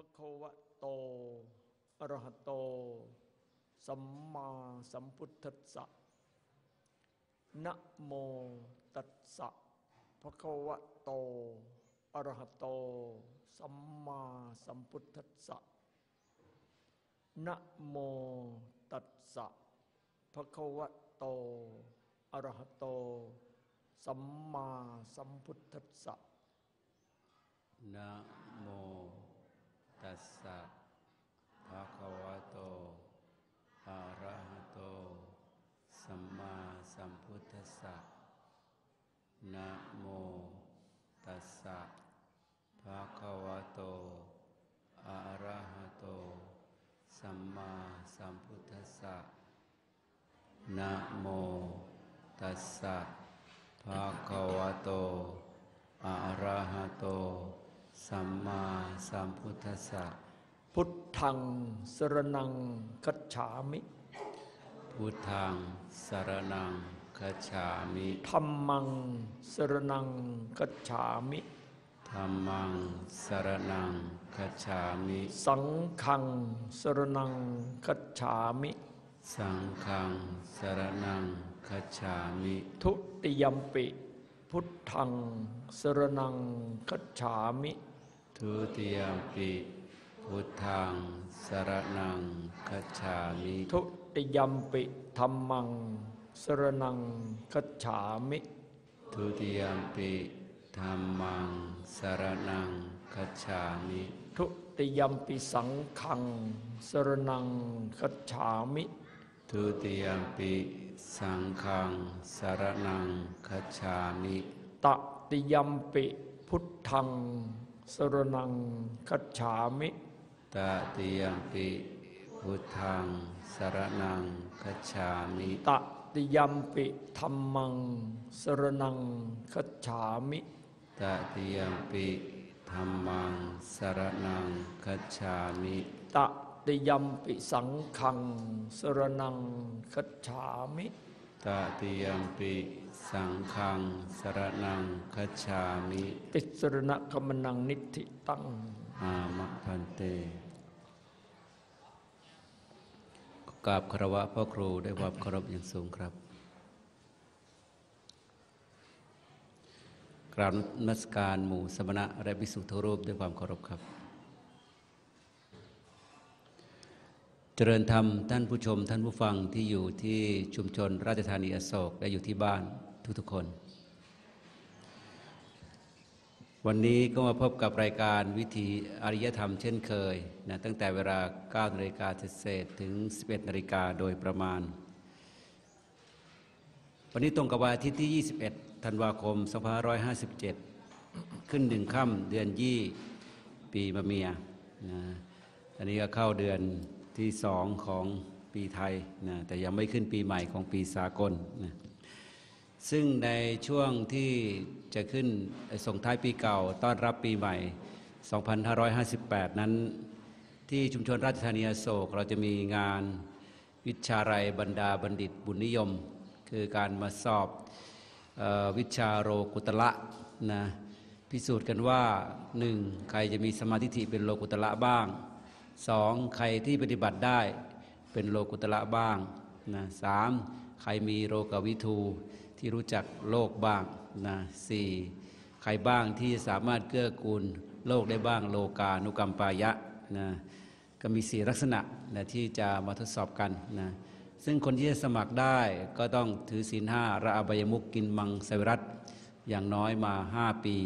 ภะคะวะโตอรหะโต สัมมาสัมพุทธัสสะนะโมตัสสะภะคะวะโตอรหะโต สัมมาสัมพุทธัสสะนะโมตัสสะภะคะวะโตอรหะโต สัมมาสัมพุทธัสสะนะโม ตัสสะภะคะวะโตอะระหะโต สัมมาสัมพุทธัสสะนะโมตัสสะภะคะวะโตอะระหะโต สัมมาสัมพุทธัสสะนะโมตัสสะภะคะวะโตอะระหะโต สัมมาสัมพุทธัสสะพุทธังสรนังคัจฉามิ พุทธังสรนังคัจฉามิธัมมังสรนังคัจฉามิธัมมังสรนังคัจฉามิ สังฆังสรนังคัจฉามิ สังฆังสรนังคัจฉามิ ทุติยมปิ พุทธังสรนังคัจฉามิทุติยมปิพุทธังสรนังคัจฉามิทุติยมปิธัมมัง สรนังคัจฉามิ ทุติยมปิธัมมัง สรนังคัจฉามิ ทุติยมปิสังฆัง สรนังคัจฉามิ ทุติยมปิ สังฆังสรนังคัจฉามิตติยมปิพุทธังสรนังคัจฉามิตติยมปิพุทธังสรนังคัจฉามิตติยมปิธรรมังสรนังคัจฉามิตติยมปิธัมมังสรนังคัจฉามิต ติยมปิสังฆังสรนังคัจฉามิตติยมปิสังฆังสรนังคัจฉามิติสรณกมนังนิธิตังอามะพันเตกราบคารวะพ่อครูด้วยความเคารพอย่างสูงครับกราบนมัสการหมู่สมณะและภิกษุทุกรูปด้วยความเคารพครับ จริญธรรมท่านผู้ชม ท่านผู้ฟังที่อยู่ที่ชุมชนราชธานีอโศกและอยู่ที่บ้านทุกๆคน วันนี้ก็มาพบกับรายการวิถีอริยธรรมเช่นเคยนะตั้งแต่เวลา 9 นาฬิกาเศษถึง 11 นาฬิกาโดยประมาณ วันนี้ตรงกับวันอาทิตย์ที่ 21 ธันวาคม 2557 ขึ้นหนึ่งค่ำเดือนยี่ปีมะเมียนะอันนี้ก็เข้าเดือน ที่สองของปีไทยนะแต่ยังไม่ขึ้นปีใหม่ของปีสากลนะซึ่งในช่วงที่จะขึ้นส่งท้ายปีเก่าต้อนรับปีใหม่ 2558 นั้น ที่ชุมชนราชธานีอโศกเราจะมีงานวิชาไรบรรดาบัณฑิตบุญนิยม คือการมาสอบออวิชาโรกุตละนะพิสูจน์กันว่าหนึ่งใครจะมีสมาธิิเป็นโลกุตละบ้าง สองใครที่ปฏิบัติได้เป็นโลกุตละบ้างนะสามใครมีโรกวิทูที่รู้จักโลกบ้างนะสี่ใครบ้างที่สามารถเกื้อกูลโลกได้บ้างโลกานุกรรมปายะนะก็มีสี่ลักษณะนะที่จะมาทดสอบกันนะซึ่งคนที่จะสมัครได้ก็ต้องถือศีลห้าระอบายมุกกินมังสวิรัตอย่างน้อยมาห้าปี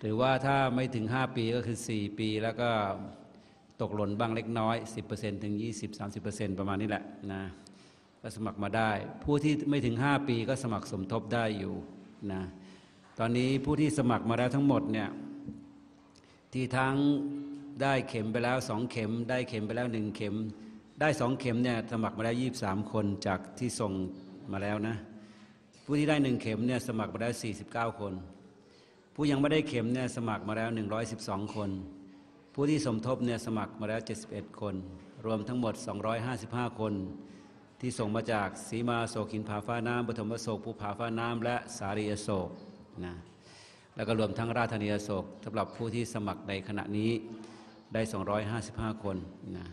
หรือว่าถ้าไม่ถึง 5 ปีก็คือ 4 ปีแล้วก็ ตกหล่นบ้างเล็กน้อย 10%ถึง 20-30%ประมาณนี้แหละนะก็สมัครมาได้ ผู้ที่ไม่ถึง 5 ปีก็สมัครสมทบได้อยู่นะตอนนี้ผู้ที่สมัครมาแล้วทั้งหมดเนี่ยที่ทั้งได้เข็มไปแล้ว2เข็ม ได้เข็มไปแล้ว1เข็ม ได้2เข็มเนี่ยสมัครมาแล้ว23คนจากที่ส่งมาแล้วนะผู้ที่ได้1เข็มเนี่ยสมัครมาแล้ว49คน ผู้ยังไม่ได้เข็มเนี่ยสมัครมาแล้ว112คน ผู้ที่สมทบเนี่ยสมัครมาแล้ว 71 คน รวมทั้งหมด 255 คน ที่ส่งมาจากสีมาโศกินผาฟ้าน้ำปฐมโศกภูผาฟ้าน้ำและสารีโศกนะแล้วก็รวมทั้งราชธานีโศกสำหรับผู้ที่สมัครในขณะนี้ได้ 255 คนนะ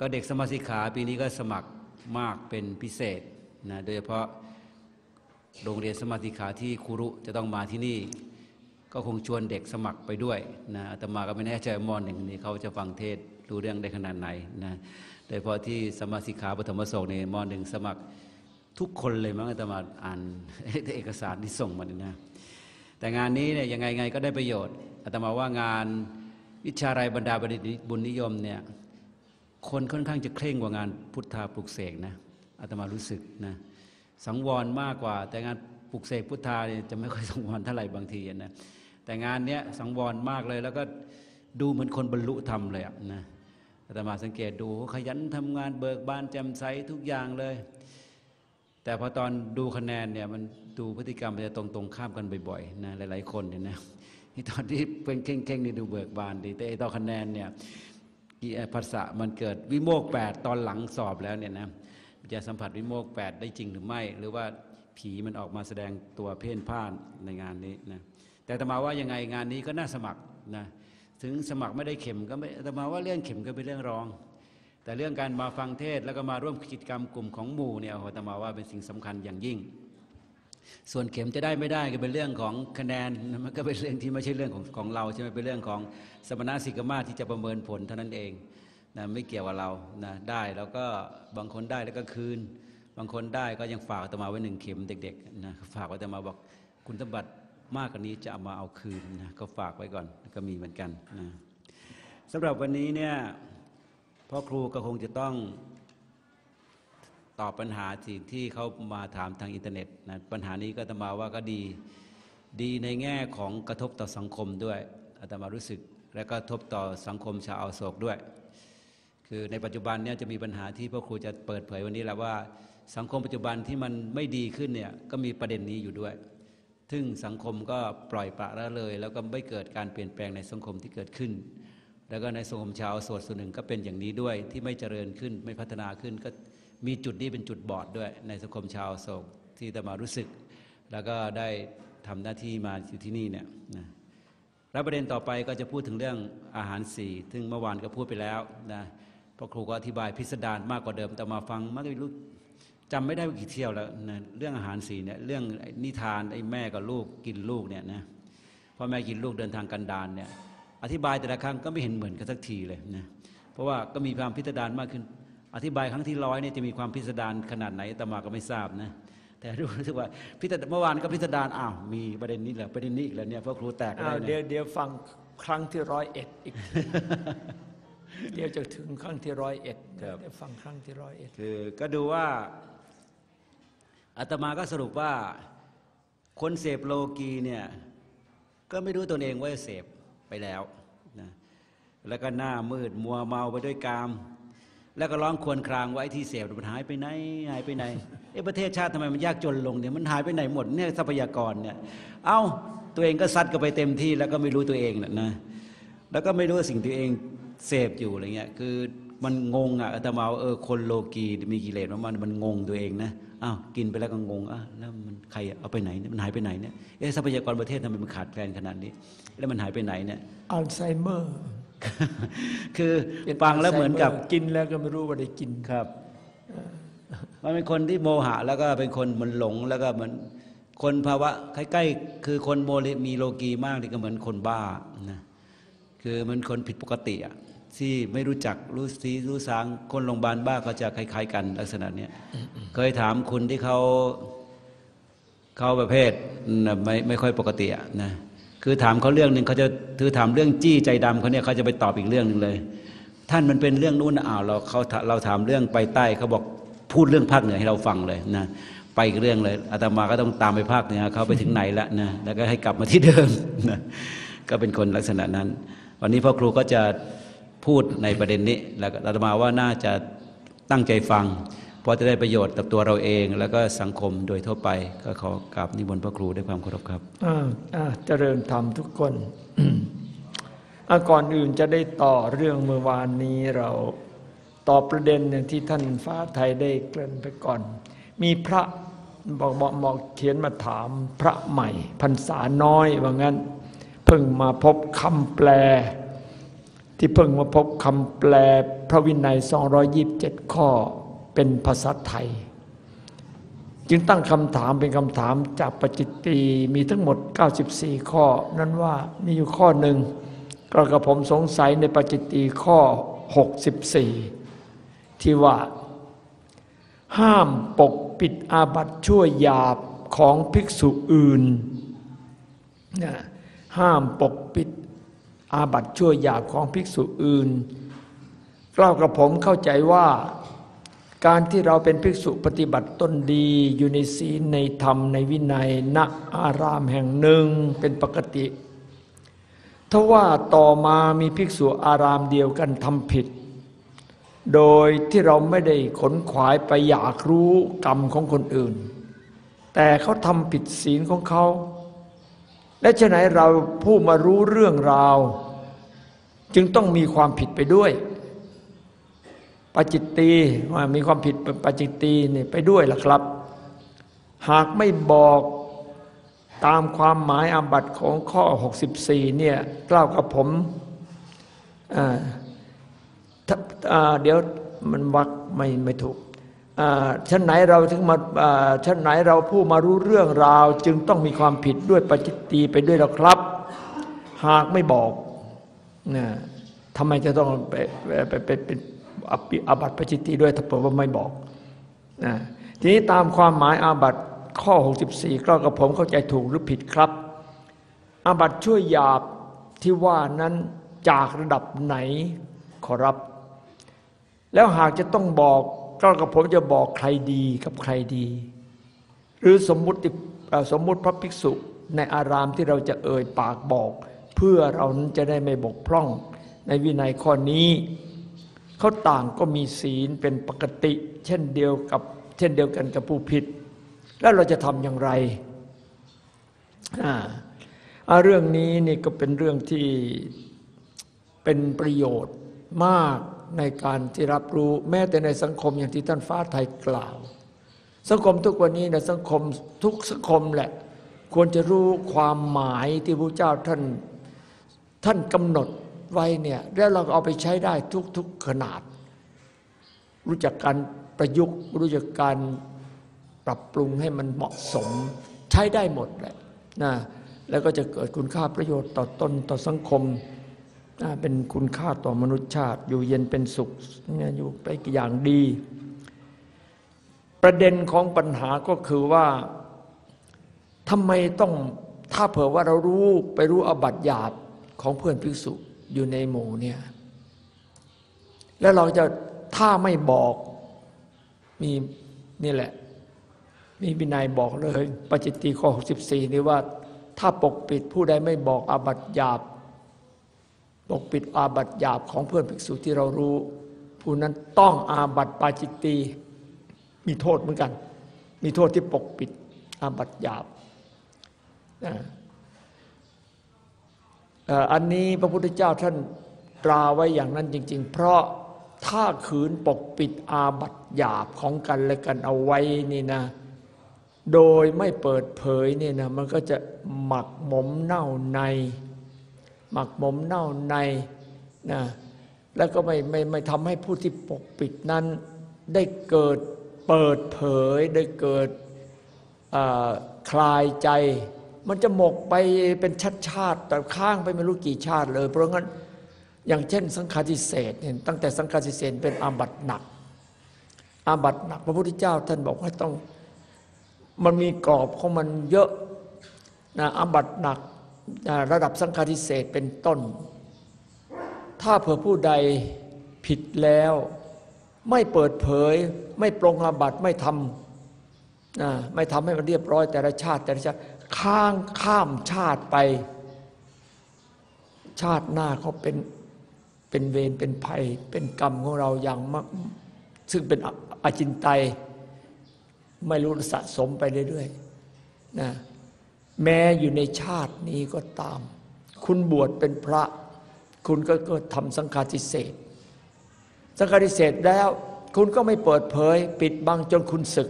ก็เด็กสมาสิกขาปีนี้ก็สมัครมากเป็นพิเศษนะโดยเฉพาะโรงเรียนสมาธิขาที่ครูรุจะต้องมาที่นี่ ก็คงชวนเด็กสมัครไปด้วยนะอาตมาก็ไม่แน่ใจมอหนึ่งนี้เขาจะฟังเทศรู้เรื่องได้ขนาดไหนนะโดยเฉพาะที่สมาธิขาปฐมโศกในมอหนึ่งสมัครทุกคนเลยมั้งอาตมาอ่านเอกสารที่ส่งมาเนี่ยนะแต่งานนี้เนี่ยยังไงไงก็ได้ประโยชน์อาตมาว่างานวิชาไรบรรดาบุญนิยมเนี่ยคนค่อนข้างจะเคร่งกว่างานพุทธาปลุกเสกนะอาตมารู้สึกนะสังวรมากกว่า แต่งานปลุกเสกพุทธาเนี่ยจะไม่ค่อยสังวรเท่าไหร่บางทีนะ แต่งานเนี้ยสังวรมากเลย แล้วก็ดูเหมือนคนบรรลุธรรมเลยนะอาตมาสังเกตดูขยันทำงานเบิกบานแจ่มใสทุกอย่างเลย แต่พอตอนดูคะแนนเนี่ยมันดูพฤติกรรมมันจะตรงตรงข้ามกันบ่อยๆนะหลาย ๆ คนเนี่ยนะที่ตอนที่เป็นเข่งๆนี่ดูเบิกบานดีแต่ตอนคะแนนเนี่ยภาษามันเกิดวิโมกแปดตอนหลังสอบแล้วเนี่ยนะจะสัมผัสวิโมกแปดได้จริงหรือไม่ หรือว่าผีมันออกมาแสดงตัวเพ่นพ่านในงานนี้นะ แต่ตมาว่ายังไงงานนี้ก็น่าสมัครนะถึงสมัครไม่ได้เข็มก็ไม่ตมาว่าเรื่องเข็มก็เป็นเรื่องรอง แต่เรื่องการมาฟังเทศแล้วก็มาร่วมกิจกรรมกลุ่มของหมู่เนี่ยตมาว่าเป็นสิ่งสำคัญอย่างยิ่ง ส่วนเข็มจะได้ไม่ได้ก็เป็นเรื่องของคะแนนมันก็เป็นเรื่องที่ไม่ใช่เรื่องของของเราใช่ไหมเป็นเรื่องของสมณสิกมาที่จะประเมินผลเท่านั้นเองนะไม่เกี่ยวกับเรานะได้แล้วก็บางคนได้แล้วก็คืน บางคนได้ก็ยังฝากตมาไว้หนึ่งเข็มเด็กๆนะฝากไว้ตมาบอกคุณสมบัติ มากกว่านี้จะเอามาเอาคืนนะก็ฝากไว้ก่อนก็มีเหมือนกันนะสำหรับวันนี้เนี่ยพ่อครูก็คงจะต้องตอบปัญหาสิ่งที่เขามาถามทางอินเทอร์เน็ตนะปัญหานี้ก็ตมาว่าก็ดีดีในแง่ของกระทบต่อสังคมด้วยอาตมารู้สึกและก็ทบต่อสังคมชาวอาโศกด้วย คือในปัจจุบันเนี่ยจะมีปัญหาที่พ่อครูจะเปิดเผยวันนี้แหละว่า สังคมปัจจุบันที่มันไม่ดีขึ้นเนี่ยก็มีประเด็นนี้อยู่ด้วย ซึ่งสังคมก็ปล่อยปละละเลย แล้วก็ไม่เกิดการเปลี่ยนแปลงในสังคมที่เกิดขึ้น แล้วก็ในสังคมชาวส่วนส่วนหนึ่งก็เป็นอย่างนี้ด้วยที่ไม่เจริญขึ้นไม่พัฒนาขึ้น ก็มีจุดนี้เป็นจุดบอดด้วย ในสังคมชาวโศกที่จะมารู้สึก แล้วก็ได้ทำหน้าที่มาอยู่ที่นี่เนี่ยนะแล้วประเด็นต่อไปก็จะพูดถึงเรื่องอาหารสี่ซึ่งเมื่อวานก็พูดไปแล้วนะพระครูก็อธิบายพิสดารมากกว่าเดิมแต่มาฟังไม่รู้ จำไม่ได้ว่ากี่เที่ยวแล้วนะเรื่องอาหารสีเนี่ยเรื่องนิทานไอ้แม่กับลูกกินลูกเนี่ยนะพ่อแม่กินลูกเดินทางกันดานเนี่ยอธิบายแต่ละครั้งก็ไม่เห็นเหมือนกันสักทีเลยนะเพราะว่าก็มีความพิสดารมากขึ้น อธิบายครั้งที่ร้อยเนี่ยจะมีความพิสดารขนาดไหนแต่มาก็ไม่ทราบนะแต่รู้สึกว่าพิสดารเมื่อวานก็พิสดารอ้าวมีประเด็นนี้แหละประเด็นนี้อีกแล้วเนี่ยพระครูแตกอะไรเนี่ยเดี๋ยวเดี๋ยวฟังครั้งที่ร้อยเอ็ดอีกเดี๋ยวจะถึงครั้งที่ร้อยเอ็ดเดี๋ยวฟังครั้งที่ร้อยเอ็ดคือก็ดูว่า อาตมาก็สรุปว่าคนเสพโลกีเนี่ยก็ไม่รู้ตนเองว่าเสพไปแล้วนะแล้วก็หน้ามืดมัวเมาไปด้วยกาม แล้วก็ร้องควรครางไว้ที่เสพมันหายไปไหนหายไปไหนเอ้ประเทศชาติทำไมมันยากจนลงเนี่ยมันหายไปไหนหมดเนี่ยทรัพยากรเนี่ยเอา้าตัวเองก็ซัดกันไปเต็มที่ แล้วก็ไม่รู้ตัวเองนะแล้วก็ไม่รู้สิ่งตัวเองเสพอยู่อะไรเงี้ยคือมันงงอะอาตมาเออคนโลกีมีกิเลสมันมันงงตัวเองนะ อ้าวกินไปแล้วก็งงอะแล้วมันใครเอาไปไหนมันหายไปไหนเนี่ยเอ๊ะทรัพยากรประเทศทำไมมันขาดแคลนขนาดนี้ แล้วมันหายไปไหนเนี่ยอัลไซเมอร์คือฟังแล้วเหมือนกับกินแล้วก็ไม่รู้ว่าได้กินครับมันเป็นคนที่โมหะ แล้วก็เป็นคนมันหลงแล้วก็เหมือนคนภาวะใกล้ๆคือคนโมเลมีโลกีมากนี่ก็เหมือนคนบ้านะคือมันคนผิดปกติอะ ที่ไม่รู้จักรู้สีรู้สางคนโรงพยาบาลบ้าก็จะคล้าย ๆ กันลักษณะนี้เคยถามคุณที่เขาเขาประเภทไม่ไม่ค่อยปกติอะนะคือถามเขาเรื่องหนึ่งเขาจะถือถามเรื่องจี้ใจดำเขาเนี่ยเขาจะไปตอบอีกเรื่องหนึ่งเลย ท่านมันเป็นเรื่องนู้นอ้าวเราเขาเราถามเรื่องไปใต้เขาบอกพูดเรื่องภาคเหนือให้เราฟังเลยนะไปอีกเรื่องเลยอาตมาก็ต้องตามไปภาคเหนือเขาไปถึงไหนแล้วนะแล้วก็ให้กลับมาที่เดิมนะก็เป็นคนลักษณะนั้น วันนี้พ่อครูก็จะ พูดในประเด็นนี้แล้วอาตมาว่าน่าจะตั้งใจฟัง เพราะจะได้ประโยชน์กับตัวเราเอง แล้วก็สังคมโดยทั่วไป ก็ขอกราบนิมนต์พระครูด้วยความเคารพครับอ่าอ่าเจริญธรรมทุกคนก่อนอื่นจะได้ต่อเรื่องเมื่อวานนี้เราต่อประเด็นอย่างที่ท่านฟ้าไทยได้เกริ่นไปก่อน มีพระบอกบอกบอกเขียนมาถามพระใหม่พรรษาน้อยว่างั้น เพิ่งมาพบคำแปล ที่เพิ่งมาพบคำแปลพระวินัย 227 ข้อเป็นภาษาไทย จึงตั้งคำถามเป็นคำถามจากปจิตตีมีทั้งหมด 94 ข้อ นั้นว่ามีอยู่ข้อหนึ่งกระกระผมสงสัยในปจิตตีข้อ 64 ที่ว่า ห้ามปกปิดอาบัติชั่วหยาบของภิกษุอื่นนะห้ามปกปิด อาบัติชั่วหยาบของภิกษุอื่นกล่าวกับผมเข้าใจว่า การที่เราเป็นภิกษุปฏิบัติต้นดีอยู่ในศีลในธรรมในวินัยณอารามแห่งหนึ่งเป็นปกติทว่าต่อมามีภิกษุอารามเดียวกันทำผิด โดยที่เราไม่ได้ขนขวายไปอยากรู้กรรมของคนอื่น แต่เขาทำผิดศีลของเขา และฉะไหนเราผู้มารู้เรื่องราว จึงต้องมีความผิดไปด้วยปจิตตีมีความผิดปจิตตีนี่ไปด้วยล่ะครับ หากไม่บอกตามความหมายอาบัติของข้อ 64 เนี่ยกล่าวกับผมเดี๋ยวมันวักไม่ไม่ถูกชั้นไหนเราถึงมาชั้นไหนเราผู้มารู้เรื่องราว จึงต้องมีความผิดด้วยปจิตตีไปด้วยแล้วครับ หากไม่บอก นะทำไมจะต้องไปไปไปเป็นอาบัติปจิตตีด้วยถ้าเปิดว่าไม่บอกนะทีนี้ตามความหมายอาบัติข้อ 64ก็กับผมเข้าใจถูกหรือผิดครับ อาบัติช่วยหยาบที่ว่านั้นจากระดับไหนขอรับ แล้วหากจะต้องบอกก็กับผมจะบอกใครดีกับใครดี หรือสมมุติสมมุติพระภิกษุในอารามที่เราจะเอ่ยปากบอก เพื่อเรานั้นจะได้ไม่บกพร่อง ในวินัยข้อนี้เขาต่างก็มีศีลเป็นปกติ เช่นเดียวกับเช่นเดียวกันกับผู้ผิด แล้วเราจะทำอย่างไรเรื่องนี้นี่ก็เป็นเรื่องที่เป็นประโยชน์มากในการที่รับรู้แม้แต่ในสังคมอย่างที่ท่านฟ้าไทยกล่าว สังคมทุกวันนี้ในสังคมทุกสังคมแหละ ควรจะรู้ความหมายที่พระเจ้าท่าน ท่านกำหนดไว้เนี่ยแล้วเราเอาไปใช้ได้ทุกๆขนาด รู้จักการประยุกต์รู้จักการปรับปรุงให้มันเหมาะสมใช้ได้หมดแหละนะแล้วก็จะเกิดคุณค่าประโยชน์ต่อตนต่อสังคมเป็นคุณค่าต่อมนุษยชาติ อยู่เย็นเป็นสุขอยู่ไปอย่างดี ประเด็นของปัญหาก็คือว่าทำไมต้องถ้าเผื่อว่าเรารู้ไปรู้อบัติหยาบ ของเพื่อนภิกษุอยู่ในหมู่เนี่ยแล้วเราจะถ้าไม่บอกมีนี่แหละ มีบินัยบอกเลยปจิตติข้อ 64 นี่ว่า ถ้าปกปิดผู้ใดไม่บอกอาบัติหยาบ ปกปิดอาบัติหยาบของเพื่อนภิกษุที่เรารู้ ผู้นั้นต้องอาบัติปาจิตตีมีโทษเหมือนกัน มีโทษที่ปกปิดอาบัติหยาบ อันนี้พระพุทธเจ้าท่านตราไว้อย่างนั้นจริง ๆ เพราะถ้าขืนปกปิดอาบัติหยาบของกันและกันเอาไว้นี่นะ โดยไม่เปิดเผยนี่นะมันก็จะหมักหมมเน่าใน หมักหมมเน่าในนะแล้วก็ไม่ไม่ไม่ทำให้ผู้ที่ปกปิดนั้น ได้เกิดเปิดเผยได้เกิดคลายใจ มันจะหมกไปเป็นชาติชาติแต่ข้างไปไม่รู้กี่ชาติเลย เพราะงั้นอย่างเช่น สังฆาทิเศษเนี่ยตั้งแต่สังฆาทิเศษเป็นอาบัติหนัก อาบัติหนัก พระพุทธเจ้าท่านบอกว่าต้องมันมีกรอบของมันเยอะนะอาบัติหนักระดับสังฆาทิเศษเป็นต้น ถ้าเผื่อผู้ใดผิดแล้ว ไม่เปิดเผย ไม่ปรงอาบัติไม่ทำไม่ทำให้มันเรียบร้อยแต่ละชาติแต่ละชาติ ข้างข้ามชาติไป ชาติหน้าเขาเป็นเป็นเวรเป็นภัย เป็นกรรมของเราอย่างมากซึ่งเป็นอจินไตยไม่รู้สะสมไปเรื่อยๆนะแม้อยู่ในชาตินี้ก็ตาม คุณบวชเป็นพระ คุณก็เกิดทำสังฆาทิเศษ สังฆาทิเศษแล้ว คุณก็ไม่เปิดเผย ปิดบังจนคุณศึก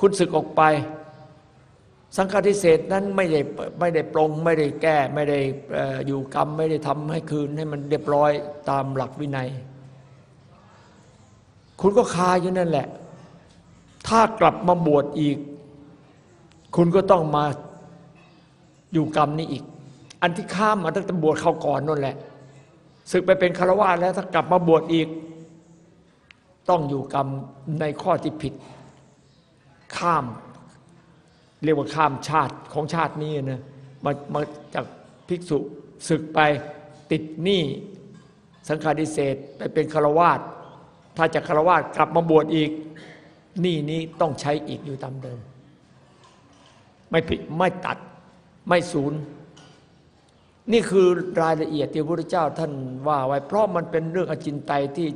คุณศึกออกไป สังฆาทิเศษนั้นไม่ได้ไม่ได้ปรงไม่ได้แก้ไม่ได้เอ่ออยู่กรรมไม่ได้ทำให้คืนให้มันเรียบร้อยตามหลักวินัย คุณก็คาอยู่นั่นแหละ ถ้ากลับมาบวชอีก คุณก็ต้องมาอยู่กรรมนี้อีก อันที่ข้ามมาตั้งแต่บวชเข้าก่อนนั่นแหละศึกไปเป็นคารวะแล้วถ้ากลับมาบวชอีก ต้องอยู่กรรมในข้อที่ผิด ข้าม เรียกว่าข้ามชาติของชาตินี้นะมามาจากภิกษุศึกไปติดหนี้สังฆาทิเศษไปเป็นคาวาสถ้าจะคารวาสกลับมาบวชอีกหนี้นี้ต้องใช้อีกอยู่ตามเดิม ไม่ผิดไม่ตัดไม่สูญนี่คือรายละเอียดที่พระพุทธเจ้าท่านว่าไว้ เพราะมันเป็นเรื่องอจินไตยที่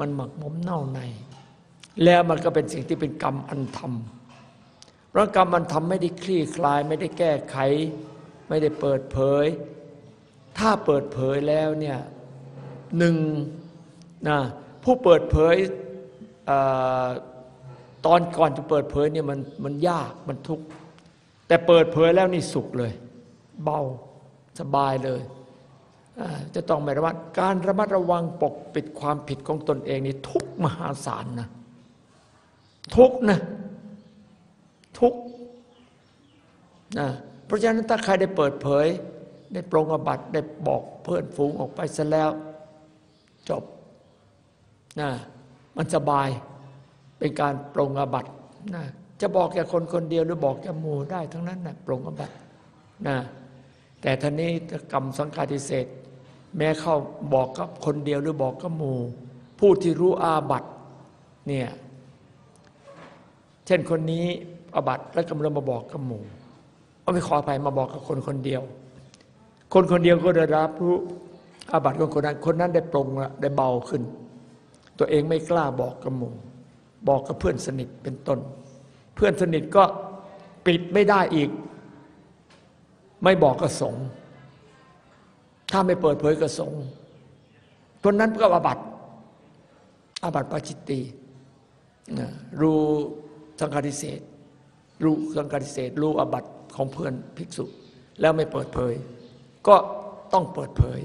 มันหมักหมมเน่าใน แล้วมันก็เป็นสิ่งที่เป็นกรรมอันธรรม พราะกรรมมันทำไม่ได้คลี่คลาย ไม่ได้แก้ไข ไม่ได้เปิดเผย ถ้าเปิดเผยแล้วเนี่ยหนึ่งนะผู้เปิดเผยอตอนก่อนจะเปิดเผยเนี่ยมันมันยากมันทุกข์แต่เปิดเผยแล้วนี่สุขเลย เบาสบายเลย จะต้องไม่ระมัดการระมัดระวังปกปิดความผิดของตนเองนี่ทุกมหาศาลนะทุกนะ ทุกข์ นะเพราะฉะนั้นถ้าใครได้เปิดเผย ได้ปรงอบัติได้บอกเพื่อนฝูงออกไปซะแล้ว จบนะมันสบายเป็นการปรงอบัตนะจะบอกแก่คนคนเดียวหรือบอกแก่หมู่ได้ทั้งนั้นนะปรงอบัตนะแต่ท่านี้กรรมสังฆาทิเศษ แม้เข้าบอกกับคนเดียวหรือบอกกับหมู่ ผู้ที่รู้อาบัตเนี่ยเช่นคนนี้อาบัตแล้วกำลังมาบอกกับหมู่ เอาไม่ขออภัยมาบอกกับคนคนเดียว คนคนเดียวก็ได้รับรู้อาบัติของคนนั้น คนนั้นได้ปรงละได้เบาขึ้น ตัวเองไม่กล้าบอกกับหมู่บอกกับเพื่อนสนิทเป็นต้น เพื่อนสนิทก็ปิดไม่ได้อีก ไม่บอกกับสงถ้าไม่เปิดเผยกับสงคนนั้นก็อาบัติอาบัติปาจิตตีรู้สังฆาทิเศษรู้สังฆาทิเศษรู้อาบัติ ของเพื่อนภิกษุ แล้วไม่เปิดเผย ก็ต้องเปิดเผย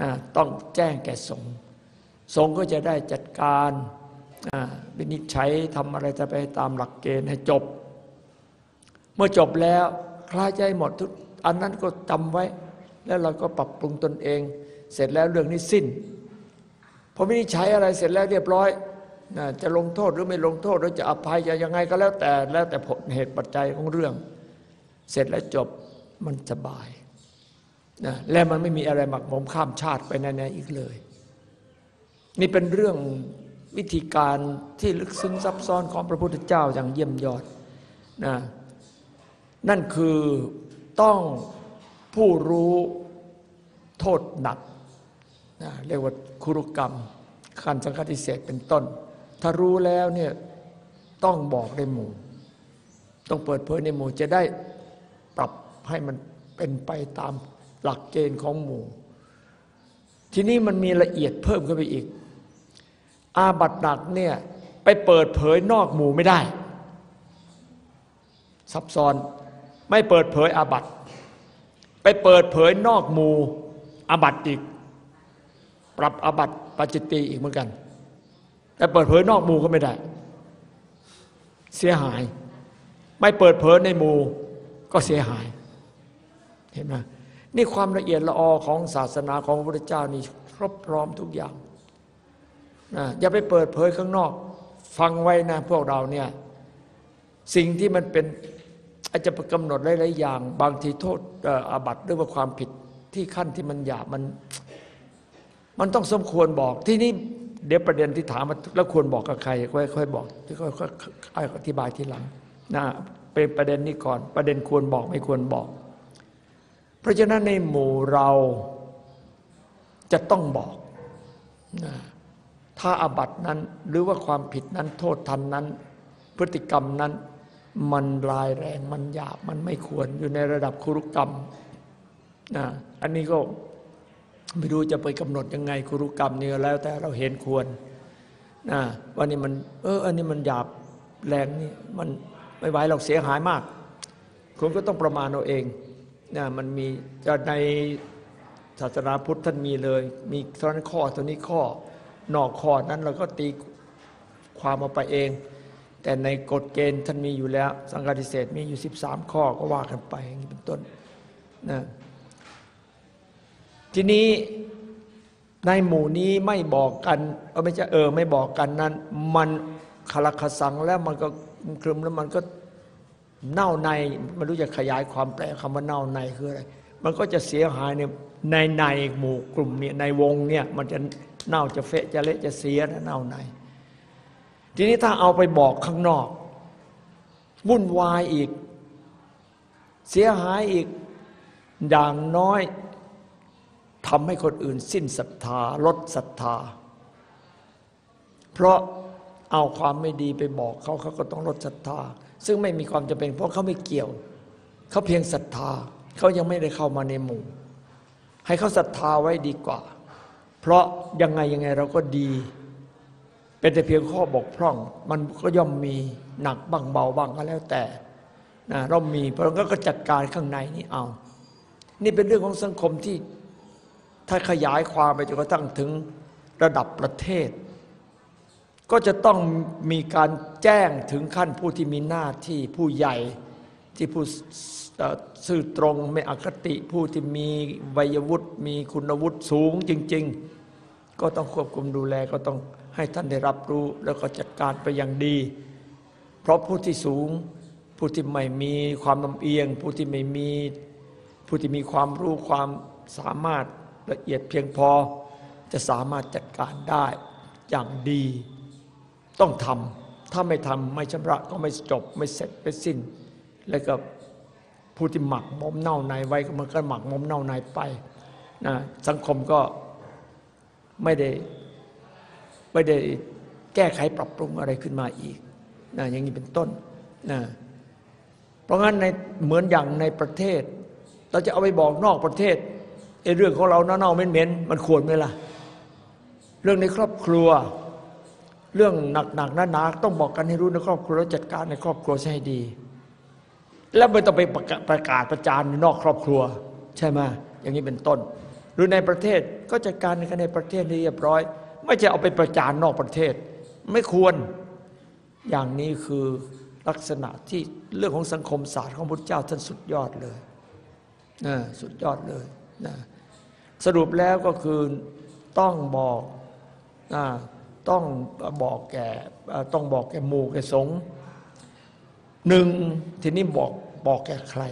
นะต้องแจ้งแก่สงฆ์สงฆ์ก็จะได้จัดการวินิจฉัยทำอะไรจะไปตามหลักเกณฑ์ให้จบ เมื่อจบแล้วคลายใจหมดทุกอันนั้นก็จำไว้ แล้วเราก็ปรับปรุงตนเอง เสร็จแล้วเรื่องนี้สิ้นพอวินิจฉัยอะไรเสร็จแล้วเรียบร้อยจะลงโทษหรือไม่ลงโทษหรือจะอภัยจะยังไงก็แล้วแต่แล้วแต่ผลเหตุปัจจัยของเรื่อง เสร็จแล้วจบมันสบายนะและมันไม่มีอะไรหมักหมมข้ามชาติไปแน่ๆอีกเลย นี่เป็นเรื่องวิธีการที่ลึกซึ้งซับซ้อนของพระพุทธเจ้าอย่างเยี่ยมยอดนะนั่นคือต้องผู้รู้โทษหนักนะเรียกว่าคุรุกรรมขันสังฆติเศษเป็นต้น ถ้ารู้แล้วเนี่ยต้องบอกในหมู่ ต้องเปิดเผยในหมู่จะได้ ให้มันเป็นไปตามหลักเกณฑ์ของหมู่ ทีนี้มันมีละเอียดเพิ่มขึ้นไปอีก อาบัตหนักเนี่ยไปเปิดเผยนอกหมู่ไม่ได้ ซับซ้อนไม่เปิดเผยอาบัตไปเปิดเผยนอกหมู่อาบัตอีก ปรับอาบัตปัจจิตีอีกเหมือนกัน แต่เปิดเผยนอกหมู่ก็ไม่ได้ เสียหาย ไม่เปิดเผยในหมู่ก็เสียหาย เห็นไหมนี่ความละเอียดละออของศาสนาของพระพุทธเจ้านี่ครบพร้อมทุกอย่างนะอย่าไปเปิดเผยข้างนอก ฟังไว้นะพวกเราเนี่ยสิ่งที่มันเป็นอาจจะกำหนดหลายๆอย่าง บางทีโทษอาบัติหรือว่าความผิดที่ขั้นที่มันหยาบมัน มันต้องสมควรบอกที่นี่เดี๋ยวประเด็นที่ถามมาแล้วควรบอกกับใครค่อยค่อยบอกค่อยค่อยค่อยอธิบายทีหลังนะเป็นประเด็นนี้ก่อน ประเด็นควรบอกไม่ควรบอก เพราะฉะนั้นในหมู่เราจะต้องบอก ถ้าอาบัตินั้นหรือว่าความผิดนั้นโทษทันนั้น พฤติกรรมนั้น มันลายแรงมันหยาบมันไม่ควรอยู่ในระดับคุรุกรรมนะอันนี้ก็ไม่รู้จะไปกำหนดยังไงคุรุกรรมนี่ก็แล้วแต่เราเห็นควรนะวันนี้มันเอออันนี้มันหยาบแรงนี่มันไม่ไหวเราเสียหายมาก คุณก็ต้องประมาณเอาเอง นะมันมีในศาสนาพุทธท่านมีเลย มีท่านั้ข้อเท่านี้ข้อนอกข้อนั้นเราก็ตีความเอาไปเอง แต่ในกฎเกณฑ์ท่านมีอยู่แล้ว สังฆาทิเศษมีอยู่ 13 ข้อก็ว่ากันไปอย่างนี้เป็นต้นนะทีนี้ในหมู่นี้ไม่บอกกันเออไม่ใช่เออไม่บอกกันนั้น มันคลคสังแล้วมันก็คลึมแล้วมันก็ เน่าในไม่รู้จะขยายความแปลคำว่าเน่าในคืออะไรมันก็จะเสียหายในในในหมู่กลุ่มเนี่ยในวงเนี่ยมันจะเน่าจะเฟะจะเละจะเสียนะเน่าใน ทีนี้ถ้าเอาไปบอกข้างนอกวุ่นวายอีก เสียหายอีกอย่างน้อยทำให้คนอื่นสิ้นศรัทธา ลดศรัทธา เพราะเอาความไม่ดีไปบอกเขาเขาก็ต้องลดศรัทธา ซึ่งไม่มีความจำเป็นเพราะเขาไม่เกี่ยว เขาเพียงศรัทธาเขายังไม่ได้เข้ามาในหมู่ ให้เขาศรัทธาไว้ดีกว่า เพราะยังไงยังไงเราก็ดี เป็นแต่เพียงข้อบกพร่อง มันก็ย่อมมีหนักบ้างเบาบ้างก็แล้วแต่นะเรามีเพราะงั้นก็จัดการข้างในนี่เอา นี่เป็นเรื่องของสังคมที่ถ้าขยายความไปจนกระทั่งถึงระดับประเทศ ก็จะต้องมีการแจ้งถึงขั้นผู้ที่มีหน้าที่ผู้ใหญ่ที่ผู้ซื่อตรงไม่อคติผู้ที่มีวัยวุฒิมีคุณวุฒิสูงจริง ๆ ก็ต้องควบคุมดูแลก็ต้องให้ท่านได้รับรู้แล้วก็จัดการไปอย่างดี เพราะผู้ที่สูง ผู้ที่ไม่มีความลำเอียง ผู้ที่ไม่มีผู้ที่มีความรู้ความสามารถละเอียดเพียงพอ จะสามารถจัดการได้อย่างดี ต้องทำถ้าไม่ทำไม่ชำระก็ไม่จบ ไม่เสร็จไม่สิ้น แล้วก็ผู้ที่หมักมมเน่าในไว้มันก็หมักมมเน่าในไปนะสังคมก็ไม่ได้ไม่ได้แก้ไขปรับปรุงอะไรขึ้นมาอีกนะอย่างนี้เป็นต้นนะเพราะงั้นในเหมือนอย่างในประเทศ เราจะเอาไปบอกนอกประเทศไอ้เรื่องของเราเน่าๆเหม็นๆมันควรไหมล่ะ เรื่องในครอบครัว เรื่องหนักๆหนาๆต้องบอกกันให้รู้ในครอบครัวแล้วจัดการในครอบครัวให้ดี แล้วไม่ต้องไปประกาศประจานนอกครอบครัว ใช่ไหมอย่างนี้เป็นต้น หรือในประเทศก็จัดการกันในประเทศเรียบร้อย ไม่ใช่เอาไปประจานนอกประเทศ ไม่ควรอย่างนี้คือลักษณะที่เรื่องของสังคมศาสตร์ของพุทธเจ้าท่านสุดยอดเลยนะสุดยอดเลยนะสรุปแล้วก็คือต้องบอก ต้องบอกแก่ต้องบอกแก่หมู่แก่สงฆ์หนึ่งทีนี้บอกบอกแก่ใคร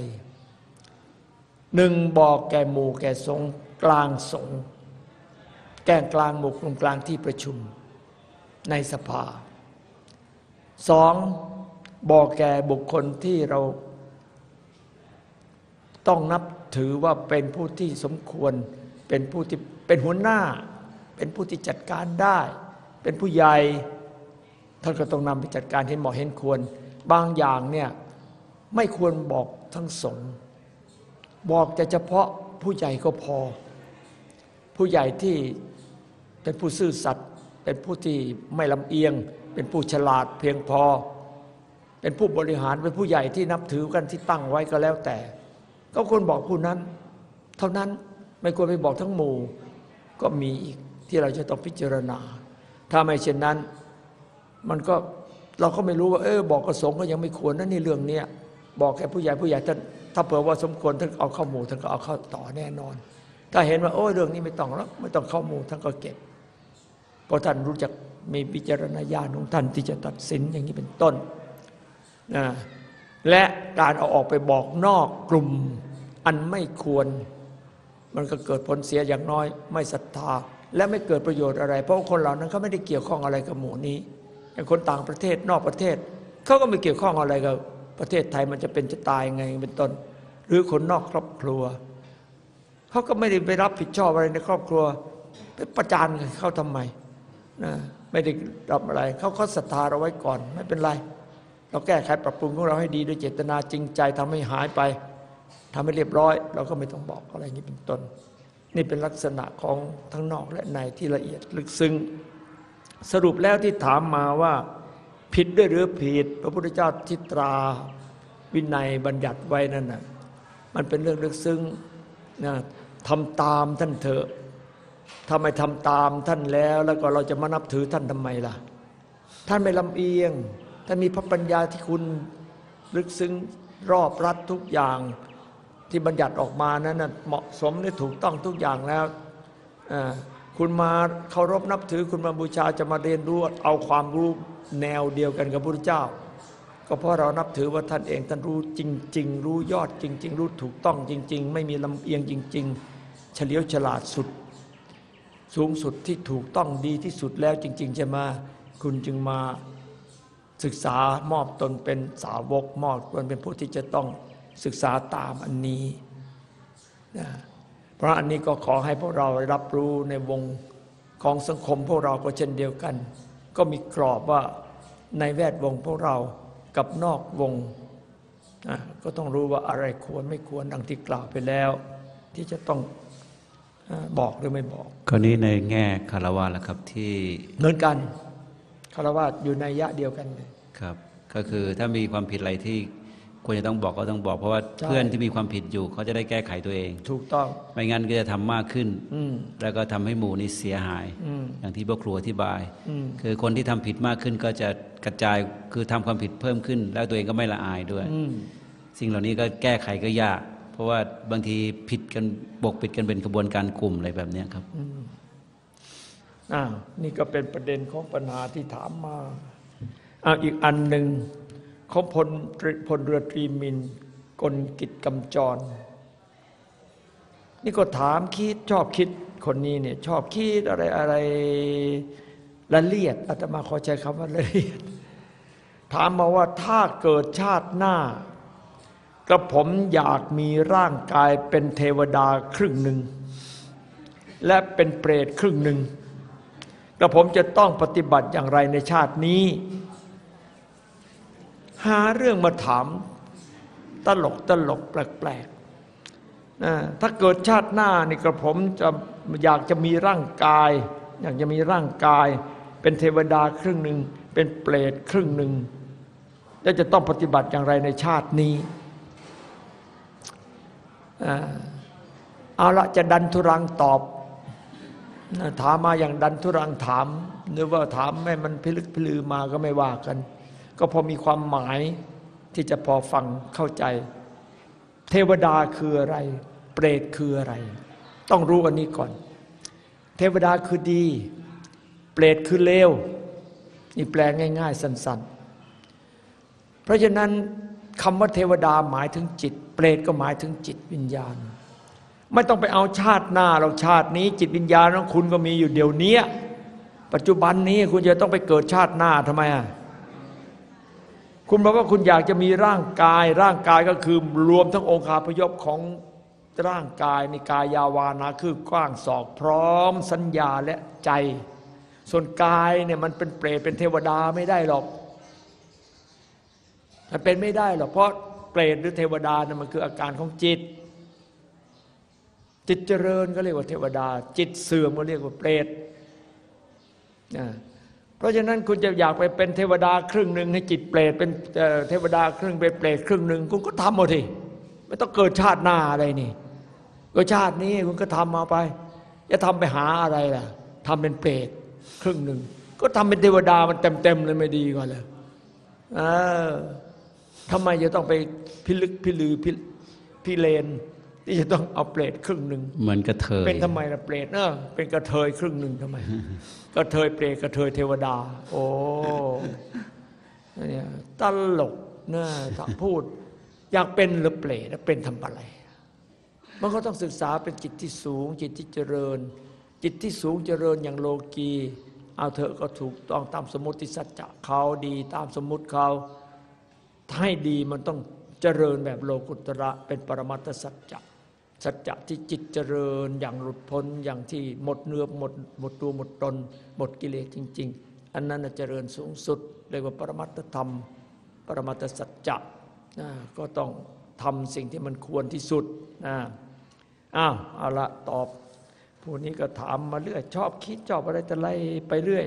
หนึ่งบอกแก่หมู่แก่สงฆ์กลางสงฆ์แก่กลางหมู่กลุ่มกลางที่ประชุมในสภาสองบอกแก่บุคคลที่เราต้องนับถือว่าเป็นผู้ที่สมควรเป็นผู้ที่เป็นหัวหน้า เป็นผู้ที่จัดการได้ เป็นผู้ใหญ่ท่านก็ต้องนำไปจัดการเห็นเหมาะเห็นควร บางอย่างเนี่ยไม่ควรบอกทั้งสงบอกแต่เฉพาะผู้ใหญ่ก็พอ ผู้ใหญ่ที่เป็นผู้ซื่อสัตย์เป็นผู้ที่ไม่ลำเอียง เป็นผู้ฉลาดเพียงพอ เป็นผู้บริหารเป็นผู้ใหญ่ที่นับถือกันที่ตั้งไว้ก็แล้วแต่ ก็ควรบอกผู้นั้น เท่านั้นไม่ควรไปบอกทั้งหมู่ก็มีอีกที่เราจะต้องพิจารณา ถ้าไม่เช่นนั้น มันก็เราก็ไม่รู้ว่า เออบอกกระสงก็ยังไม่ควรนั่นนี่เรื่องเนี้ยบอกแค่ผู้ใหญ่ผู้ใหญ่ท่านถ้าเผื่อว่าสมควรท่านเอาเข้าหมู่ท่านก็เอาเข้าต่อแน่นอน ถ้าเห็นว่าโอ้เรื่องนี้ไม่ต้องแล้วไม่ต้องเข้าหมู่ท่านก็เก็บเพราะท่านรู้จักมีพิจารณญาณของท่านที่จะตัดสินอย่างนี้เป็นต้นนะและการเอาออกไปบอกนอกกลุ่มอันไม่ควร มันก็เกิดผลเสียอย่างน้อย ไม่ศรัทธา และไม่เกิดประโยชน์อะไร เพราะคนเหล่านั้นเขาไม่ได้เกี่ยวข้องอะไรกับหมู่นี้อย่างคนต่างประเทศนอกประเทศเขาก็ไม่เกี่ยวข้องอะไรกับประเทศไทยมันจะเป็นจะตายไงเป็นต้น หรือคนนอกครอบครัวเขาก็ไม่ได้ไปรับผิดชอบอะไรในครอบครัวไปประจานเขาทำไมนะไม่ได้รับอะไรเขาเขาศรัทธาเราไว้ก่อนไม่เป็นไร เราแก้ไขปรับปรุงของเราให้ดีด้วยเจตนาจริงใจทำให้หายไปทำให้เรียบร้อย เราก็ไม่ต้องบอกอะไรอย่างนี้เป็นต้น นี่เป็นลักษณะของทั้งนอกและในที่ละเอียดลึกซึ้งสรุปแล้วที่ถามมาว่า ผิดด้วยหรือผิด พระพุทธเจ้าทิตราวินัยบัญญัติไว้นั่นน่ะมันเป็นเรื่องลึกซึ้งนะทำตามท่านเถอะถ้าไมทำตามท่านแล้ว แล้วก็เราจะมานับถือท่านทำไมล่ะ ท่านไม่ลำเอียง ท่านมีพระปัญญาที่คุณลึกซึ้งรอบรัดทุกอย่าง ที่บัญญัติออกมานั้นเหมาะสมและถูกต้องทุกอย่างแล้วคุณมาเคารพนับถือคุณมาบูชาจะมาเรียนรู้เอาความรู้แนวเดียวกันกับพระพุทธเจ้า ก็เพราะเรานับถือว่าท่านเองท่านรู้จริง ๆ รู้ยอดจริง ๆ รู้ถูกต้องจริง ๆ ไม่มีลำเอียงจริง ๆ เฉลียวฉลาดสุด สูงสุดที่ถูกต้องดีที่สุดแล้วจริง ๆ จะมาคุณจึงมาศึกษามอบตนเป็นสาวกมอบตนเป็นผู้ที่จะต้อง ศึกษาตามอันนี้นะเพราะอันนี้ก็ขอให้พวกเรารับรู้ในวงของสังคมพวกเราก็เช่นเดียวกัน ก็มีกรอบว่าในแวดวงพวกเรากับนอกวงนะก็ต้องรู้ว่าอะไรควรไม่ควรดังที่กล่าวไปแล้ว ที่จะต้องอาบอกหรือไม่บอกคราวนี้ในแง่คารวะแล้วครับที่เหมือนกันคารวะอยู่ในยะเดียวกันเลยครับ ก็คือถ้ามีความผิดอะไรที่ ควรจะต้องบอกก็ต้องบอก เพราะว่าใช่เพื่อนที่มีความผิดอยู่เขาจะได้แก้ไขตัวเอง ถูกต้องไม่งั้นก็จะทำมากขึ้นอืมแล้วก็ทำให้หมู่นี้เสียหายอืมอย่างที่พ่อครูอธิบายอืมคือคนที่ทำผิดมากขึ้นก็จะกระจายคือทำความผิดเพิ่มขึ้น แล้วตัวเองก็ไม่ละอายด้วยอืมสิ่งเหล่านี้ก็แก้ไขก็ยาก เพราะว่าบางทีผิดกันบกปิดกันเป็นกระบวนการกลุ่มอะไรแบบเนี้ยครับอ่านี่ก็เป็นประเด็นของปัญหาที่ถามมาอ่าอีกอันหนึ่ง ของพลพลเรือตรีมินกลกิจกำจร นี่ก็ถามคิดชอบคิดคนนี้เนี่ยชอบคิดอะไรอะไรละเลียดอาตมาขอใช้คำว่าละเลียด ถามมาว่าถ้าเกิดชาติหน้ากระผมอยากมีร่างกายเป็นเทวดาครึ่งหนึ่ง และเป็นเปรตครึ่งหนึ่งกระผมจะต้องปฏิบัติอย่างไรในชาตินี้ หาเรื่องมาถามตลกตลกแปลกๆนะถ้าเกิดชาติหน้านี่กระผมจะอยากจะมีร่างกาย อยากจะมีร่างกาย เป็นเทวดาครึ่งหนึ่งเป็นเปรตครึ่งหนึ่งแล้วจะต้องปฏิบัติอย่างไรในชาตินี้เอาละจะดันทุรังตอบ ถามมาอย่างดันทุรังถาม หรือว่าถามให้มันพิลึกพิลือมาก็ไม่ว่ากัน ก็พอมีความหมายที่จะพอฟังเข้าใจ เทวดาคืออะไร เปรตคืออะไร ต้องรู้อันนี้ก่อน เทวดาคือดี เปรตคือเลวนี่แปลง่าย ๆ สั้น ๆ เพราะฉะนั้นคำว่าเทวดาหมายถึงจิต เปรตก็หมายถึงจิตวิญญาณ ไม่ต้องไปเอาชาติหน้าเราชาตินี้ จิตวิญญาณของคุณก็มีอยู่เดี๋ยวนี้ปัจจุบันนี้คุณจะต้องไปเกิดชาติหน้าทำไมอะ คุณบอกว่าคุณอยากจะมีร่างกาย ร่างกายก็คือรวมทั้งองค์คาพยพของร่างกายในกายาวานาคือกว้างศอกพร้อม สัญญาและใจ ส่วนกายเนี่ยมันเป็นเปรตเป็นเทวดาไม่ได้หรอก มันเป็นไม่ได้หรอกเพราะเปรตหรือเทวดาเนี่ยมันคืออาการของจิต จิตเจริญก็เรียกว่าเทวดา จิตเสื่อมก็เรียกว่าเปรตนะ เพราะฉะนั้นคุณจะอยากไปเป็นเทวดาครึ่งหนึ่งให้จิตเปรตเป็นเอ่อเทวดาครึ่งเป็นเปรตครึ่งหนึ่งคุณก็ทำเอาทีไม่ต้องเกิดชาติหน้าอะไรนี่ก็ชาตินี้คุณก็ทำมาไป จะทำไปหาอะไรล่ะทำเป็นเปรตครึ่งหนึ่งก็ทำเป็นเทวดามันเต็มๆเลยไม่ดีกว่าเลยเออทำไมจะต้องไปพิลึกพิลือพิพิเลนที่จะต้องเอาเปรตครึ่งหนึ่งเหมือนกระเทยเป็นทำไมล่ะเปรตเนอะเป็นกระเทยครึ่งหนึ่งทำไม กระเทยเปรตกระเทยเทวดา โอ้เนี่ยตลกนะถ้าพูด อยากเป็นหรือเปรตแล้วเป็นทำอะไรมันก็ต้องศึกษาเป็นจิตที่สูง จิตที่เจริญ จิตที่สูงเจริญอย่างโลกีเอาเถอะก็ถูกต้องตามสมมติสัจจะเขาดีตามสมมติเขาให้ดีมันต้องเจริญแบบโลกุตระเป็นปรมัตสัจจะ สัจจะที่จิตเจริญอย่างหลุดพ้นอย่างที่หมดเนื้อหมดหมดตัวหมดตน หมดกิเลสจริง ๆ อันนั้นน่ะเจริญสูงสุดเรียกว่าปรมัตธรรม ปรมัตสัจจะก็ต้องทำสิ่งที่มันควรที่สุดนะอ้าวเอาละตอบ ผู้นี้ก็ถามมาเรื่อยชอบคิดชอบอะไรแต่ไรไปเรื่อย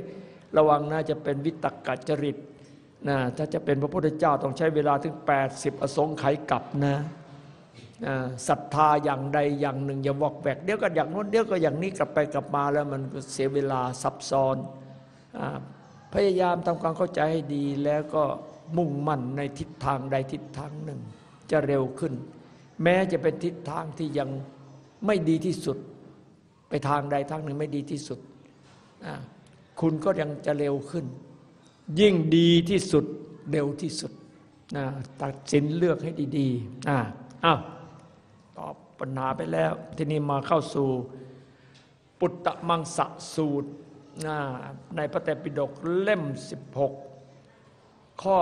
ระวังนะจะเป็นวิตกกัจจริตนะถ้าจะเป็นพระพุทธเจ้าต้องใช้เวลาถึง 80 อสงไขยกลับนะ ศรัทธาอย่างใดอย่างหนึ่งอย่าวอกแวกเดี๋ยวก็อย่างโน้นเดี๋ยวก็อย่างนี้กลับไปกลับมาแล้วมันเสียเวลาซับซ้อนอพยายามทำความเข้าใจให้ดีแล้วก็มุ่งมั่นในทิศทางใดทิศทางหนึ่ง จะเร็วขึ้น แม้จะเป็นทิศทางที่ยังไม่ดีที่สุด ไปทางใดทางหนึ่งไม่ดีที่สุด คุณก็ยังจะเร็วขึ้น ยิ่งดีที่สุดเร็วที่สุดตัดสินเลือกให้ดีๆอ้าว ปัญหาไปแล้ว ทีนี้มาเข้าสู่ปุตตะมังสะสูตรในพระไตรปิฎกเล่ม 16 ข้อ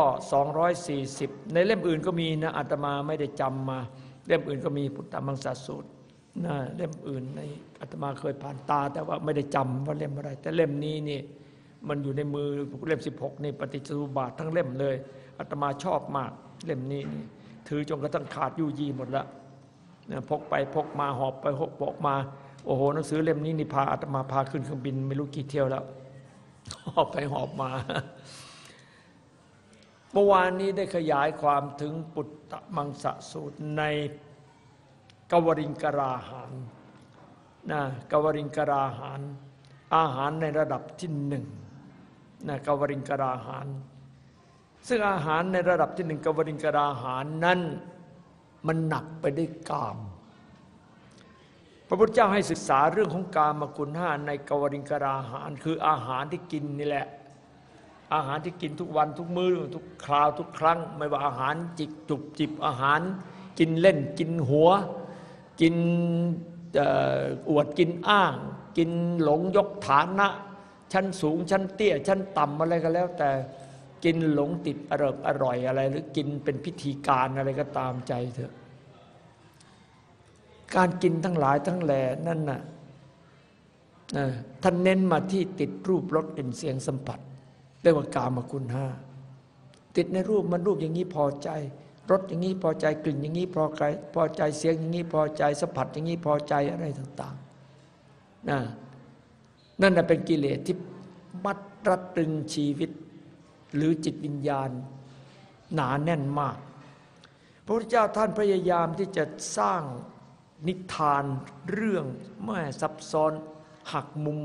240 ในเล่มอื่นก็มีนะอาตมาไม่ได้จำมา เล่มอื่นก็มีปุตตะมังสะสูตรนะเล่มอื่นในอาตมาเคยผ่านตา แต่ว่าไม่ได้จำว่าเล่มอะไร แต่เล่มนี้นี่มันอยู่ในมือเล่ม 16 นี่ปฏิจจุบาททั้งเล่มเลยอาตมาชอบมากเล่มนี้นี่ถือจนกระทั่งขาดยุยีหมดละ พกไปพกมาหอบไปหกพกมา โอ้โหหนังสือเล่มนี้นี่พาอาตมาพาขึ้นเครื่องบินไม่รู้กี่เที่ยวแล้ว หอบไปหอบมา เมื่อวานนี้ได้ขยายความถึงปุตตะมังสะสูตรในกวริงกราหารนะกวริงกราหาร อาหารในระดับที่หนึ่งนะกวริงกราหาร ซึ่งอาหารในระดับที่หนึ่งกวริงกราหารนั้น มันหนักไปได้วยกาม พระพุทธเจ้าให้ศึกษาเรื่องของกามคุณห้าในกวริงกราหาร คืออาหารที่กินนี่แหละ อาหารที่กินทุกวันทุกมื้อทุกคราวทุกครั้ง ไม่ว่าอาหารจิกจุบจิบอาหาร กินเล่นกินหัว กินเอ่ออวดกินอ้าง กินหลงยกฐานะ ชั้นสูงชั้นเตี้ย ชั้นต่ำอะไรก็แล้วแต่ กินหลงติดอร่อยอร่อยอะไร หรือกินเป็นพิธีการอะไรก็ตามใจเถอะ การกินทั้งหลายทั้งแหล่นั่นน่ะท่านเน้นมาที่ติดรูปรสกลิ่นเสียงสัมผัสเรียกว่ากามคุณห้าติดในรูปมันรูปอย่างนี้พอใจรสอย่างนี้พอใจกลิ่นอย่างนี้พอใจพอใจเสียงอย่างนี้พอใจสัมผัสอย่างนี้พอใจอะไรต่างๆน,นั่นน่ะเป็นกิเลสที่มัดรัดตึงชีวิต หรือจิตวิญญาณหนาแน่นมาก พระพุทธเจ้าท่านพยายามที่จะสร้างนิทานเรื่องไม่ซับซ้อนหักมุม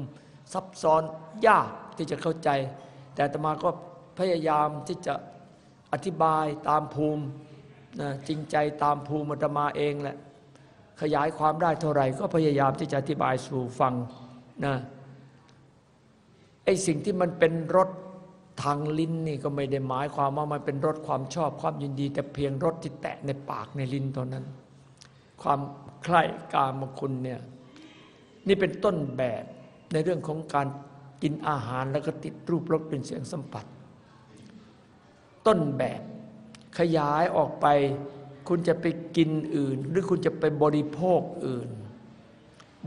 ซับซ้อนยากที่จะเข้าใจ แต่ตมาก็พยายามที่จะอธิบายตามภูมินะจริงใจตามภูมิตมาเองแหละขยายความได้เท่าไหร่ก็พยายามที่จะอธิบายสู่ฟังนะไอสิ่งที่มันเป็นรส ทางลิ้นนี่ก็ไม่ได้หมายความว่ามันเป็นรสความชอบความยินดี แต่เพียงรสที่แตะในปากในลิ้นเท่านั้น ความใคร่กามคุณเนี่ยนี่เป็นต้นแบบในเรื่องของการกินอาหารแล้วก็ติดรูปรสเป็นเสียงสัมผัส ต้นแบบขยายออกไปคุณจะไปกินอื่น หรือคุณจะไปบริโภคอื่น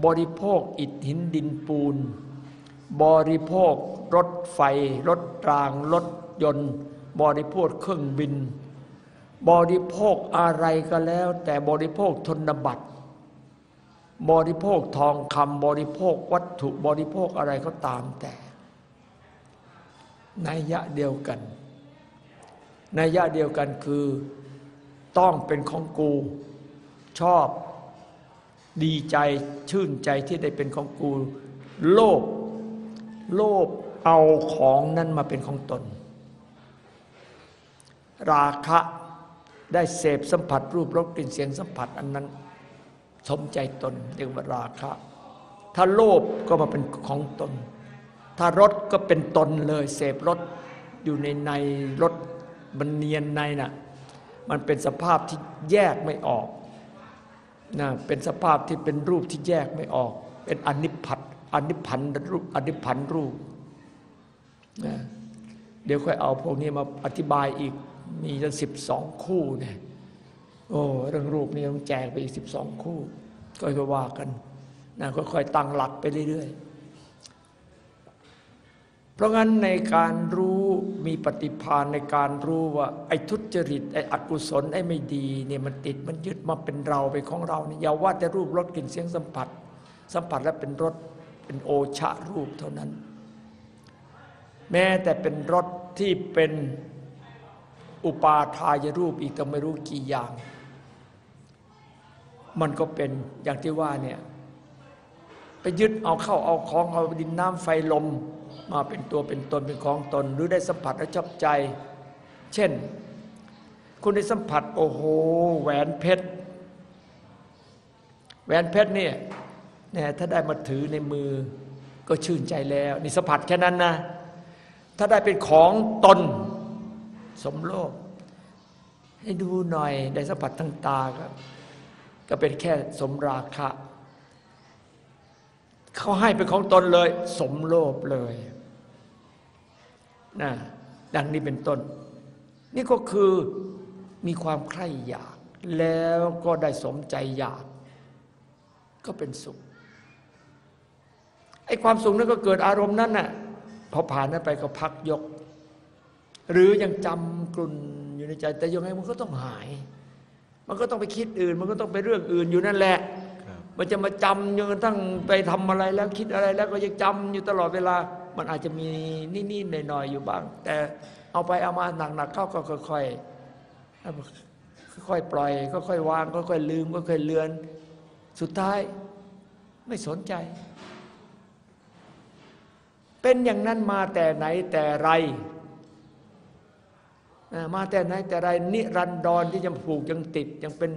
บริโภคอิฐหินดินปูน บริโภค รถไฟ รถราง รถยนต์ บริโภคเครื่องบิน บริโภคอะไรก็แล้ว แต่บริโภคธนบัตร บริโภคทองคำบริโภควัตถุบริโภคอะไรก็ตามแต่นัยยะเดียวกันนัยยะเดียวกันคือต้องเป็นของกูชอบดีใจชื่นใจที่ได้เป็นของกู โลภโลภ เอาของนั้นมาเป็นของตน ราคะได้เสพสัมผัสรูปรสกลิ่นเสียงสัมผัสอันนั้นสมใจตนเรียกว่าราคะ ถ้าโลภก็มาเป็นของตน ถ้ารสก็เป็นตนเลย เสพรสอยู่ในในรสมันเนียนในน่ะมันเป็นสภาพที่แยกไม่ออกนะเป็นสภาพที่เป็นรูปที่แยกไม่ออก เป็นอนิพัตอนิพันธ์รูปอนิพันธ์รูป เดี๋ยวค่อยเอาพวกนี้มาอธิบายอีกมีตั้งสิบสองคู่เนี่ยโอ้เรื่องรูปนี่ต้องแจกไปอีกสิบสองคู่ ก็ค่อยว่ากันนะค่อยๆตั้งหลักไปเรื่อยๆ เพราะงั้นในการรู้มีปฏิภาณในการรู้ว่า ไอ้ทุจริตไอ้อกุศลไอ้ไม่ดีเนี่ยมันติดมันยึดมาเป็นเราเป็นของเราเนี่ยอย่าว่าแต่รูปรสกลิ่นเสียงสัมผัส สัมผัสแล้วเป็นรสเป็นโอชะรูปเท่านั้น แม้แต่เป็นรสที่เป็นอุปาทายรูปอีกต้อไม่รู้กี่อย่าง มันก็เป็นอย่างที่ว่าเนี่ยไปยึดเอาเข้าเอาของเอาดินน้ำไฟลม มาเป็นตัวเป็นตนเป็นของตน หรือได้สัมผัสและชอบใจ เช่น คุณได้สัมผัสโอ้โหแหวนเพชรแหวนเพชรเนี่ยเนี่ยถ้าได้มาถือในมือก็ชื่นใจแล้ว นี่สัมผัสแค่นั้นนะ ถ้าได้เป็นของตน สมโลภให้ดูหน่อยได้สัมผัสทางตาก็ก็เป็นแค่สมราคะ เขาให้เป็นของตนเลย สมโลภเลยนะดังนี้เป็นต้น นี่ก็คือมีความใคร่อยาก แล้วก็ได้สมใจอยาก ก็เป็นสุขไอ้ความสุขนั้นก็เกิดอารมณ์นั้นน่ะ พอผ่านนั้นไปก็พักยก หรือยังจำกลุ่นอยู่ในใจ แต่ยังไงมันก็ต้องหาย มันก็ต้องไปคิดอื่น มันก็ต้องไปเรื่องอื่นอยู่นั่นแหละครับมันจะมาจำจนกระทั่งไปทำอะไรแล้วคิดอะไรแล้วก็ยังจำอยู่ตลอดเวลา มันอาจจะมีนิดๆหน่อยๆอยู่บ้าง แต่เอาไปเอามาหนักๆเข้าก็ค่อยๆค่อยๆปล่อยค่อยๆวางค่อยๆลืมค่อยๆเลือน สุดท้ายไม่สนใจ เป็นอย่างนั้นมาแต่ไหนแต่ไรมาแต่ไหนแต่ไรนิรันดรที่จะผูกยังติด ยังเป็น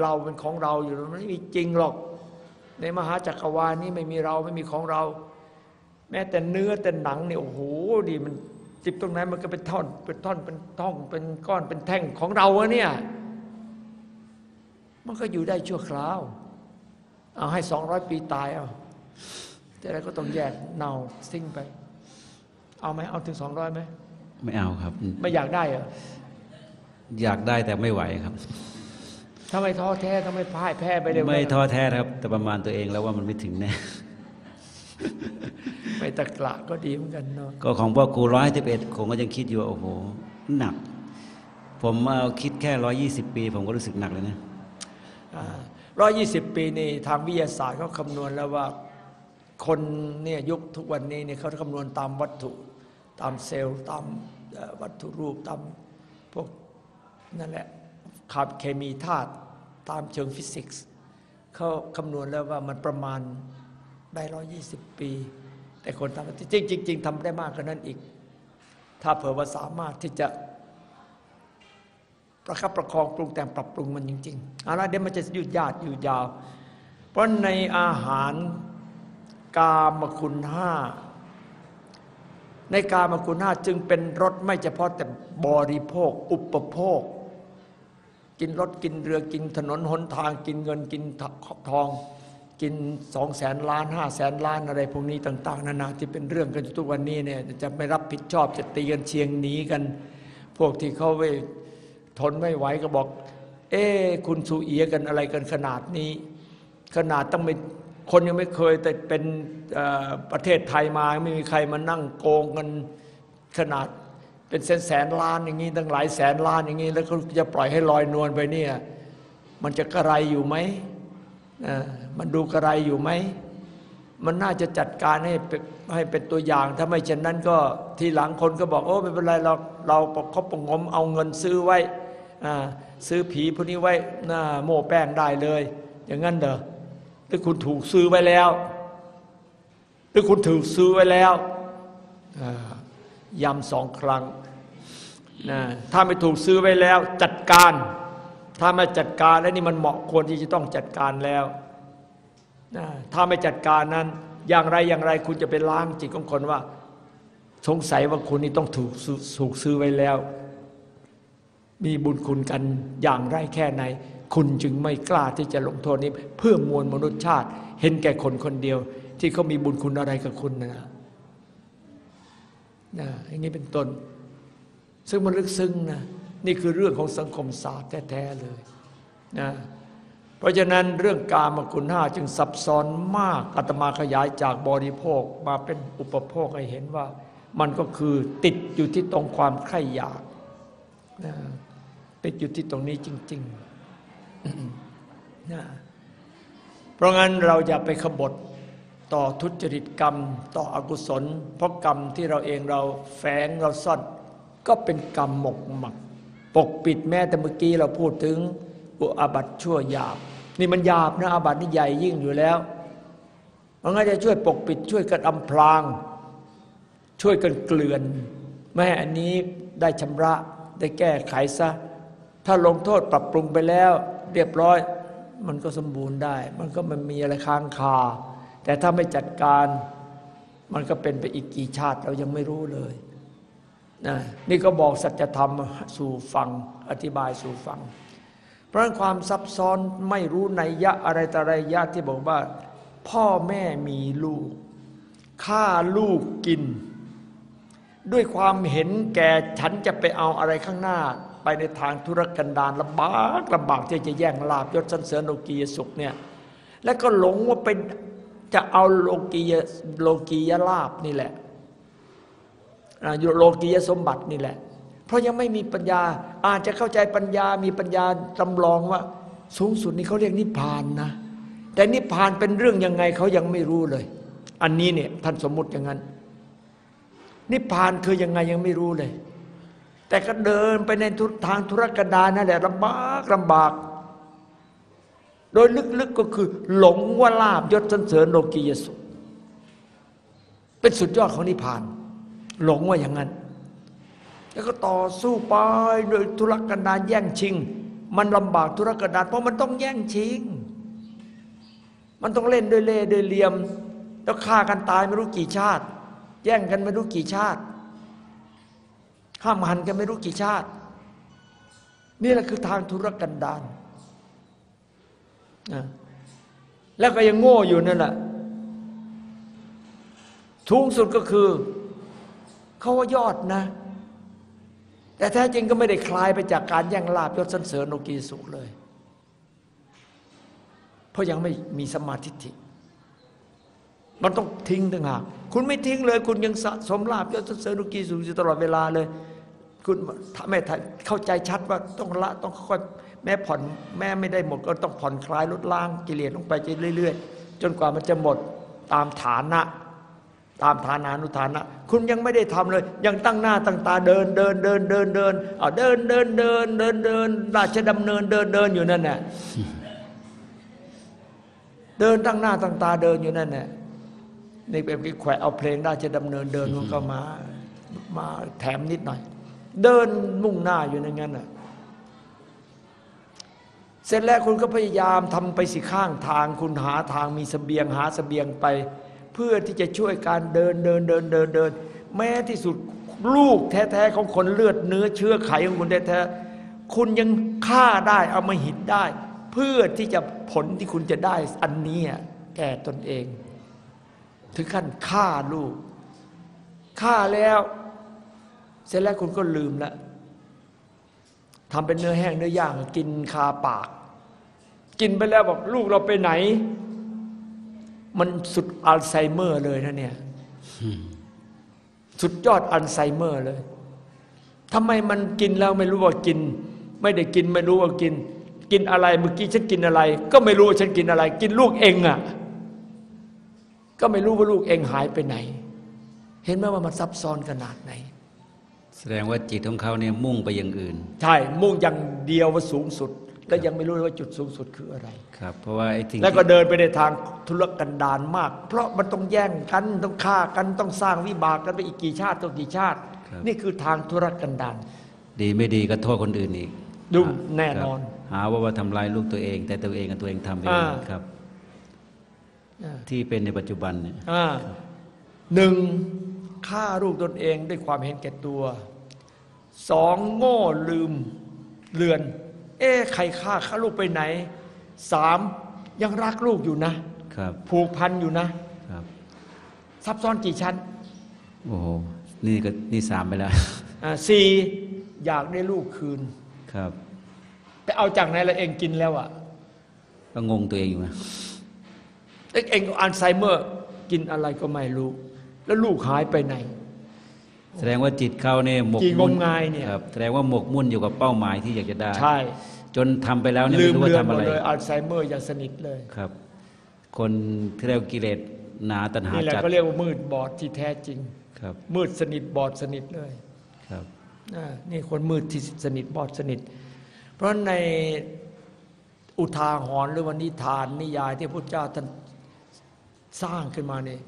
เราเป็นของเราอยู่มันไม่มีจริงหรอก ในมหาจักรวาลนี้ไม่มีเราไม่มีของเรา แม้แต่เนื้อแต่หนังเนี่ยโอ้โหดีมันจิบตรงไหนมันก็เป็นท่อนเป็นท่อนเป็นท่องเป็นก้อนเป็นแท่งของเราอะเนี่ยมันก็อยู่ได้ชั่วคราว เอาให้สองร้อยปีตายเอา แต่แล้วก็ต้องแยกเน่าสิ้งไป เอาไหมเอาถึงสองร้อยไหมไม่เอาครับ ไม่อยากได้เหรออยากได้แต่ไม่ไหวครับทำไมท้อแท้ทำไมพ่ายแพ้ไปเร็วไม่ท้อแท้นะครับ แต่ประมาณตัวเองแล้วว่ามันไม่ถึงแน่ไม่ตะกละก็ดีเหมือนกันเนาะก็ของพ่อครูร้อยสิบเอ็ดผมก็ยังคิดอยู่ว่าโอ้โหหนัก ผมเอาคิดแค่ร้อยี่สิบปี ผมก็รู้สึกหนักเลยนะร้อยยี่สิบปีนี่ทางวิทยาศาสตร์เขาคำนวณแล้วว่า คนเนี่ยยุคทุกวันนี้เนี่ยเขาคำนวณตามวัตถุ ตามเซลล์ ตามวัตถุรูปตามพวกนั่นแหละขับเคมีธาตุตามเชิงฟิสิกส์เขาคำนวณแล้วว่ามันประมาณได้ร้อยี่สิบปี แต่คนทำจริงจริงจริงๆทำได้มากกว่านั้นอีก ถ้าเผื่อว่าสามารถที่จะประคับประคองปรุงแต่งปรับปรุงมันจริงๆเอาละเดี๋ยวมันจะยืดยาดยืดยาว เพราะในอาหาร กามคุณห้าในกามคุณห้าจึงเป็นรสไม่เฉพาะแต่บริโภค อุปโภค กินรถกินเรือกินถนนหนทางกินเงินกินทอง กินสองแสนล้านห้าแสนล้านอะไรพวกนี้ต่าง ๆ นานาที่เป็นเรื่องกันทุกวันนี้เนี่ยจะไม่รับผิดชอบจะตีกันเชียงหนีกัน พวกที่เขาไปทนไม่ไหวก็บอก เอ้คุณสูเอียกันอะไรกันขนาดนี้ ขนาดต้องเป็น คนยังไม่เคยแต่เป็นประเทศไทยมาไม่มีใครมานั่งโกงกันขนาดเป็นแสนแสนล้านอย่างนี้ตั้งหลายแสนล้านอย่างนี้ แล้วก็จะปล่อยให้ลอยนวลไปเนี่ยมันจะกระไรอยู่ไหมอ่ามันดูกระไรอยู่ไหมมันน่าจะจัดการให้เปให้เป็นตัวอย่าง ถ้าไม่เช่นนั้นก็ทีหลังคนก็บอกโอ้ไม่เป็นไรเราเราประประงมเอาเงินซื้อไว้อ่าซื้อผีพวกนี้ไว้หน้าโม่แป้งได้เลย อย่างนั้นเด้อหรอ คุณถูกซื้อไว้แล้วหรือคุณถูกซื้อไว้แล้วย้ำสองครั้งนะถ้าไม่ถูกซื้อไว้แล้ว จัดการ ถ้าไม่จัดการแล้วนี่มันเหมาะควรที่จะต้องจัดการแล้วนะถ้าไม่จัดการนั้น อย่างไรอย่างไรคุณจะไปล้างจิตของคนว่า สงสัยว่าคุณนี่ต้องถูกซื้อถูกซื้อไว้แล้ว มีบุญคุณกันอย่างไรแค่ไหน คุณจึงไม่กล้าที่จะลงโทษนี้ เพื่อมวลมนุษยชาติ เห็นแก่คนคนเดียว ที่เขามีบุญคุณอะไรกับคุณนะนะอย่างนี้เป็นต้น ซึ่งมันลึกซึ้งนะนี่คือเรื่องของสังคมศาสตร์แท้ๆเลยนะเพราะฉะนั้นเรื่องกามคุณห้าจึงซับซ้อนมากอาตมาขยายจากบริโภคมาเป็นอุปโภคให้เห็นว่า มันก็คือติดอยู่ที่ตรงความใคร่อยากนะติดอยู่ที่ตรงนี้จริง ๆ นะเพราะงั้นเราอย่าไปขบฏต่อทุจริตกรรม ต่ออกุศล เพราะกรรมที่เราเองเราแฝงเราซ่อนก็เป็นกรรมหมกหมัก ปกปิดแม้แต่เมื่อกี้เราพูดถึงอุอาบัตชั่วหยาบ นี่มันหยาบนะอาบัตนี่ใหญ่ยิ่งอยู่แล้วมันก็จะช่วยปกปิดช่วยกันอำพราง ช่วยกันเกลื่อนไม่ให้อันนี้ได้ชำระได้แก้ไขซะ ถ้าลงโทษปรับปรุงไปแล้ว เรียบร้อย มันก็สมบูรณ์ได้ มันก็มันมีอะไรค้างคา แต่ถ้าไม่จัดการ มันก็เป็นไปอีกกี่ชาติเรายังไม่รู้เลยนะนี่ก็บอกสัจธรรมสู่ฟัง อธิบายสู่ฟัง เพราะงั้นความซับซ้อนไม่รู้ในยะอะไรต่อะไรยะที่บอกว่า พ่อแม่มีลูกฆ่าลูกกิน ด้วยความเห็นแก่ฉันจะไปเอาอะไรข้างหน้า ไปในทางธุรกันดารลำบากลำบากที่จะแย่งลาบยศสันเสริญโลกียสุขเนี่ยแล้วก็หลงว่าเป็นจะเอาโลกียโลกียลาบนี่แหละโลกียสมบัตินี่แหละ เพราะยังไม่มีปัญญาอาจจะเข้าใจปัญญามีปัญญาจำลองว่า สูงสุดนี่เขาเรียกนิพพานนะ แต่นิพพานเป็นเรื่องยังไงเขายังไม่รู้เลย อันนี้เนี่ยท่านสมมติอย่างนั้น นิพพานคือยังไงยังไม่รู้เลย แต่ก็เดินไปในทางธุรกันดารนั่นแหละลำบากลำบาก โดยลึกๆก็คือ หลงว่าลาบยศสันเสริญโลกียสุขเป็นสุดยอดของนิพพาน หลงว่าอย่างนั้น แล้วก็ต่อสู้ไปโดยธุรกันดารแย่งชิง มันลำบากธุรกันดารเพราะมันต้องแย่งชิง มันต้องเล่นด้วยเล่ด้วยเหลี่ยม แล้วฆ่ากันตายไม่รู้กี่ชาติ แย่งกันไม่รู้กี่ชาติ ห้ามหันกันไม่รู้กี่ชาติ นี่แหละคือทางธุรกันดารนะแล้วก็ยังโง่อยู่นั่นแหละทุงสุดก็คือเขาว่ายอดนะ แต่แท้จริงก็ไม่ได้คลายไปจากการแย่งลาบยศสันเสริญโลกีสุขเลย เพราะยังไม่มีสมาธิิมันต้องทิ้งต่างหากคุณไม่ทิ้งเลย คุณยังสะสมลาบยศสันเสริญโลกีสุขอยู่ตลอดเวลาเลย คุณถ้าไม่เข้าใจชัดว่าต้องละต้องค่อยแม้ผ่อนแม้ไม่ได้หมดก็ต้องผ่อนคลายลดล้างกิเลสลงไปเรื่อยๆ จนกว่ามันจะหมดตามฐานะ ตามฐานานุฐานะ คุณยังไม่ได้ทำเลย ยังตั้งหน้าตั้งตาเดินเดินเดินเดินเดินเอาเดินเดินเดินเดินเดินราชดำเนินเดินเดินอยู่นั่นแหละเดินตั้งหน้าตั้งตาเดินอยู่นั่นแหละนี่เป็นแขวะเอาเพลงราชดำเนินเดินมันก็มา มาแถมนิดหน่อย เดินมุ่งหน้าอยู่ในนั้นน่ะเสร็จแล้วคุณก็พยายามทำไปสิข้างทาง คุณหาทางมีสเสบียงหาสเสบียงไป เพื่อที่จะช่วยการเดินเดินเดินเดินเดิน แม้ที่สุดลูกแท้ๆของคนเลือดเนื้อเชื้อไขของคุณแท้ๆคุณยังฆ่าได้เอามาหิตได้ เพื่อที่จะผลที่คุณจะได้อันนี้แก่ตนเอง ถึงขั้นฆ่าลูกฆ่าแล้ว เสร็จแล้วคุณก็ลืมล้วทำเป็นเนื้อแห้งเนื้อย่างกินคาปาก กินไปแล้วบอกลูกเราไปไหน มันสุดอัลไซเมอร์เลยนะเนี่ยสุดยอดอัลไซเมอร์เลยทำไมมันกินแล้วไม่รู้ว่ากิน ไม่ได้กินไม่รู้ว่ากิน กินอะไรเมื่อกี้ฉันกินอะไร ก็ไม่รู้ว่าฉันกินอะไร กินลูกเองอะ่ะ ก็ไม่รู้ว่าลูกเองหายไปไหน เห็นไหมว่ามันซับซ้อนขนาดไหน แสดงว่าจิตของเขาเนี่ยมุ่งไปอย่างอื่น ใช่มุ่งอย่างเดียวว่าสูงสุด และยังไม่รู้เลยว่าจุดสูงสุดคืออะไรครับเพราะว่าไอ้สิ่งแล้วก็ที่เดินไปในทางธุรกันดารมาก เพราะมันต้องแย่งกันต้องฆ่ากันต้องสร้างวิบากกันไปอีกกี่ชาติต้องกี่ชาติ นี่คือทางธุรกันดารดีไม่ดีก็โทษคนอื่นอีกดูแน่นอนครับหาว่าว่าทำลายลูกตัวเอง แต่ตัวเองกับตัวเองทำเองอ่าครับอ่าที่เป็นในปัจจุบันเนี่ยอ่าหนึ่ง ฆ่าลูกตนเองด้วยความเห็นแก่ตัวสองโง่ลืมเลือน เอ๊ะใครฆ่าฆ่าลูกไปไหนสามยังรักลูกอยู่นะ ครับ ผูกพันอยู่นะ ครับ ซับซ้อนกี่ชั้น โอ้โห นี่ก็นี่สามไปแล้วอ่าสี่อยากได้ลูกคืน ครับไปเอาจากไหนละเองกินแล้วอะก็งงตัวเองอยู่นะ เอ็งเองก็อัลไซเมอร์ กินอะไรก็ไม่รู้ แล้วลูกหายไปไหน แสดงว่าจิตเขาเนี่ยหมกกี่งมุ่นมงายเนี่ยครับแสดงว่าหมกมุ่นอยู่กับเป้าหมายที่อยากจะได้ใช่จนทำไปแล้วเนี่ยลืไม่มรู้ว่าเลือนทำหมอะดไรเลยอัลไซเมอร์อย่างสนิทเลยครับ คนที่เรียกว่ากิเลสหนาตัณหานี่แหละจัดก็เรียกว่ามืดบอดที่แท้จริงครับ มืดสนิทบอดสนิทเลยครับนะนี่คนมืดที่สนิทบอดสนิท เพราะในอุทาหรณ์หรือวันนิทานนิยายที่พระพุทธเจ้าท่านสร้างขึ้นมาเนี่ย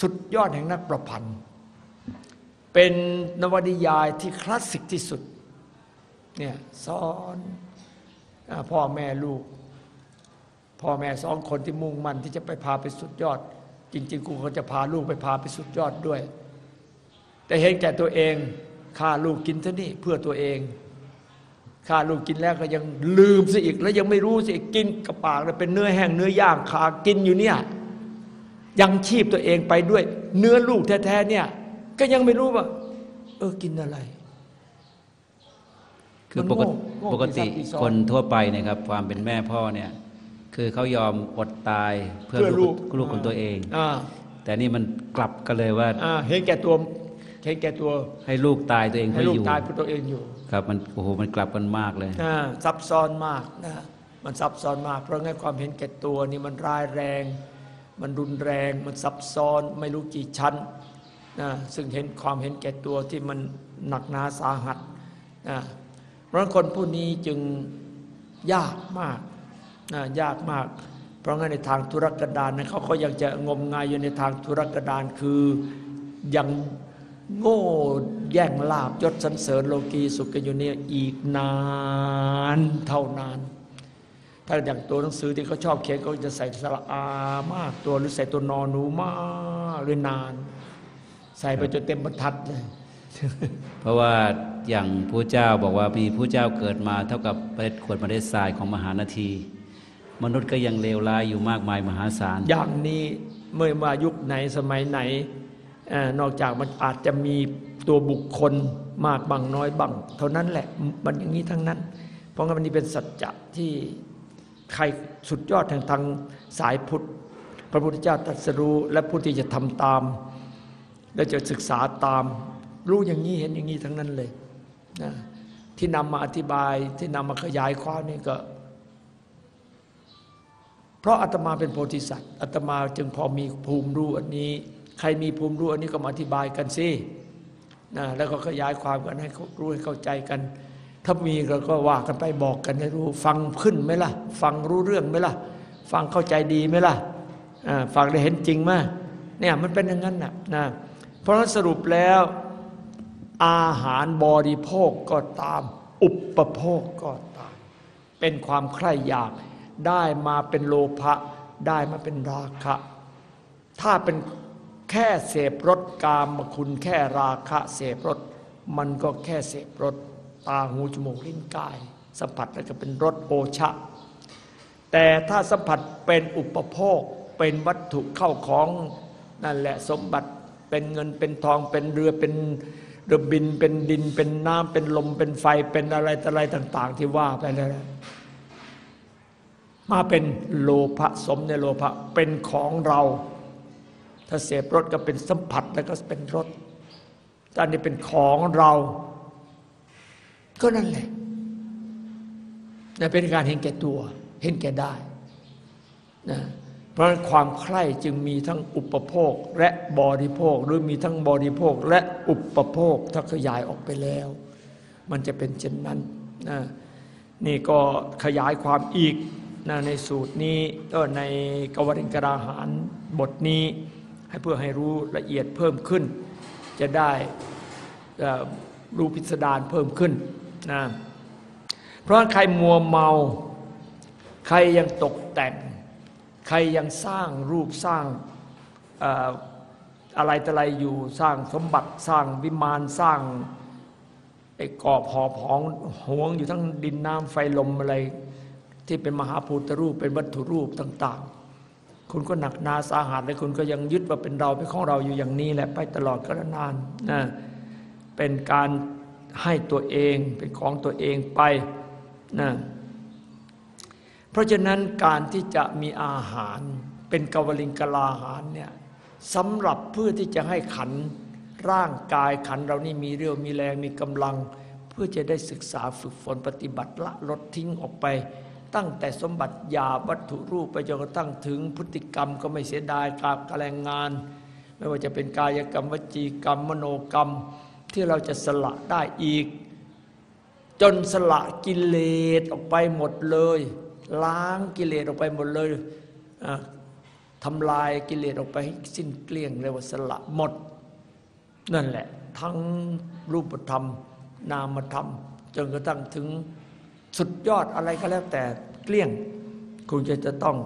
สุดยอดแห่งนักประพันธ์ เป็นนวนิยายที่คลาสสิกที่สุดเนี่ยสอนอพ่อแม่ลูก พ่อแม่สองคนที่มุ่งมั่นที่จะไปพาไปสุดยอด จริง ๆ กูก็จะพาลูกไปพาไปสุดยอดด้วย แต่เห็นแก่ตัวเองฆ่าลูกกินเท่านี้เพื่อตัวเองฆ่าลูกกินแล้วก็ยังลืมซะอีก แล้วยังไม่รู้สิอีกกินกระปากเลยเป็นเนื้อแห้งเนื้อย่างขากินอยู่เนี่ย ยังชีพตัวเองไปด้วย เนื้อลูกแท้ๆเนี่ย ก็ยังไม่รู้ว่า เออกินอะไร คือปกติมันโง่ปกติโง่กี่ซับกี่ซ้อนคนทั่วไปเนะครับ ความเป็นแม่พ่อเนี่ย คือเขายอมอดตายเพื่อเพื่อลูลูกกลูกของตัวเองอ่าแต่นี่มันกลับกันเลยว่าอ่าเห็นแก่ตัวเห็นแก่ตัว ให้ลูกตายตัวเองให้ไม่ลูกอยู่ตายเพื่อตัวเองอยู่ ครับมันโอ้โหมันกลับกันมากเลยอ่าซับซ้อนมากนะมันซับซ้อนมาก เพราะงั้นความเห็นแก่ตัวนี่มันร้ายแรง มันรุนแรงมันซับซ้อนไม่รู้กี่ชั้นนะซึ่งเห็นความเห็นแก่ตัวที่มันหนักหนาสาหัสนะเพราะคนผู้นี้จึงยากมากนะยากมาก เพราะงั้นในทางธุรกดารนะเขาก็ยังจะงมงายอยู่ในทางธุรกดารคือยังโง่แย่งลาบยศสันเสริญโลกีสุขกันอยู่เนี่ยอีกนานเท่านาน ถ้าอย่างตัวหนังสือที่เขาชอบเขียนก็จะใส่สระอามากตัวหรือใส่ตัวนอนหนูมากหรือนาน ใส่ไปจนเต็มบรรทัดเลยเพราะว่าอย่างผู้เจ้าบอกว่ามีผู้เจ้าเกิดมาเท่ากับเมล็ดขวดเมล็ดทรายของมหานาที มนุษย์ก็ยังเลวร้ายอยู่มากมายมหาศาล อย่างนี้เมื่อมายุคไหนสมัยไหนเออนอกจากมันอาจจะมีตัวบุคคลมากบางน้อยบาง เท่านั้นแหละมันอย่างนี้ทั้งนั้น เพราะงั้นมันนี่เป็นสัจจะที่ ใครสุดยอดทางทางสายพุทธ พระพุทธเจ้าตรัสรู้และผู้ที่จะทำตาม และจะศึกษาตาม รู้อย่างนี้เห็นอย่างนี้ทั้งนั้นเลยนะที่นำมาอธิบายที่นำมาขยายความนี่ก็ เพราะอาตมาเป็นโพธิสัตว์อาตมาจึงพอมีภูมิรู้อันนี้ ใครมีภูมิรู้อันนี้ก็มาอธิบายกันสินะแล้วก็ขยายความกันให้เขารู้ให้เข้าใจกัน ถ้ามีเราก็ว่ากันไปบอกกันให้รู้ ฟังขึ้นไหมล่ะ ฟังรู้เรื่องไหมล่ะ ฟังเข้าใจดีไหมล่ะฟังได้เห็นจริงไหมเนี่ยมันเป็นอย่างนั้นนะนะเพราะฉะนั้นสรุปแล้ว อาหารบริโภคก็ตาม อุปโภคก็ตาม เป็นความใคร่อยาก ได้มาเป็นโลภะได้มาเป็นราคะ ถ้าเป็นแค่เสพรสกามคุณแค่ราคะเสพรสมันก็แค่เสพรส ตาหูจมูกลิ้นกาย สัมผัสแล้วก็เป็นรสโอชะ แต่ถ้าสัมผัสเป็นอุปโภคเป็นวัตถุเข้าของนั่นแหละสมบัติเป็นเงินเป็นทองเป็นเรือเป็นเรือบินเป็นดินเป็นน้ำเป็นลมเป็นไฟเป็นอะไรอะไรต่าง ๆ ที่ว่าไปแล้วมาเป็นโลภะสมในโลภะเป็นของเรา ถ้าเสพรสก็เป็นสัมผัสแล้วก็เป็นรสตอนนี้เป็นของเรา ก็นั่นแหละนะเป็นการเห็นแก่ตัว เห็นแก่ได้นะเพราะฉะนั้นความใคร่จึงมีทั้งอุปโภคและบริโภค หรือมีทั้งบริโภคและอุปโภคถ้าขยายออกไปแล้ว มันจะเป็นเช่นนั้นนะนี่ก็ขยายความอีกนะในสูตรนี้ในกวริงกราหารบทนี้ ให้เพื่อให้รู้ละเอียดเพิ่มขึ้น จะได้รู้พิสดารเพิ่มขึ้น นะเพราะใครมัวเมา ใครยังตกแต่ง ใครยังสร้างรูปสร้างอะไรต่ออะไรอยู่สร้างสมบัติสร้างวิมานสร้างไอ้กอบหอบหองห่วงอยู่ทั้งดินน้ำไฟลมอะไร ที่เป็นมหาภูตรูปเป็นวัตถุรูปต่าง ๆ คุณก็หนักนาสาหัสและคุณก็ยังยึดว่าเป็นเราเป็นของเราอยู่อย่างนี้แหละไปตลอดกาลนานนะเป็นการ ให้ตัวเองเป็นของตัวเองไปนะเพราะฉะนั้นการที่จะมีอาหารเป็นกวลิงกลาอาหารเนี่ยสำหรับเพื่อที่จะให้ขันร่างกายขันเรานี่มีเรี่ยวมีแรงมีกำลัง เพื่อจะได้ศึกษาฝึกฝนปฏิบัติละลดทิ้งออกไป ตั้งแต่สมบัติยาวัตถุรูปไปจนกระทั่งถึงพฤติกรรมก็ไม่เสียดายการแรงงาน ไม่ว่าจะเป็นกายกรรมวจีกรรม มโนกรรม ที่เราจะสละได้อีก จนสละกิเลสออกไปหมดเลย ล้างกิเลสออกไปหมดเลยทำลายกิเลสออกไปให้สิ้นเกลี้ยงเรียกว่าสละหมด นั่นแหละ ทั้งรูปธรรม นามธรรม จนกระทั่งถึงสุดยอดอะไรก็แล้วแต่เกลี้ยง คุณจะจะต้อง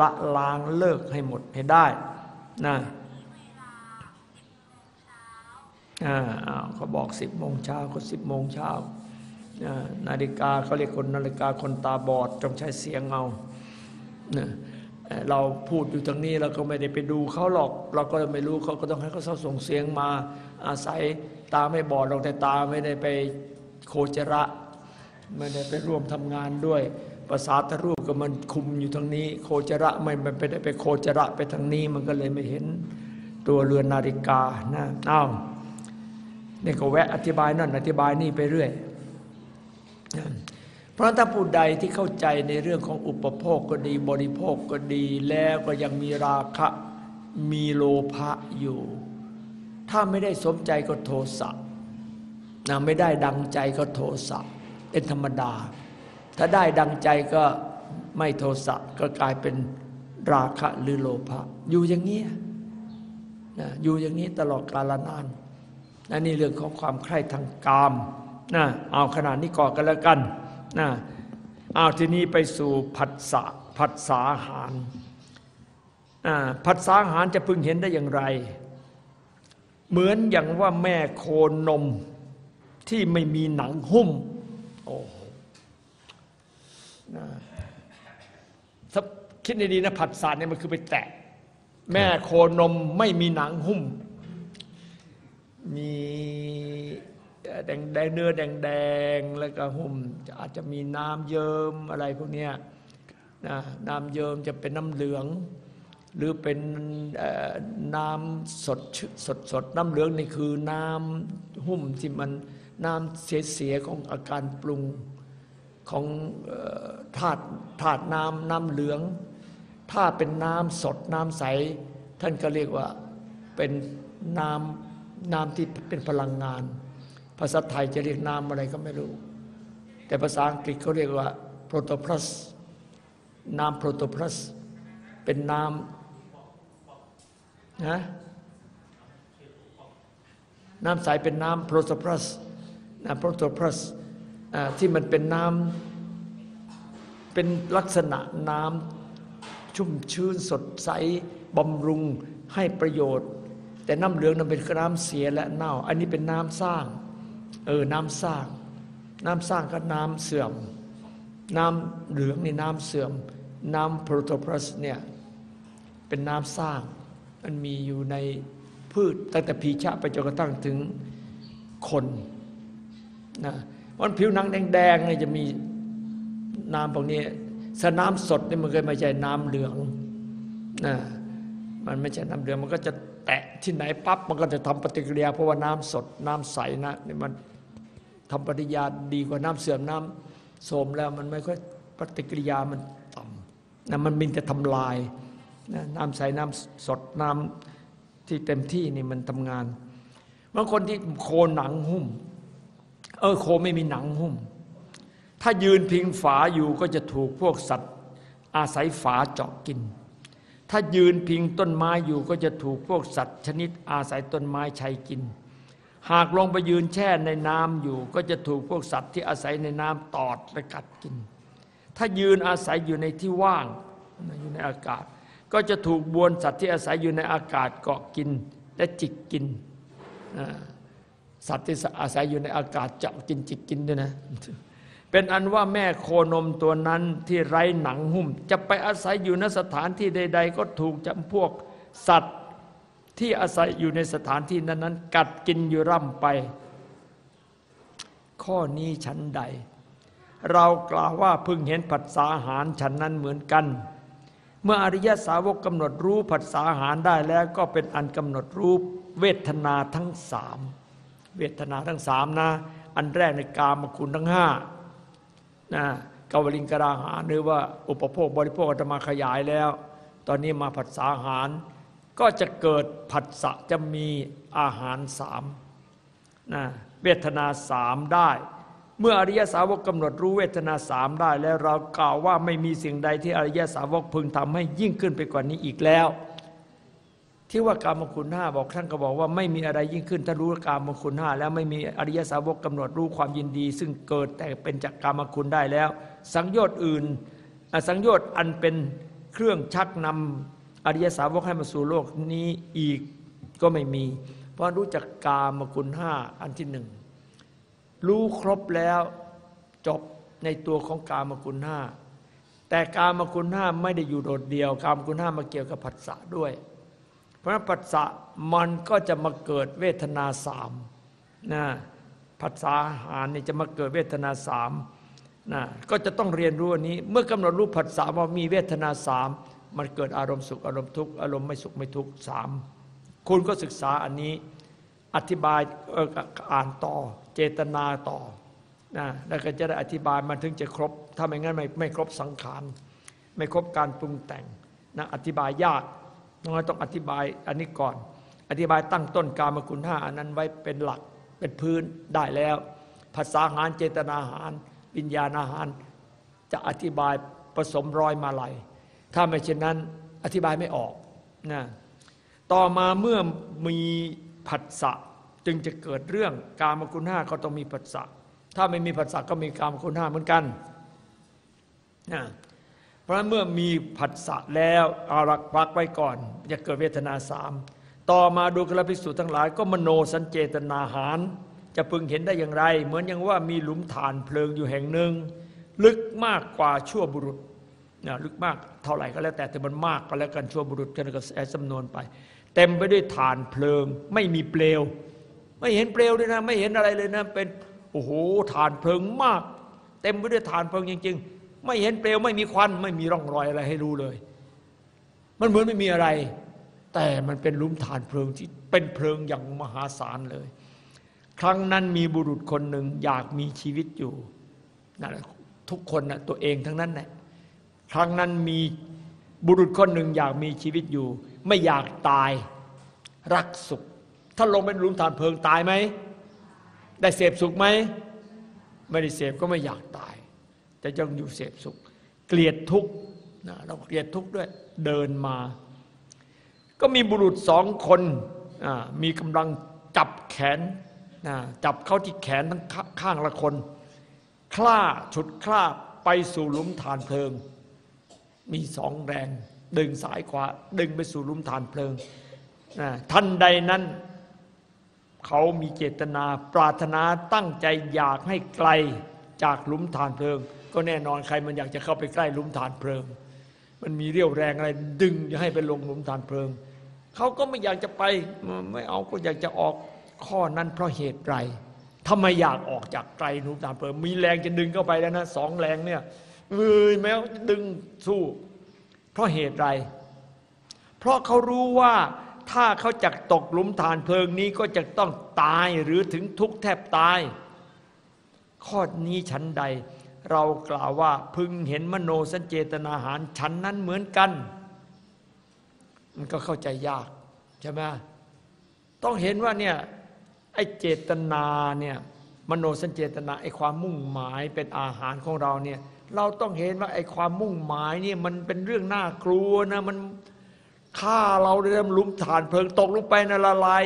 ละล้างเลิกให้หมดให้ได้นะอ่าอ้าว เขาบอกสิบโมงเช้าก็สิบโมงเช้านาฬิกาเขาเรียกคนนาฬิกาคนตาบอดจงใช้เสียงเอาเราพูดอยู่ตรงนี้เราก็ไม่ได้ไปดูเขาหรอก เราก็ไม่รู้เขาก็ต้องให้เขาส่งเสียงมาอาศัยตาไม่บอดหรอกแต่ตาไม่ได้ไปโคจระไม่ได้ไปร่วมทำงานด้วยภาษาทรูปก็มันคุมอยู่ทางนี้ โคจระไม่มันไปได้ไปโคจระไปทางนี้มันก็เลยไม่เห็นตัวเรือนนาฬิกานะอ้าว นี่ก็แวะอธิบายนั่นอธิบายนี่ไปเรื่อย เพราะถ้าผู้ใดที่เข้าใจในเรื่องของอุปโภคก็ดีบริโภคก็ดีแล้วก็ยังมีราคะมีโลภะอยู่ ถ้าไม่ได้สมใจก็โทสะนะไม่ได้ดังใจก็โทสะเป็นธรรมดา ถ้าได้ดังใจก็ไม่โทสะก็กลายเป็นราคะหรือโลภะอยู่อย่างนี้นะอยู่อย่างนี้ตลอดกาลนาน นะนี่เรื่องของความใคร่ทางกามนะเอาขนาดนี้ก่อนกันแล้วกันนะเอาทีนี้ไปสู่ผัสสะผัสสาหารผัสสาหารจะพึงเห็นได้อย่างไร เหมือนอย่างว่าแม่โคนมที่ไม่มีหนังหุ้มโอ้โหถ้าคิดในดีๆนะผัสสะเนี่ยมันคือไปแตะ แม่โคนมไม่มีหนังหุ้ม มีแดงแดงเนื้อแดงแดงแล้วก็หุ้มอาจจะมีน้ำเยิ้มอะไรพวกเนี้ยนะน้ำเยิ้มจะเป็นน้ำเหลือง หรือเป็นน้ำสดสดสดน้ำเหลืองนี่คือน้ำหุ้มที่มันน้ำเสียๆของอาการปรุงของธาตุธาตุน้ำน้ำเหลือง ถ้าเป็นน้ำสดน้ำใส ท่านก็เรียกว่าเป็นน้ำ น้ำที่เป็นพลังงาน ภาษาไทยจะเรียกน้ำอะไรก็ไม่รู้ แต่ภาษาอังกฤษเขาเรียกว่าโปรโตพลัสน้ำโปรโตพลัสเป็นน้ำนะน้ำใสเป็นน้ำโปรโตพลัสน้ำโปรโตพลัสที่มันเป็นน้ำเป็นลักษณะน้ำชุ่มชื้นสดใสบำรุงให้ประโยชน์ แต่น้ำเหลืองนั้นเป็นน้ำเสียและเน่า อันนี้เป็นน้ำสร้าง เออน้ำสร้าง น้ำสร้างกับน้ำเสื่อม น้ำเหลืองนี่น้ำเสื่อม น้ำโปรโตพลัสเนี่ยเป็นน้ำสร้าง มันมีอยู่ในพืชตั้งแต่พีชะไปจนกระทั่งถึงคนนะวันผิวหนังแดงๆเนี่ยจะมีน้ำพวกนี้สน้ำสดนี่มันก็ไม่ใช่น้ำเหลืองนะมันไม่ใช่น้ำเหลืองมันก็จะ ตะที่ไหนปั๊บมันก็จะทำปฏิกิริยาเพราะว่าน้ำสดน้ำใสนะนี่มันทำปฏิกิริยาดีกว่าน้ำเสื่อมน้ำโสมแล้วมันไม่ค่อยปฏิกิริยามันต่ำนะมันมินจะทำลายนะน้ำใสน้ำสดน้ำที่เต็มที่นี่มันทำงานบางคนที่โคหนังหุ้ม เออโคไม่มีหนังหุ้ม ถ้ายืนพิงฝาอยู่ก็จะถูกพวกสัตว์อาศัยฝาเจาะกิน ถ้ายืนพิงต้นไม้อยู่ก็จะถูกพวกสัตว์ชนิดอาศัยต้นไม้ชัยกิน หากลงไปยืนแช่ในน้ำอยู่ ก็จะถูกพวกสัตว์ที่อาศัยในน้ำตอดและกัดกิน ถ้ายืนอาศัยอยู่ในที่ว่างอยู่ในอากาศ ก็จะถูกบวนสัตว์ที่อาศัยอยู่ในอากาศเกาะกินและจิกกินสัตว์ที่อาศัยอยู่ในอากาศจะกินจิกกินด้วยนะ เป็นอันว่าแม่โคนมตัวนั้นที่ไร้หนังหุ้ม จะไปอาศัยอยู่ในสถานที่ใด ๆ ก็ถูกจำพวกสัตว์ที่อาศัยอยู่ในสถานที่นั้นๆ กัดกินอยู่ร่ำไป ข้อนี้ชั้นใด เรากล่าวว่าพึงเห็นผัสสาหารฉันนั้นเหมือนกัน เมื่ออริยสาวกกำหนดรู้ผัสสาหารได้แล้วก็เป็นอันกำหนดรู้เวทนาทั้งสามเวทนาทั้งสามนะ อันแรกในกามคุณทั้งห้า นะกาวลิงกราหารหรือว่าอุปโภคบริโภคอาตมาขยายแล้ว ตอนนี้มาผัสสาหาร ก็จะเกิดผัสสะจะมีอาหารสามนะเวทนาสามได้ เมื่ออริยสาวกกำหนดรู้เวทนาสามได้ แล้วเรากล่าวว่าไม่มีสิ่งใดที่อริยสาวกพึงทำให้ยิ่งขึ้นไปกว่านี้อีกแล้ว ที่ว่ากามคุณห้าบอกท่านก็บอกว่าไม่มีอะไรยิ่งขึ้นถ้ารู้กามคุณห้าแล้วไม่มีอริยสาวกกำหนดรู้ความยินดี ซึ่งเกิดแต่เป็นจากกามคุณได้แล้ว สังโยชน์อื่น สังโยชน์อันเป็นเครื่องชักนำอริยสาวกให้มาสู่โลกนี้อีกก็ไม่มี เพราะรู้จักกามคุณห้าอันที่หนึ่งรู้ครบแล้วจบในตัวของกามคุณห้าแต่กามคุณห้าไม่ได้อยู่โดดเดียว กามคุณห้ามาเกี่ยวกับผัสสะด้วย เพราะนั้นผัสสะมันก็จะมาเกิดเวทนาสามนะผัสสะอาหารนี่จะมาเกิดเวทนาสามนะก็จะต้องเรียนรู้อันนี้ เมื่อกำหนดรู้ผัสสะว่ามีเวทนาสามมันเกิดอารมณ์สุขอารมณ์ทุกข์อารมณ์ไม่สุขไม่ทุกข์สามคุณก็ศึกษาอันนี้อธิบายอ่ออ่านต่อ เจตนาต่อนะแล้วก็จะได้อธิบายมันถึงจะครบ ถ้าไม่งั้นไม่ไม่ครบสังขาร ไม่ครบการปรุงแต่งนะอธิบายยาก น้อยต้องอธิบายอันนี้ก่อน อธิบายตั้งต้นกามคุณห้าอันนั้นไว้เป็นหลักเป็นพื้นได้แล้ว ภาษาหารเจตนาหารวิญญาณอาหาร จะอธิบายผสมร้อยมาลัยถ้าไม่เช่นนั้นอธิบายไม่ออกนะต่อมาเมื่อมีผัสสะจึงจะเกิดเรื่องกามคุณห้าก็ต้องมีผัสสะถ้าไม่มีผัสสะก็มีกามคุณห้าเหมือนกันนะ ราะฉะนั้นเมื่อมีผัสสะแล้วเอาหลักพักไว้ก่อนจะเกิดเวทนาสามต่อมาดูกระพิสูจน์ทั้งหลาย ก็มโนสัญเจตนาหาร จะพึงเห็นได้อย่างไร เหมือนอย่างว่ามีหลุมฐานเพลิงอยู่แห่งหนึ่ง ลึกมากกว่าชั่วบุรุษนะลึกมากเท่าไหร่ก็แล้วแต่แต่มันมากก็แล้วกันชั่วบุรุษกันก็แอสำนวนไป เต็มไปด้วยฐานเพลิง ไม่มีเปลว ไม่เห็นเปลวเลยนะ ไม่เห็นอะไรเลยนะเป็นโอ้โหฐานเพลิงมาก เต็มไปด้วยฐานเพลิงจริง ๆ ไม่เห็นเปลวไม่มีควัน ไม่มีร่องรอยอะไรให้รู้เลย มันเหมือนไม่มีอะไร แต่มันเป็นลุมฐานเพลิงที่เป็นเพลิงอย่างมหาศาลเลย ครั้งนั้นมีบุรุษคนหนึ่งอยากมีชีวิตอยู่นั่นทุกคนนะตัวเองทั้งนั้นแหละครั้งนั้นมีบุรุษคนหนึ่งอยากมีชีวิตอยู่ ไม่อยากตายรักสุข ถ้าลงเป็นลุมฐานเพลิงตายไหมได้เสพสุขไหมไม่ได้เสพก็ไม่อยากตาย แต่ยังอยู่เสพสุข เกลียดทุกข์นะเราเกลียดทุกข์ด้วยเดินมา ก็มีบุรุษสองคนมีกำลังจับแขนนะจับเข้าที่แขนทั้งข้างละคน คล้าฉุดคล้าไปสู่หลุมฐานเพลิง มีสองแรง ดึงสายขวาดึงไปสู่หลุมฐานเพลิงนะทันใดนั้น เขามีเจตนาปรารถนาตั้งใจอยากให้ไกลจากหลุมฐานเพลิง ก็แน่นอนใครมันอยากจะเข้าไปใกล้หลุมฐานเพลิง มันมีเรี่ยวแรงอะไร ดึงจะให้ไปลงหลุมฐานเพลิงเขาก็ไม่อยากจะไปไม่เอาก็อยากจะออกข้อนั้นเพราะเหตุไรทำไมอยากออกจากไกลหลุมฐานเพลิง มีแรงจะดึงเข้าไปแล้วนะสองแรงเนี่ยเอ้ยแม้ดึงสู้ เพราะเหตุไร เพราะเขารู้ว่าถ้าเขาจะตกหลุมฐานเพลิงนี้ก็จะต้องตายหรือถึงทุกข์แทบตาย ข้อนี้ฉันใด เรากล่าวว่าพึงเห็นมโนสัญเจตนาหารฉันนั้นเหมือนกัน มันก็เข้าใจยากใช่ไหมต้องเห็นว่าเนี่ยไอ้เจตนาเนี่ยมโนสัญเจตนาไอ้ความมุ่งหมายเป็นอาหารของเราเนี่ยเราต้องเห็นว่าไอ้ความมุ่งหมายเนี่ยมันเป็นเรื่องน่ากลัวนะมันฆ่าเราเลยนะหลุมฐานเพลิงตกลงไปนะละลาย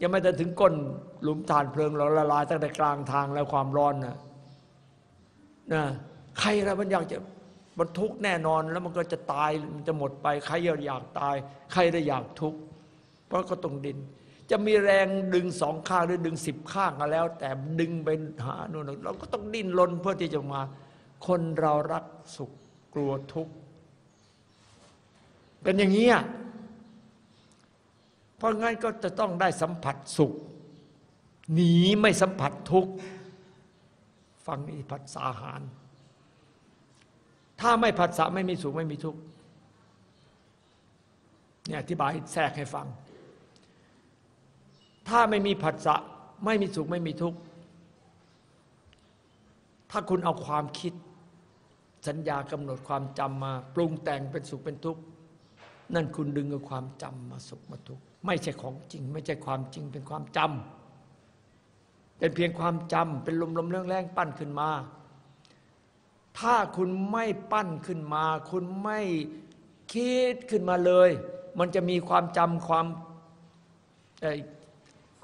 ยังไม่ถึงก้นหลุมฐานเพลิงเราละลายตั้งแต่กลางทางแล้วความร้อนนะ นะใครละมันอยากจะมันทุกข์แน่นอนแล้วมันก็จะตายมันจะหมดไป ใครอยากตาย ใครได้อยากทุกข์เพราะก็ต้องดิน จะมีแรงดึงสองข้างหรือดึงสิบข้างก็แล้ว แต่ดึงไปหาโน่นเราก็ต้องดิ้นรนเพื่อที่จะมา คนเรารักสุขกลัวทุกข์เป็นอย่างนี้เพราะงั้นก็จะต้องได้สัมผัสสุข หนีไม่สัมผัสทุกข์ ฟังนี่ผัสสาหาร ถ้าไม่ผัสสะไม่มีสุขไม่มีทุกข์เนี่ยอธิบายแทรกให้ฟัง ถ้าไม่มีผัสสะไม่มีสุขไม่มีทุกข์ถ้าคุณเอาความคิดสัญญากำหนดความจำมา ปรุงแต่งเป็นสุขเป็นทุกข์นั่นคุณดึงเอาความจำมาสุขมาทุกข์ไม่ใช่ของจริง ไม่ใช่ความจริงเป็นความจำ เป็นเพียงความจำเป็นลมๆเรื่องแรงๆปั้นขึ้นมา ถ้าคุณไม่ปั้นขึ้นมา คุณไม่คิดขึ้นมาเลย มันจะมีความจำความเอ่อ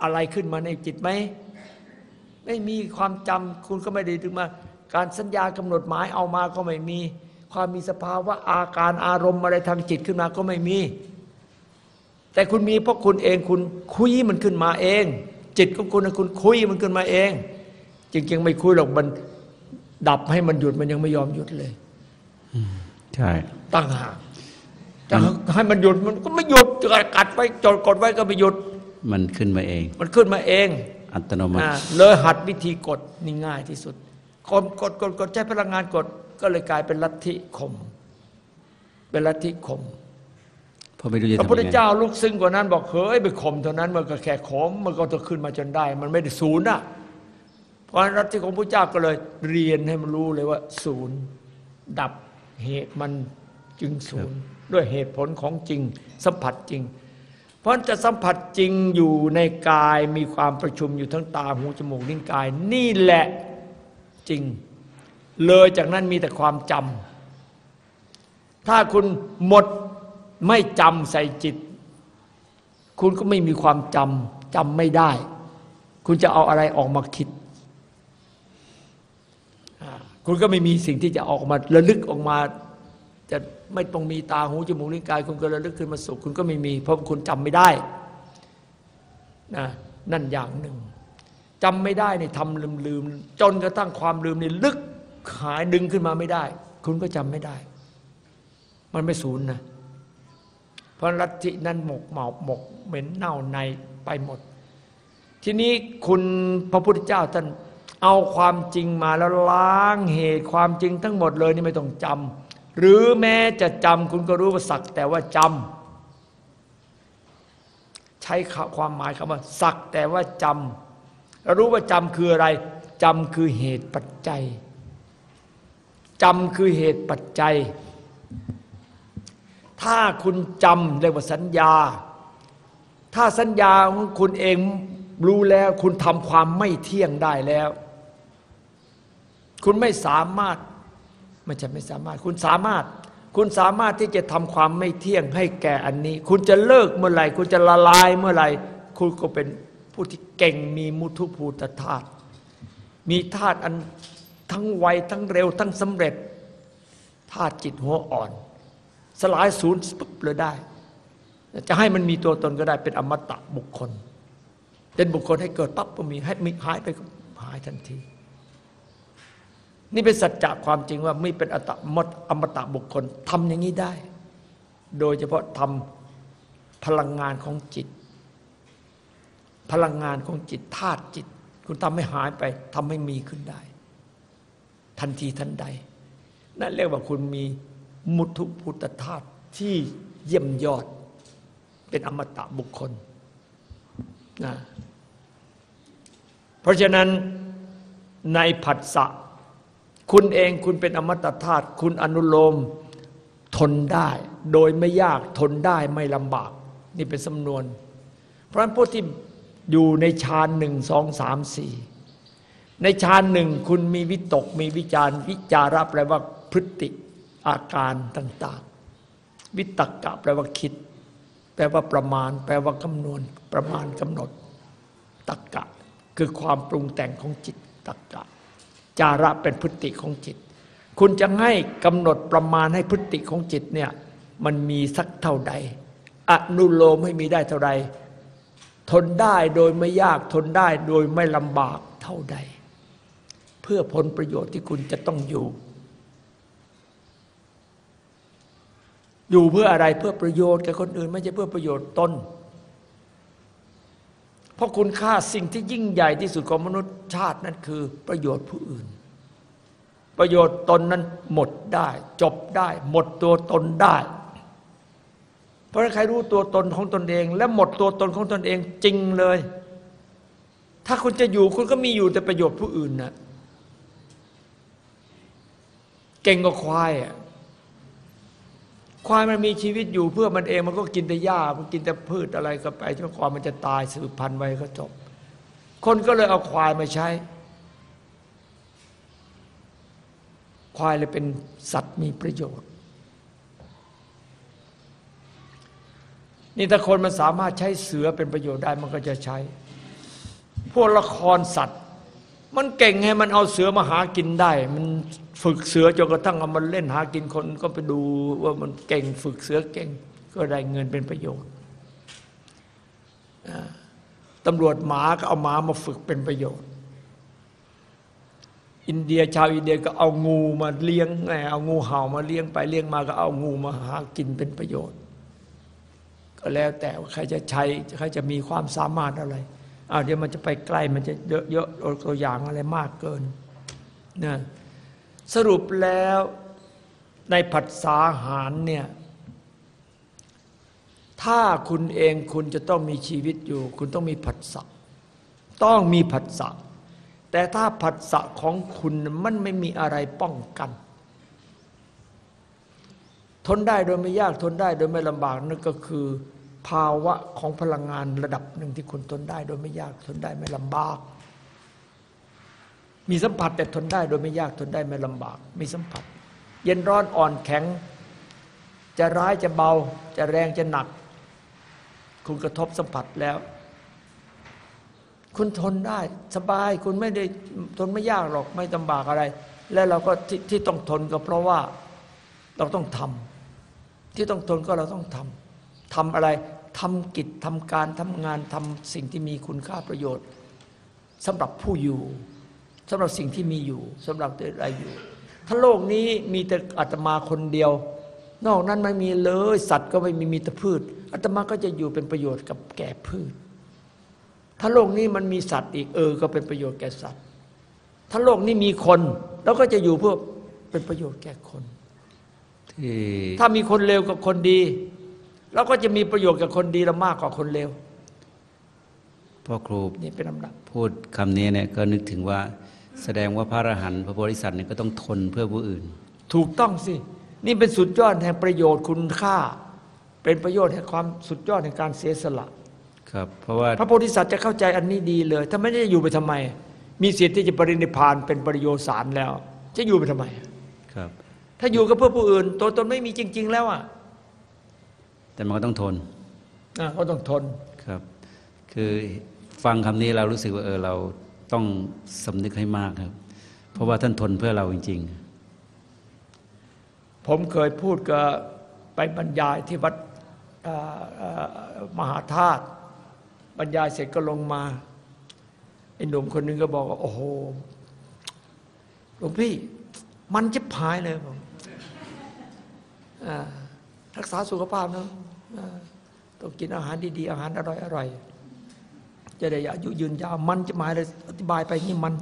อะไรขึ้นมาในจิตไหมไม่มีความจำคุณก็ไม่ได้ถึงมา การสัญญากำหนดหมายเอามาก็ไม่มี ความมีสภาวะอาการอารมณ์อะไรทางจิตขึ้นมาก็ไม่มี แต่คุณมีเพราะคุณเองคุณคุยมันขึ้นมาเอง จิตของคุณน่ะคุณคุยมันขึ้นมาเอง จริงๆไม่คุยหรอกมันดับให้มันหยุดมันยังไม่ยอมหยุดเลยใช่ตั้งหากจะให้มันหยุดมันก็ไม่หยุดจะกัดไว้จดกดไว้ก็ไม่หยุด มันขึ้นมาเอง มันขึ้นมาเอง อัตโนมัติอ่าเลยหัดวิธีกดนี่ง่ายที่สุดกดกดกดกดใช้พลังงานกดก็เลยกลายเป็นลัทธิข่มเป็นลัทธิข่ม เพราะไม่รู้จะพระทำพุทธยังไงเจ้าลุกซึ้งกว่านั้นบอกเฮ้ยไปข่มเท่านั้นมันก็แค่ข่มมันก็จะขึ้นมาจนได้ มันไม่ได้ศูนย์อะเพราะฉะนั้นลัทธิของพระเจ้าก็เลยเรียนให้มันรู้เลยว่า ศูนย์ ดับเหตุมันจึงศูนย์ ด้วยเหตุผลของจริง สัมผัสจริง เพราะจะสัมผัสจริงอยู่ในกายมีความประชุมอยู่ทั้งตาหูจมูกลิ้นกาย นี่แหละจริง เลยจากนั้นมีแต่ความจำถ้าคุณหมด ไม่จำใส่จิต คุณก็ไม่มีความจำจำไม่ได้ คุณจะเอาอะไรออกมาคิด คุณก็ไม่มีสิ่งที่จะออกมาระลึกออกมา จะไม่ต้องมีตาหูจมูกลิ้นกาย คุณก็ระลึกขึ้นมาสู่คุณก็ไม่มี เพราะคุณจำไม่ได้นะนั่นอย่างหนึ่งจำไม่ได้ในทำลืมลืมๆจนกระทั่งความลืมนี่ลึกหายดึงขึ้นมาไม่ได้ คุณก็จำไม่ได้ มันไม่ศูนย์นะ เพราะลัทธินั้นหมกเหมาหมกเหม็นเน่าในไปหมด ทีนี้คุณพระพุทธเจ้าท่านเอาความจริงมาแล้วล้างเหตุความจริงทั้งหมดเลยนี่ไม่ต้องจำหรือแม้จะจำคุณก็รู้ว่าสักแต่ว่าจำใช้ความหมายคำว่าสักแต่ว่าจำแล้วรู้ว่าจำคืออะไรจำคือเหตุปัจจัยจำคือเหตุปัจจัย ถ้าคุณจำเรียกว่าสัญญา ถ้าสัญญาของคุณเองรู้แล้วคุณทำความไม่เที่ยงได้แล้ว คุณไม่สามารถไม่ใช่ไม่สามารถ คุณสามารถ คุณสามารถที่จะทำความไม่เที่ยงให้แก่อันนี้ คุณจะเลิกเมื่อไหร่ คุณจะละลายเมื่อไหร่ คุณก็เป็นผู้ที่เก่งมีมุทุภูตธาตุมีธาตุอันทั้งไวทั้งเร็วทั้งสำเร็จธาตุจิตหัวอ่อน สลายศูนย์ปุ๊บเลยได้ จะให้มันมีตัวตนก็ได้เป็นอมตะบุคคล เป็นบุคคลให้เกิดปั๊บก็มีให้มีหายไปก็หายทันที นี่เป็นสัจจะความจริงว่าไม่เป็นอตมตอมตะบุคคลทำอย่างนี้ได้ โดยเฉพาะทำพลังงานของจิต พลังงานของจิตธาตุจิต คุณทำให้หายไปทำให้มีขึ้นได้ ทันทีทันใดนั่นเรียกว่าคุณมี มุทุพุทธธาตุที่เยี่ยมยอด เป็นอมตะบุคคลนะเพราะฉะนั้นในผัสสะคุณเองคุณเป็นอมตะธาตุคุณอนุโลมทนได้ โดยไม่ยากทนได้ไม่ลำบาก นี่เป็นสำนวน เพราะฉะนั้นพวกที่อยู่ในฌานหนึ่งสองสามสี่ในฌานหนึ่งคุณมีวิตกมีวิจารวิจาระแปลว่าพฤติ อาการต่างๆ วิตกกะแปลว่าคิด แปลว่าประมาณ แปลว่ากำนวณ ประมาณกำหนด ตักกะ คือความปรุงแต่งของจิตตักกะ จาระเป็นพฤติของจิต คุณจะให้กำหนดประมาณให้พฤติของจิตเนี่ยมันมีสักเท่าใดอนุโลมให้มีได้เท่าใดทนได้โดยไม่ยากทนได้โดยไม่ลำบากเท่าใด เพื่อผลประโยชน์ที่คุณจะต้องอยู่ อยู่เพื่ออะไรเพื่อประโยชน์กับคนอื่น ไม่ใช่เพื่อประโยชน์ตนเพราะคุณค่าสิ่งที่ยิ่งใหญ่ที่สุดของมนุษยชาตินั้นคือ ประโยชน์ผู้อื่น ประโยชน์ตนนั้นหมดได้ จบได้ หมดตัวตนได้ เพราะใครรู้ตัวตนของตนเอง และหมดตัวตนของตนเองจริงเลย ถ้าคุณจะอยู่คุณก็มีอยู่แต่ประโยชน์ผู้อื่นนะเก่งกว่าควายอะ ควายมันมีชีวิตอยู่เพื่อมันเองมันก็กินแต่หญ้ามันกินแต่พืชอะไรก็ไปจนกว่ามันจะตายสืบพันธุ์ไว้ก็จบ คนก็เลยเอาควายมาใช้ ควายเลยเป็นสัตว์มีประโยชน์ นี่ถ้าคนมันสามารถใช้เสือเป็นประโยชน์ได้มันก็จะใช้ พวกละครสัตว์ มันเก่งให้มันเอาเสือมาหากินได้ มัน ฝึกเสือจนกระทั่งเอามันเล่นหากินคนก็ไปดูว่ามันเก่งฝึกเสือเก่ง ก็ได้เงินเป็นประโยชน์ตำรวจหมาก็เอาหมามาฝึกเป็นประโยชน์ อินเดียชาวอินเดียก็เอางูมาเลี้ยงไงเอางูเห่ามาเลี้ยงไปเลี้ยงมาก็เอางูมาหากินเป็นประโยชน์ ก็แล้วแต่ว่าใครจะใช้ใครจะมีความสามารถอะไรอ้าวเดี๋ยวมันจะไปใกล้มันจะเยอะเยอะตัวอย่างอะไรมากเกินนะ สรุปแล้วในผัสสาหารเนี่ย ถ้าคุณเองคุณจะต้องมีชีวิตอยู่ คุณต้องมีผัสสะต้องมีผัสสะแต่ถ้าผัสสะของคุณมันไม่มีอะไรป้องกัน ทนได้โดยไม่ยากทนได้โดยไม่ลำบากนั่นก็คือ ภาวะของพลังงานระดับหนึ่งที่คุณทนได้โดยไม่ยากทนได้ไม่ลำบาก มีสัมผัสแต่ทนได้โดยไม่ยากทนได้ไม่ลำบากมีสัมผัส เย็นร้อนอ่อนแข็ง จะร้ายจะเบา จะแรงจะหนัก คุณกระทบสัมผัสแล้ว คุณทนได้สบายคุณไม่ได้ทนไม่ยากหรอกไม่ลำบากอะไร และเราก็ทที่ต้องทนก็เพราะว่าเราต้องทำที่ต้องทนก็เราต้องทำทำอะไรทำกิจทำการทำงานทำสิ่งที่มีคุณค่าประโยชน์สำหรับผู้อยู่ สำหรับสิ่งที่มีอยู่สำหรับอะไรอยู่ ถ้าโลกนี้มีแต่อาตมาคนเดียว นอกนั้นไม่มีเลย สัตว์ก็ไม่มีมีแต่พืชอาตมาก็จะอยู่เป็นประโยชน์กับแก่พืช ถ้าโลกนี้มันมีสัตว์อีกเออ ก็เป็นประโยชน์แก่สัตว์ ถ้าโลกนี้มีคนเราก็จะอยู่เพื่อเป็นประโยชน์แก่คนที่ถ้ามีคนเลวกับคนดีเราก็จะมีประโยชน์กับคนดีละมากกว่าคนเลวพ่อครูนี่เป็นลำดับพูดคำนี้เนี่ยก็นึกถึงว่า แสดงว่าพระอรหันต์พระโพธิสัตว์เนี่ยก็ต้องทนเพื่อผู้อื่น ถูกต้องสิ นี่เป็นสุดยอดแห่งประโยชน์คุณค่า เป็นประโยชน์แห่งความสุดยอดแห่งการเสียสละ ครับ เพราะว่าพระโพธิสัตว์จะเข้าใจอันนี้ดีเลย ถ้าไม่ได้อยู่ไปทำไม มีสิทธิ์ที่จะปรินิพพานเป็นปริโยสารแล้ว จะอยู่ไปทำไม ครับ ถ้าอยู่ก็เพื่อผู้อื่น ตัวตนไม่มีจริง ๆ แล้วอะ แต่มันก็ต้องทนอะก็ต้องทน ครับ คือฟังคำนี้เรารู้สึกว่าเออเรา ต้องสำนึกให้มากครับ เพราะว่าท่านทนเพื่อเราจริง ๆ ผมเคยพูดกับไปบรรยายที่วัดมหาธาตุบรรยายเสร็จก็ลงมาไอ้หนุ่มคนนึงก็บอกว่า โอ้โหหลวงพี่ มันจะพายเลยผมรักษาสุขภาพนะต้องกินอาหารดีๆ อาหารอร่อยๆ จะได้อายุยืนยาวมันจะหมายเลยอธิบายไปนี่มัน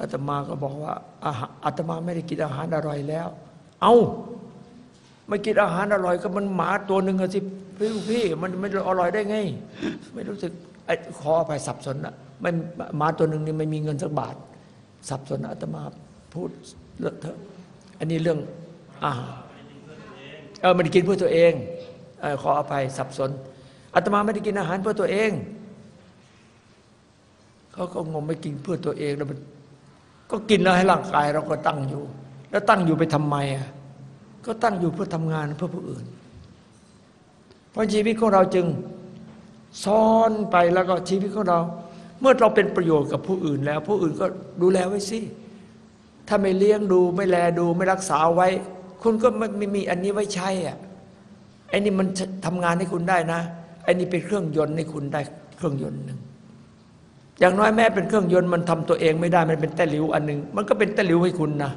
อาตมาก็บอกว่าอาหารอาตมาไม่ได้กินอาหารอร่อยแล้ว เอาไม่กินอาหารอร่อยก็มันหมาตัวหนึ่งอะสิพี่พี่มันไม่อร่อยได้ไง ไม่รู้สึกไอ้ขออภัยสับสนนะไม่หมาตัวหนึ่งนี่ไม่มีเงินสักบาท สับสนอาตมาพูดเลอะเทอะอันนี้เรื่องอาหารเออมันกินเพื่อตัวเองเออขออภัยสับสน อาตมาไม่ได้กินอาหารเพื่อตัวเองเขาก็งงไม่กินเพื่อตัวเองแล้วมันก็กินแล้วให้ร่างกายเราก็ตั้งอยู่ แล้วตั้งอยู่ไปทำไมอะก็ตั้งอยู่เพื่อทำงานเพื่อผู้อื่น เพราะชีวิตของเราจึงซ้อนไปแล้วก็ชีวิตของเรา เมื่อเราเป็นประโยชน์กับผู้อื่นแล้ว ผู้อื่นก็ดูแลไว้สิถ้าไม่เลี้ยงดูไม่แลดูไม่รักษาไว้ คุณก็ไม่มีอันนี้ไว้ใช้อะไอ้นี่มันทำงานให้คุณได้นะ ไอ้นี่เป็นเครื่องยนต์ให้คุณได้เครื่องยนต์หนึ่งอย่างน้อยแม้เป็นเครื่องยนต์มันทำตัวเองไม่ได้มันเป็นแต่หลิวอันหนึ่งมันก็เป็นแต่หลิวให้คุณนะ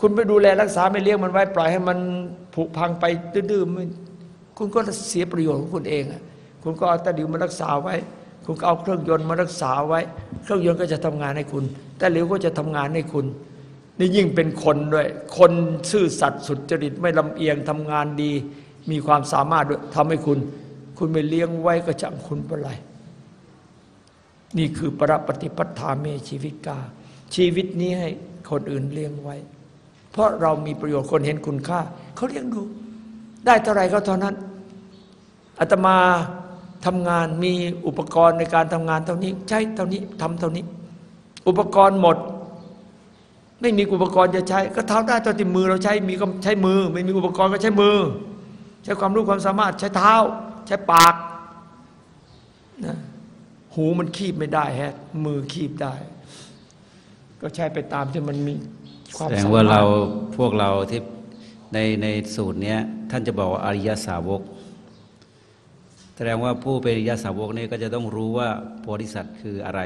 คุณไปดูแลรักษาไม่เลี้ยงมันไว้ปล่อยให้มันผุพังไปดื้อๆคุณก็เสียประโยชน์ของคุณเองอะคุณก็เอาแต่หลิวมารักษาไว้ คุณก็เอาเครื่องยนต์มารักษาไว้ เครื่องยนต์ก็จะทำงานให้คุณแต่หลิวก็จะทำงานให้คุณนี่ยิ่งเป็นคนด้วย คนซื่อสัตย์สุจริตไม่ลำเอียงทำงานดี มีความสามารถด้วยทำให้คุณ คุณไม่เลี้ยงไว้ก็จะคุณเป็นไรนี่คือประปฏิปัฏฐาเมชีวิกา ชีวิตนี้ให้คนอื่นเลี้ยงไว้ เพราะเรามีประโยชน์คนเห็นคุณค่า เขาเลี้ยงดู ได้เท่าไรก็เท่านั้นอาตมาทำงานมีอุปกรณ์ในการทำงานเท่านี้ ใช้เท่านี้ทำเท่านี้ อุปกรณ์หมด ไม่มีอุปกรณ์จะใช้ ก็เท่าได้เท่าที่มือเราใช้มีก็ใช้มือ ไม่มีอุปกรณ์ก็ใช้มือ ช้ความรู้ความสามารถใช้เท้า ใช้ปากนะหูมันคีบไม่ได้แฮะมือคีบได้ ก็ใช้ไปตามที่มันมีความแสดงสามารถว่าเราพวกเราที่ในในสูตรเนี้ยท่านจะบอกว่าอริยสาวก แสดงว่าผู้เป็นอริยสาวกนี่ก็จะต้องรู้ว่าโพธิสัตว์คืออะไร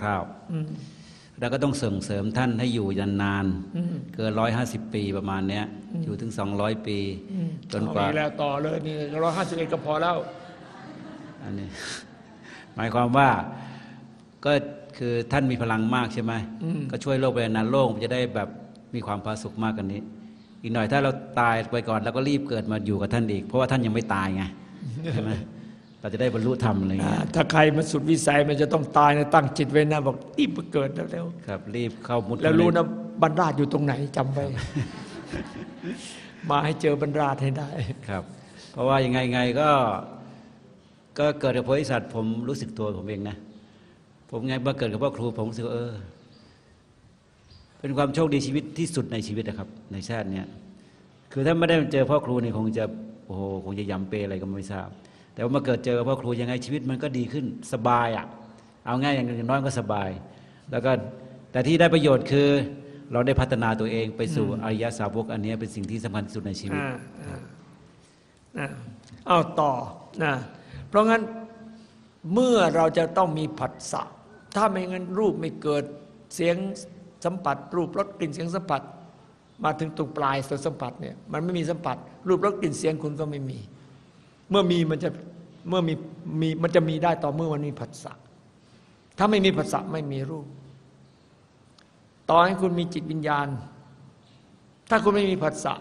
คร่าวอืมๆ แล้วก็ต้องส่งเสริมท่านให้อยู่ยันนานอืมเกินร้อยห้าสิบปีประมาณเนี้ย อยู่ถึงสองร้อยปีจนกว่าเอแล้วต่อเลยนี่ร้อยห้าสิบเอ็ดก็พอแล้วอันนี้ หมายความว่าก็คือท่านมีพลังมากใช่ไหมอืมก็ช่วยโลกไปนานโลกมันจะได้แบบมีความผาสุกมากกว่านี้ อีกหน่อยถ้าเราตายไปก่อนเราก็รีบเกิดมาอยู่กับท่านอีก เพราะว่าท่านยังไม่ตายไงใช่ไหม เราจะได้บรรลุธรรมอะไรอ่าเงี้ยถ้าใครมันสุดวิสัยมันจะต้องตายนะตั้งจิตไว้นะบอกรีบไปเกิดแล้วครับ รีบเข้ามุดๆแล้วรู้นะบรรดาศอยู่ตรงไหนจำไว้ มาให้เจอบรรดาศให้ได้ครับ เพราะว่ายังไงไงก็ ก็เกิดกับโพธิสัตว์ผมรู้สึกตัวผมเองนะ ผมไงมาเกิดกับพ่อครูผมรู้สึกว่าเออ เป็นความโชคดีชีวิตที่สุดในชีวิตนะครับ ในชาติเนี้ยคือถ้าไม่ได้เจอพ่อครูนี่คงจะโอ้โหคงจะยำเปอะไรก็ไม่ทราบ แต่ว่ามาเกิดเจอพ่อครูยังไงชีวิตมันก็ดีขึ้นสบายอะเอาง่ายอย่างน้อยก็สบาย แล้วก็แต่ที่ได้ประโยชน์คือเราได้พัฒนาตัวเองไปสู่อริยสาวกอันเนี้ยเป็นสิ่งที่สำคัญที่สุดในชีวิตอ่าอ่านะเอาต่อนะเพราะงั้นเมื่อเราจะต้องมีผัสสะถ้าไม่งั้นรูปไม่เกิดเสียงสัมผัส รูปรสกลิ่นเสียงสัมผัส มาถึงตรงปลายตัวสัมผัสเนี่ยมันไม่มีสัมผัส รูปรสกลิ่นเสียงคุณก็ไม่มี เมื่อมีมันจะเมื่อมีมีมันจะมีได้ต่อเมื่อมันมีผัสสะถ้าไม่มีผัสสะไม่มีรูป ต่อให้คุณมีจิตวิญญาณ ถ้าคุณไม่มีผัสสะ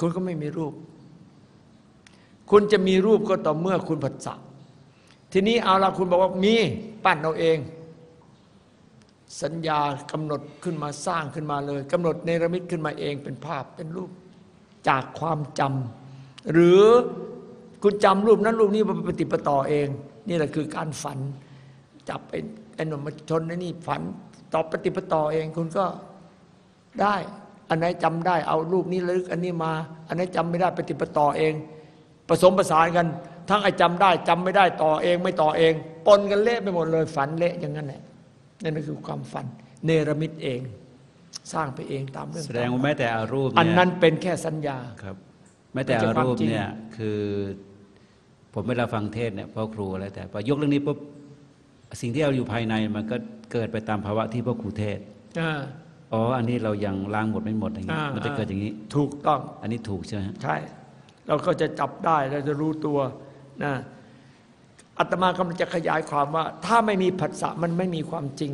คุณก็ไม่มีรูป คุณจะมีรูปก็ต่อเมื่อคุณผัสสะทีนี้เอาละคุณบอกว่ามีปั้นเอาเอง สัญญากำหนดขึ้นมาสร้างขึ้นมาเลยกำหนดเนรมิตขึ้นมาเองเป็นภาพเป็นรูป จากความจำหรือ คุณจำรูปนั้นรูปนี้มาปฏิปต่อเอง นี่แหละคือการฝัน จับไอ้ไอ้หนุ่มมาชนไอ้นี่ฝันตอบปฏิปต่อเองคุณก็ได้อันไหนจำได้เอารูปนี้ระลึกอันนี้มา อันไหนจำไม่ได้ปฏิปต่อเอง ผสมผสานกัน ทั้งไอ้จำได้จำไม่ได้ต่อเอง ไม่ต่อเอง ปนกันเละไปหมดเลยฝันเละอย่างนั้นแหละนั่นก็คือความฝัน เนรมิตเอง สร้างไปเองตามเรื่องแสดงว่าแม้แต่อารูปอันเยนั้นเป็นแค่สัญญาครับแม้แต่มันจะอาความรูปจริงเนี่ยคือ ผมเวลาฟังเทศน์เนี่ยพ่อครูอะไรแต่พอยกเรื่องนี้ปุ๊บสิ่งที่เราอยู่ภายในมันก็เกิดไปตามภาวะที่พ่อครูเทศน์อ่าอ๋ออันนี้เรายังล้างหมดไม่หมดอย่างเงี้ยอ่ามัมันจะเกิดอย่างนี้ ถูกต้อง อันนี้ถูกใช่ไหมฮะใช่ เราก็จะจับได้เราจะรู้ตัวนะอาตมากำลังจะขยายความว่า ถ้าไม่มีผัสสะมันไม่มีความจริง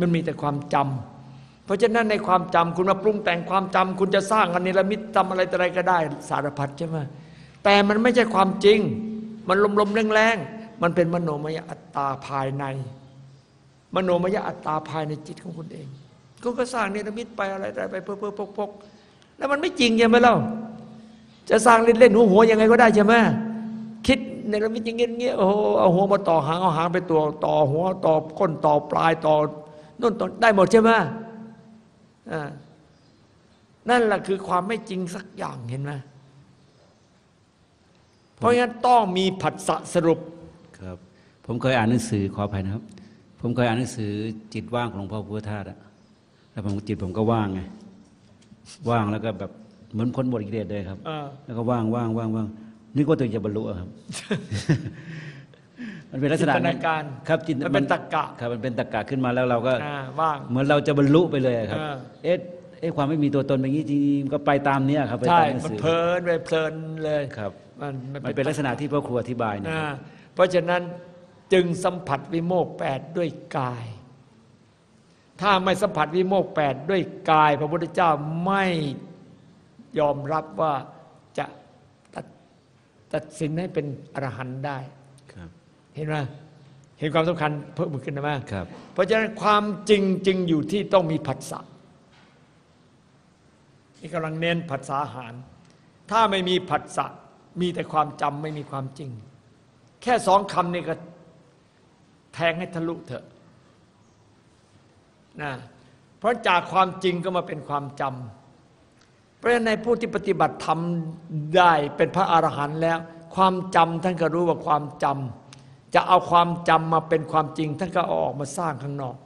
มันมีแต่ความจำเพราะฉะนั้นในความจำคุณมาปรุงแต่งความจำคุณจะสร้างอันนิรมิตจำอะไรต่ออะไรก็ได้ สารพัดใช่ไหม แต่มันไม่ใช่ความจริง มันลมๆแรงๆมันเป็นมโนมยอัตตาภายใน มโนมยอัตตาภายในจิตของคุณเองคุณก็สร้างเนรมิตไปอะไรไปเพ้อๆพกๆแล้วมันไม่จริงใช่ไหมเล่าจะสร้างเล่นๆหัวหัวๆยังไงก็ได้ใช่ไหมคิดในระมิตอย่างเงี้ยเงี้ยโอ้โหเอาหัวมาต่อหางเอาหางไปตัวต่อหัวต่อก้นต่อปลายต่อนู่นต่อได้หมดใช่ไหมอ่านั่นแหละคือความไม่จริงสักอย่างเห็นไหม เพราะงั้นต้องมีผัสสะสรุปครับ ผมเคยอ่านหนังสือขออภัยนะครับ ผมเคยอ่านหนังสือจิตว่างของหลวงพ่อพุทธทาสอะแล้วผมจิตผมก็ว่างไงว่างแล้วก็แบบเหมือนคนหมดกิเลสเลยครับอ่าแล้วก็ว่างว่างว่างว่างนึกว่าตัวเองจะบรรลุอะครับ มันเป็นลักษณะจินตนาการครับจินมันเป็นตรรกะครับมันเป็นตรรกะขึ้นมาแล้วเราก็อ่าว่างเหมือนเราจะบรรลุไปเลยอะครับอ่าเอ๊ะเอ๊ะความไม่มีตัวตนเป็นอย่างนี้จริงๆก็ไปตามเนี้ยครับไปใช่ตามหนังมันสือเพลินไปเพลินเลยครับ มันมันเป็นลักษณะที่พ่อครูอธิบายนะอ่าเพราะฉะนั้นจึงสัมผัสวิโมกข์แปดด้วยกาย ถ้าไม่สัมผัสวิโมกข์แปดด้วยกาย พระพุทธเจ้าไม่ยอมรับว่าจะตัดตัดสินให้เป็นอรหันต์ได้ครับเห็นไหมเห็นความสำคัญเพิ่มขึ้นไหมครับเพราะฉะนั้นความจริงจริงอยู่ที่ต้องมีผัสสะนี่กำลังเน้นผัสสะอาหาร ถ้าไม่มีผัสสะ มีแต่ความจำไม่มีความจริง แค่สองคำนี่ก็แทงให้ทะลุเถอะนะเพราะจากความจริงก็มาเป็นความจำเพราะในผู้ที่ปฏิบัติธรรมได้เป็นพระอรหันต์แล้ว ความจำท่านก็รู้ว่าความจำจะเอาความจำมาเป็นความจริง ท่านก็เอาออกมาสร้างข้างนอก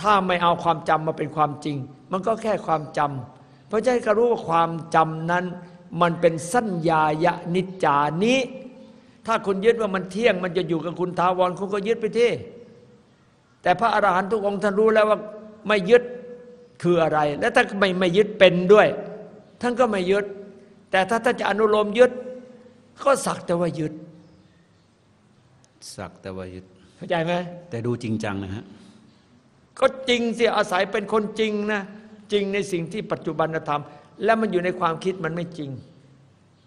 ถ้าไม่เอาความจำมาเป็นความจริง มันก็แค่ความจำเพราะฉะนั้นก็รู้ว่าความจำนั้น มันเป็นสัญญายะนิจจานิถ้าคุณยึดว่ามันเที่ยง มันจะอยู่กับคุณทาวรคุณก็ยึดไปที่ แต่พระอรหันต์ทุกองค์ท่านรู้แล้วว่าไม่ยึดคืออะไร และถ้าไม่ไม่ยึดเป็นด้วย ท่านก็ไม่ยึด แต่ถ้าท่านจะอนุโลมยึด ก็สักแต่ว่ายึด สักแต่ว่ายึด เข้าใจไหมแต่ดูจริงจังนะฮะก็จริงสิอาศัยเป็นคนจริงนะจริงในสิ่งที่ปัจจุบันธรรม และมันอยู่ในความคิดมันไม่จริง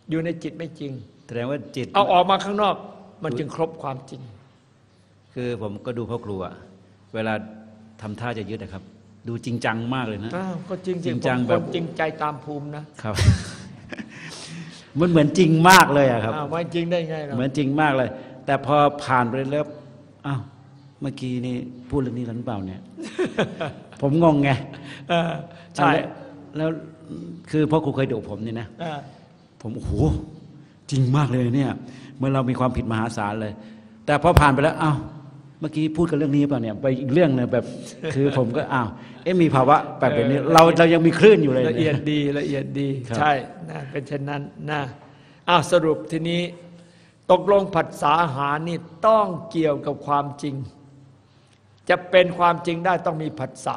อยู่ในจิตไม่จริงแสดงว่าจิต เอาออกมาข้างนอก มันจึงครบความจริง คือผมก็ดูพ่อครูอะเวลาทำท่าจะยึดนะครับ ดูจริงจังมากเลยนะอ้าวก็จริงจริงๆจังผมแบบคนจริงใจตามภูมินะครับ มันเหมือนจริงมากเลยอะครับอ้าวไม่จริงได้ไงเราเหมือนจริงมากเลย แต่พอผ่านไปแล้วอ้าวเมื่อกี้นี่พูดเรื่องนี้แล้วหรือเปล่าเนี่ย ผมงงไงเออใช่แล้วแล้ว คือพ่อครูเคยดุผมนี่นะเออผมโอ้โหจริงมากเลยเนี่ย เมื่อเรามีความผิดมหาศาลเลย แต่พอผ่านไปแล้วอ้าวเมื่อกี้พูดกันเรื่องนี้เปล่าเนี่ยไปอีกเรื่องหนึงแบบคือผมก็อ้าวเอ๊ะมีภาวะแบบนี้เราเรายังมีคลื่นอยู่เลยละเอียดนี่ดีละเอียดดีครับใช่นะเป็นเช่นนั้นนะอ้าวสรุปทีนี้ ตกลงผัสสะอาหารนี่ต้องเกี่ยวกับความจริง จะเป็นความจริงได้ต้องมีผัสสะ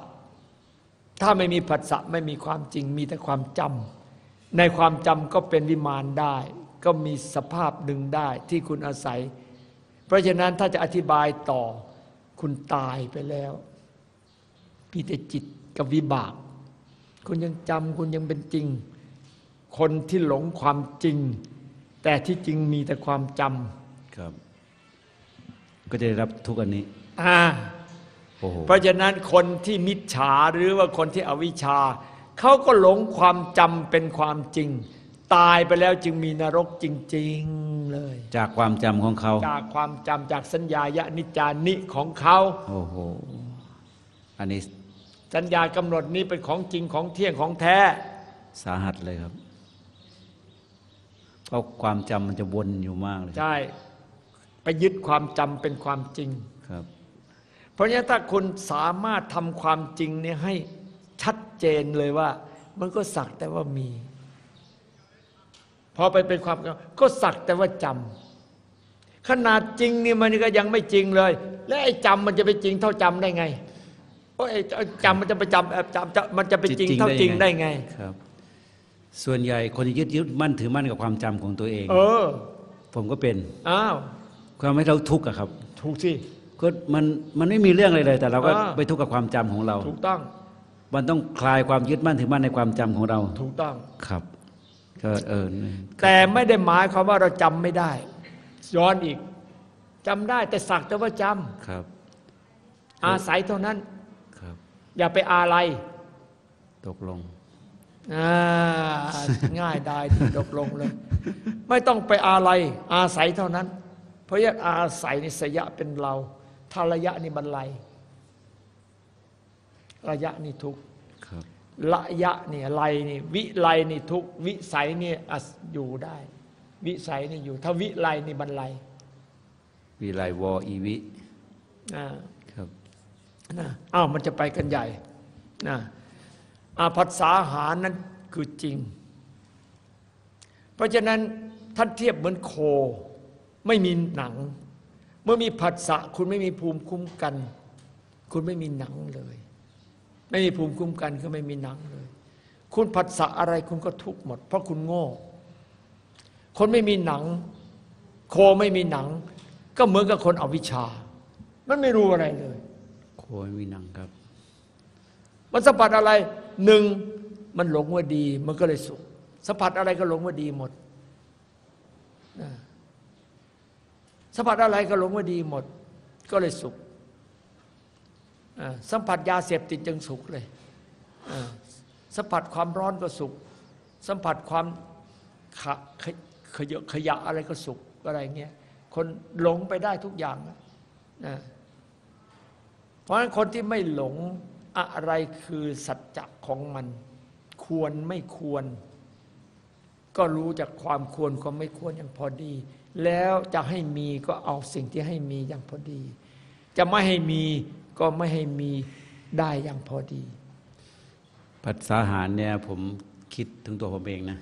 ถ้าไม่มีผัสสะไม่มีความจริงมีแต่ความจำในความจำก็เป็นวิมานได้ ก็มีสภาพหนึ่งได้ที่คุณอาศัย เพราะฉะนั้นถ้าจะอธิบายต่อคุณตายไปแล้วมีแต่จิตกับวิบาก คุณยังจำคุณยังเป็นจริง คนที่หลงความจริง แต่ที่จริงมีแต่ความจครับ ก็จะได้รับทุกอันนี้ำอ่าโอ้โห เพราะฉะนั้นคนที่มิจฉาหรือว่าคนที่อวิชชาเขาก็หลงความจำเป็นความจริง ตายไปแล้วจึงมีนรกจริง ๆเลย จากความจำของเขา จากความจำจากสัญญายะนิจจานิของเขาโอ้โหอันนี้สัญญากำหนดนี้เป็นของจริงของเที่ยงของแท้ สาหัสเลยครับเพราะความจำมันจะวนอยู่มากเลยใช่ไปยึดความจำเป็นความจริงครับ เพราะฉะนั้นถ้าคุณสามารถทำความจริงเนี่ยให้ชัดเจนเลยว่า มันก็สักแต่ว่ามี พอไปเป็นความก็สักแต่ว่าจำขนาดจริงนี่มันก็ยังไม่จริงเลย และไอ้จำมันจะไปจริงเท่าจำได้ไงโอ้ยไอ้จำมันจะไปจำเอ่อจำจำมันจะไปจริงเท่าจริงได้ไงครับ ส่วนใหญ่คนที่ยึดยึดมั่นถือมั่นกับความจำของตัวเอง เออ ผมก็เป็นอ้าวความให้เราทุกข์อะครับถูกสิ ก็มันมันไม่มีเรื่องอะไรเลย แต่เราก็อ่า ไปทุกข์กับความจำของเรา ถูกต้อง มันต้องคลายความยึดมั่นถือมั่นในความจำของเราถูกต้อง ครับ ก็เออแต่ไม่ได้หมายความว่าเราจำไม่ได้ ย้อนอีกจำได้แต่สักแต่ว่าจำครับอาศัยเท่านั้น ครับ อย่าไปอาลัยตกลง อ่าง่ายได้ดีตกลงเลย ไม่ต้องไปอาลัยอาศัยเท่านั้น เพราะยัอาศัยนิสยะเป็นเรา ถ้าระยะนี่บรรลัย ระยะนี่ทุกข์ครับระยะนี่ไลนี่วิไลนี่ทุกข์วิสัยนี่อาจอยู่ได้ วิสัยนี่อยู่ ถ้าวิไลนี่บรรลัยวีไลวออีวิอ่าครับนะอ้าวมันจะไปกันใหญ่นะอาภัสสาหารนั้นคือจริง เพราะฉะนั้นท่านเทียบเหมือนโค ไม่มีหนังเมื่อมีผัสสะคุณไม่มีภูมิคุ้มกัน คุณไม่มีหนังเลย ไม่มีภูมิคุ้มกันก็ไม่มีหนังเลย คุณผัสสะอะไรคุณก็ทุกข์หมด เพราะคุณโง่ คนไม่มีหนัง โคไม่มีหนัง ก็เหมือนกับคนอวิชชา มันไม่รู้อะไรเลย โคยมีหนังครับ มันสัมผัสอะไรหนึ่งมันหลงว่าดี มันก็เลยสุขสัมผัสอะไรก็หลงว่าดีหมดนะ สัมผัสอะไรก็หลงว่าดีหมด ก็เลยสุขสัมผัสยาเสพติดยังสุขเลยสัมผัสความร้อนก็สุข สัมผัสความขขยขยะขยะอะไรก็สุขอะไรเงี้ยคนหลงไปได้ทุกอย่างนะนะเพราะฉะนั้นคนที่ไม่หลงอะไรคือสัจจะของมัน ควรไม่ควร ก็รู้จากความควรความไม่ควรอย่างพอดีแล้วจะให้มีก็เอาสิ่งที่ให้มีอย่างพอดี จะไม่ให้มีก็ไม่ให้มีได้อย่างพอดี ปัสสาหารเนี่ยผมคิดถึงตัวผมเองนะ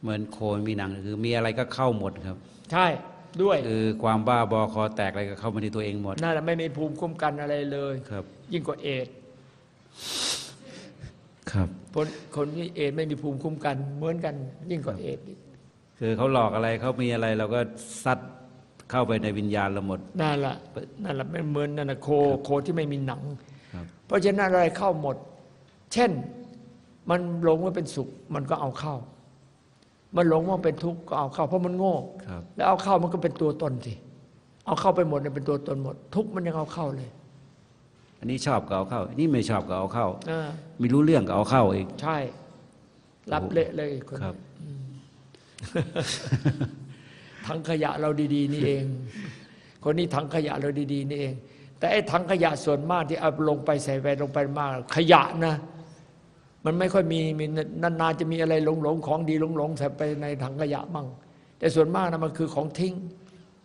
เหมือนโคมีหนังคือมีอะไรก็เข้าหมดครับ ใช่ด้วยคือความบ้าบอคอแตกอะไรก็เข้ามาที่ตัวเองหมดนั่นแหละไม่มีภูมิคุ้มกันอะไรเลยครับ ยิ่งกว่าเอดส์ครับคนคนที่เอดส์ไม่มีภูมิคุ้มกันเหมือนกันยิ่งกว่าเอดส์อีก คือเขาหลอกอะไรเขามีอะไรเราก็ซัดเข้าไปในวิญญาณเราหมดนั่นแหละนั่นแหละไม่เหมือนนั่นนะโคโคที่ไม่มีหนังครับเพราะฉะนั้นอะไรเข้าหมด เช่นมันหลงว่าเป็นสุข มันก็เอาเข้า มันหลงว่าเป็นทุกข์ก็เอาเข้า เพราะมันโง่ครับแล้วเอาเข้ามันก็เป็นตัวตนสิเอาเข้าไปหมดเนี่ยเป็นตัวตนหมด ทุกข์มันยังเอาเข้าเลย อันนี้ชอบก็เอาเข้าอันนี้ไม่ชอบก็เอาเข้าอ่าไม่รู้เรื่องก็เอาเข้าอีกใช่ รับเละเลยคนครับอืม ถังขยะเราดีๆ นี่เอง คนนี้ถังขยะเราดีๆ นี่เอง แต่ไอ้ถังขยะส่วนมากที่เอาลงไปใส่ไปลงไปมาก ขยะนะ มันไม่ค่อยมีมีนานๆจะมีอะไรหลงๆของดีหลงๆใส่ไปในถังขยะมั่งแต่ส่วนมากนะมันคือของทิ้ง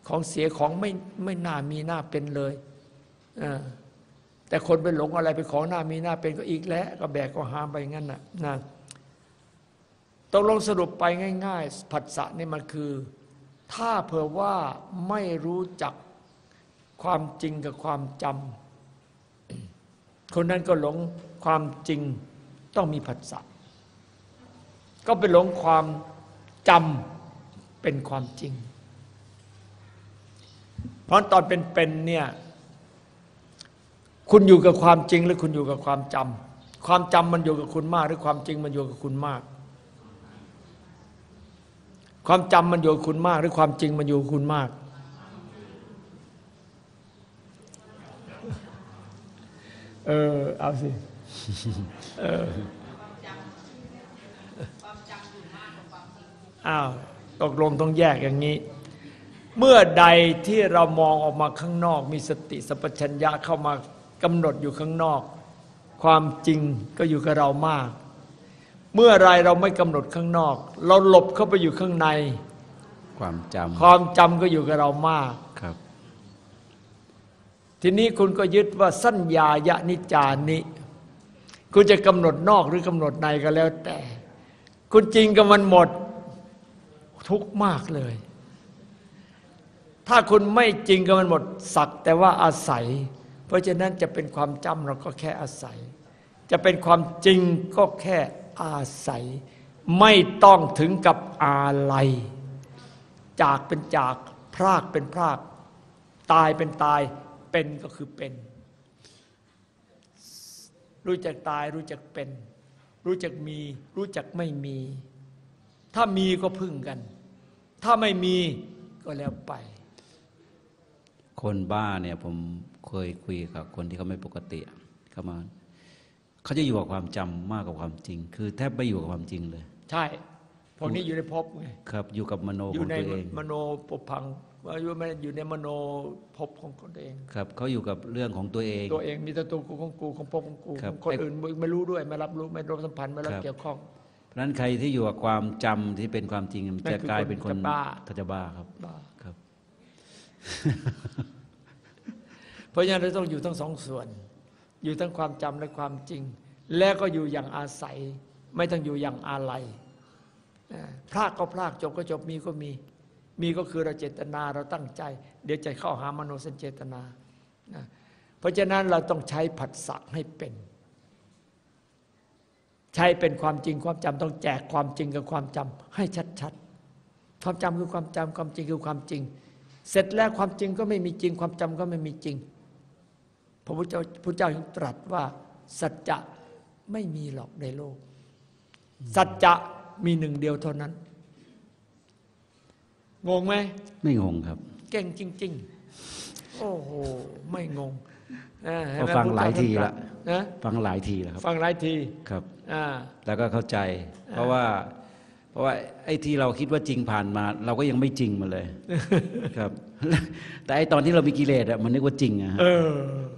ของเสียของไม่ไม่น่ามีหน้าเป็นเลยอแต่คนไปหลงอะไรไปของหน้ามีหน้าเป็นก็อีกแล้ว ก็แบกก็หามไปงั้นน่ะนะ ตกลงสรุปไปง่าย ๆ ผัสสะนี่มันคือ ถ้าเผื่อว่าไม่รู้จักความจริงกับความจำคนนั้นก็หลงความจริงต้องมีผัสสะก็ไปหลงความจำเป็นความจริง เพราะตอนเป็นๆเนี่ยคุณอยู่กับความจริงหรือคุณอยู่กับความจำความจำมันอยู่กับคุณมาก หรือความจริงมันอยู่กับคุณมาก ความจำมันอยู่คุณมาก หรือความจริงมันอยู่คุณมาก เออ เอาสิเอออ้าวตกลงต้องแยกอย่างนี้ เมื่อใดที่เรามองออกมาข้างนอก มีสติสัพพัญญะเข้ามากำหนดอยู่ข้างนอก ความจริงก็อยู่กับเรามาก เมื่อไรเราไม่กำหนดข้างนอก เราหลบเข้าไปอยู่ข้างใน ความจำความจำก็อยู่กับเรามากครับ ทีนี้คุณก็ยึดว่าสัญญายะนิจานิคุณจะกำหนดนอกหรือกำหนดในก็แล้วแต่ คุณจริงกับมันหมดทุกข์มากเลย ถ้าคุณไม่จริงกับมันหมดสักแต่ว่าอาศัย เพราะฉะนั้นจะเป็นความจำเราก็แค่อาศัย จะเป็นความจริงก็แค่ อาศัย ไม่ต้องถึงกับอาลัย จากเป็นจาก พรากเป็นพราก ตายเป็นตาย เป็นก็คือเป็น รู้จักตายรู้จักเป็น รู้จักมี รู้จักไม่มี ถ้ามีก็พึ่งกัน ถ้าไม่มีก็แล้วไป คนบ้าเนี่ยผมเคยคุยกับคนที่เขาไม่ปกติเขามา เขาจะอยู่กับความจำมากกว่าความจริง คือแทบไม่อยู่กับความจริงเลย ใช่พวกนี้อยู่ในภพไงครับอยู่กับมโนอขอยู่งในตัวเองมโนปพังว่าอยู่ไม่อยู่ในมโนภพของตนเอง ครับเขาอยู่กับเรื่องของตัวเอง ตัวเองมีแต่ตัวกูของกูของภพของกูครับคนอื่นไม่รู้ด้วยไม่รับรู้ไม่รับสัมพันธ์ไม่รับครับเกี่ยวข้องเพราะฉะนั้นใครที่อยู่กับความจำที่เป็นความจริงมันนั่นจะคือกลายเป็นคนจะบ้าเขาจะบ้าครับบ้าครับ เพราะฉะนั้นเราต้องอยู่ทั้งสองส่วน อยู่ทั้งความจำและความจริง แล้วก็อยู่อย่างอาศัย ไม่ต้องอยู่อย่างอาลัยอ่พลากก็พลากจบก็จบมีก็มี มีก็คือเราเจตนาเราตั้งใจ เดี๋ยวใจเข้าหามโนสัญเจตนา เพราะฉะนั้นเราต้องใช้ผัสสะให้เป็น ใช้เป็นความจริงความจำต้องแจกความจริงกับความจำให้ชัดๆความจำคือความจำความจริงคือความจริง เสร็จแล้วความจริงก็ไม่มีจริง ความจำก็ไม่มีจริง พระพุทธเจ้าพุทธเจ้าจึงตรัสว่า สัจจะไม่มีหรอกในโลก สัจจะมีหนึ่งเดียวเท่านั้น งงไหม ไม่งงครับ เก่งจริง ๆ โอ้โห ไม่งงอ่าเห็นก็ไมฟังหลายทีพุทธเจ้ละตรัสนะฟังหลายทีแล้วครับ ฟังหลายทีครับอ่าแล้วก็เข้าใจ เพราะว่า เพราะว่าไอ้ที่เราคิดว่าจริงผ่านมา เราก็ยังไม่จริงมาเลยครับ แต่ไอตอนที่เรามีกิเลสอะมันนึกว่าจริงอะฮะเออ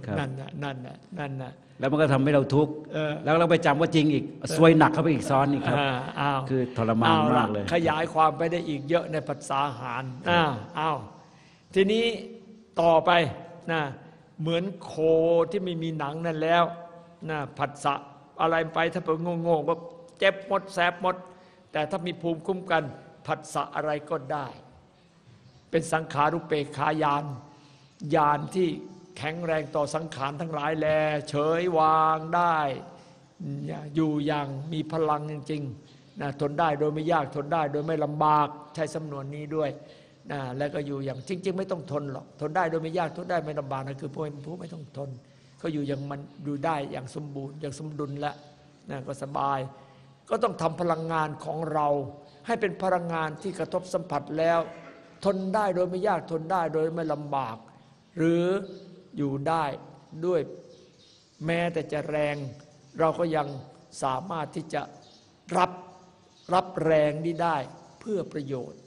ครับนั่นน่ะนั่นน่ะนั่นน่ะแล้วมันก็ทำให้เราทุกข์เออแล้วเราไปจำว่าจริงอีกซวยหนักเข้าไปอีกซ้อนอีกครับอ่าอ้าวคือทรมานอมากเลย ขยายความไปได้อีกเยอะในภาษาหารอ่าอ้าวทีนี้ต่อไปนะเหมือนโคที่ไม่มีหนังนั่นแล้วนะผัสสะอะไรไปถ้าเป็นโง่ๆก็เจ็บหมดแสบหมด แต่ถ้ามีภูมิคุ้มกันผัสสะอะไรก็ได้ เป็นสังขารุปเปกขายานยานที่แข็งแรงต่อสังขารทั้งหลายแล เฉยวางได้ อยู่อย่างมีพลังจริงๆนะทนได้โดยไม่ยากทนได้ โดยไม่ลำบากใช้สำนวนนี้ด้วยนะแล้วก็อยู่อย่างจริง ๆ ไม่ต้องทนหรอกทนได้โดยไม่ยากทนได้ไม่ลำบากนะคือผู้ผู้ไม่ต้องทนเขาอยู่อย่างมันดูได้อย่างสมบูรณ์อย่างสมดุลแล้วนะก็สบาย ก็ต้องทำพลังงานของเรา ให้เป็นพลังงานที่กระทบสัมผัสแล้ว ทนได้โดยไม่ยากทนได้โดยไม่ลำบาก หรืออยู่ได้ด้วยแม้แต่จะแรง เราก็ยังสามารถที่จะรับรับแรงนี้ได้เพื่อประโยชน์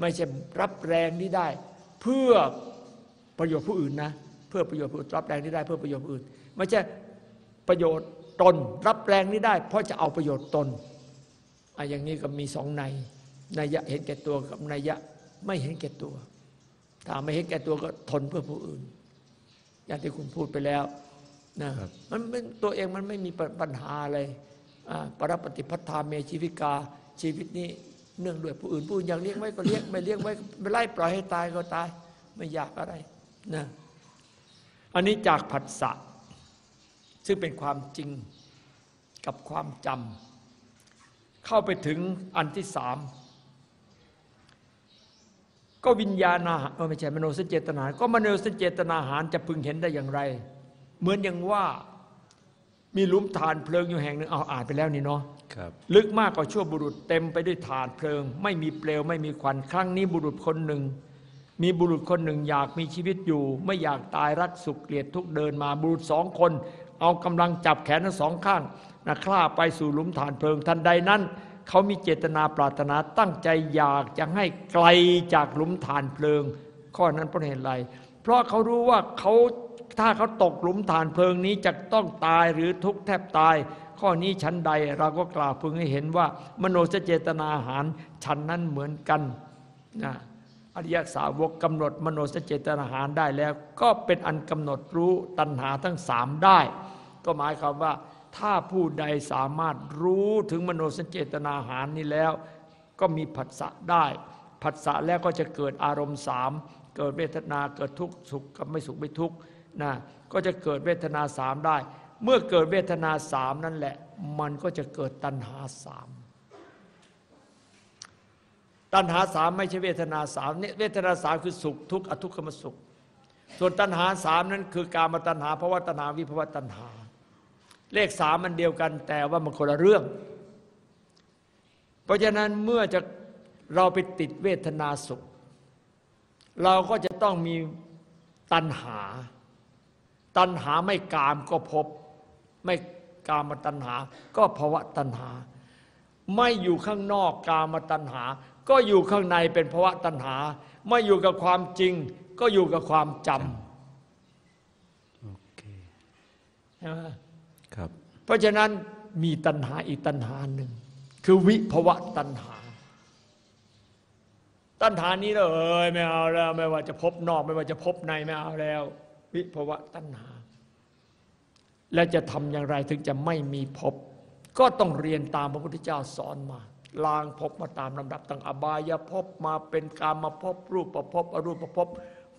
ไม่ใช่รับแรงนี้ได้ เพื่อประโยชน์ผู้อื่นนะเพื่อประโยชน์ผู้อื่นรับแรงนี้ได้เพื่อประโยชน์ผู้อื่น ไม่ใช่ประโยชน์ตน รับแรงนี้ได้ เพราะจะเอาประโยชน์ตนอะอย่างนี้ก็มีสองในนัยยะเห็นแก่ตัวกับนัยยะ ไม่เห็นแก่ตัว ถ้าไม่เห็นแก่ตัวก็ทนเพื่อผู้อื่น อย่างที่คุณพูดไปแล้วนะครับมันมันตัวเองมันไม่มีปปัญหาอะไรอ่าปรปฏิพัทธาเมชีวิกาชีวิตนี้เนื่องด้วยผู้อื่นผู้อื่นอยากเลี้ยงไว้ก็เลี้ยงไม่เลี้ยงไว้ไม่ไล่ปล่อยให้ตายก็ตาย ไม่อยากอะไรนะอันนี้จากผัสสะซึ่งเป็นความจริงกับความจำเข้าไปถึงอันที่สาม ก็วิญญาณอาหารเออไม่ใช่มโนสัญเจตนา ก็มโนสัญเจตนาหารจะพึงเห็นได้อย่างไร เหมือนอย่างว่ามีหลุมฐานเพลิงอยู่แห่งหนึ่งเอาอ่านไปแล้วนี่เนาะครับลึกมากกว่าชั่วบุรุษเต็มไปด้วยฐานเพลิง ไม่มีเปลวไม่มีควันครั้งนี้บุรุษคนหนึ่ง มีบุรุษคนหนึ่งอยากมีชีวิตอยู่ ไม่อยากตายรักสุขเกลียดทุกข์เดินมาบุรุษสองคน เอากำลังจับแขนทั้งสองข้างนะคล้าไปสู่หลุมฐานเพลิงทันใดนั้น เขามีเจตนาปรารถนาตั้งใจอยากจะให้ไกลจากหลุมฐานเพลิง ข้อนั้นเพราะเหตุไร เพราะเขารู้ว่าเขาถ้าเขาตกหลุมถ่านเพลิงนี้จะต้องตายหรือทุกข์แทบตาย ข้อนี้ฉันใดเราก็กล่าวพึงให้เห็นว่า มโนสัญเจตนาหารฉันนั้นเหมือนกันนะอริยสาวกกำหนดมโนสัญเจตนาหารได้แล้ว ก็เป็นอันกำหนดรู้ตัณหาทั้งสามได้ ก็หมายความว่า ถ้าผู้ใดสามารถรู้ถึงมโนสัญเจตนาหารนี้แล้ว ก็มีผัสสะได้ ผัสสะแล้วก็จะเกิดอารมณ์สามเกิดเวทนาเกิดทุกข์สุขกับไม่สุขไม่ทุกข์นะก็จะเกิดเวทนาสามได้ เมื่อเกิดเวทนาสามนั่นแหละ มันก็จะเกิดตัณหาสามตัณหาสามไม่ใช่เวทนาสามเนี่ยเวทนาสามคือสุขทุกข์อทุกขมสุข ส่วนตัณหาสามนั้นคือการมาตัณหาภาวะตัณหาวิภาวะตัณหา เลขสามมันเดียวกัน แต่ว่ามันคนละเรื่อง เพราะฉะนั้นเมื่อจะเราไปติดเวทนาสุข เราก็จะต้องมีตัณหา ตัณหาไม่กามก็พบ ไม่กามตัณหา ก็ภาวะตัณหา ไม่อยู่ข้างนอกกามตัณหา ก็อยู่ข้างในเป็นภาวะตัณหา ไม่อยู่กับความจริง ก็อยู่กับความจโอเคำใช่ไหมครับ เพราะฉะนั้นมีตัณหาอีกตัณหาหนึ่ง คือวิภวะตัณหา ตัณหานี้เลยเอ้ยไม่เอาแล้ว ไม่ว่าจะพบนอก ไม่ว่าจะพบในไม่เอาแล้ว วิภวะตัณหา และจะทำอย่างไรถึงจะไม่มีภพก็ต้องเรียนตามพระพุทธเจ้าสอนมาลางภพมาตามลำดับตั้งอบายภพมาเป็นกามาภพรูปประภพอรูปประภพ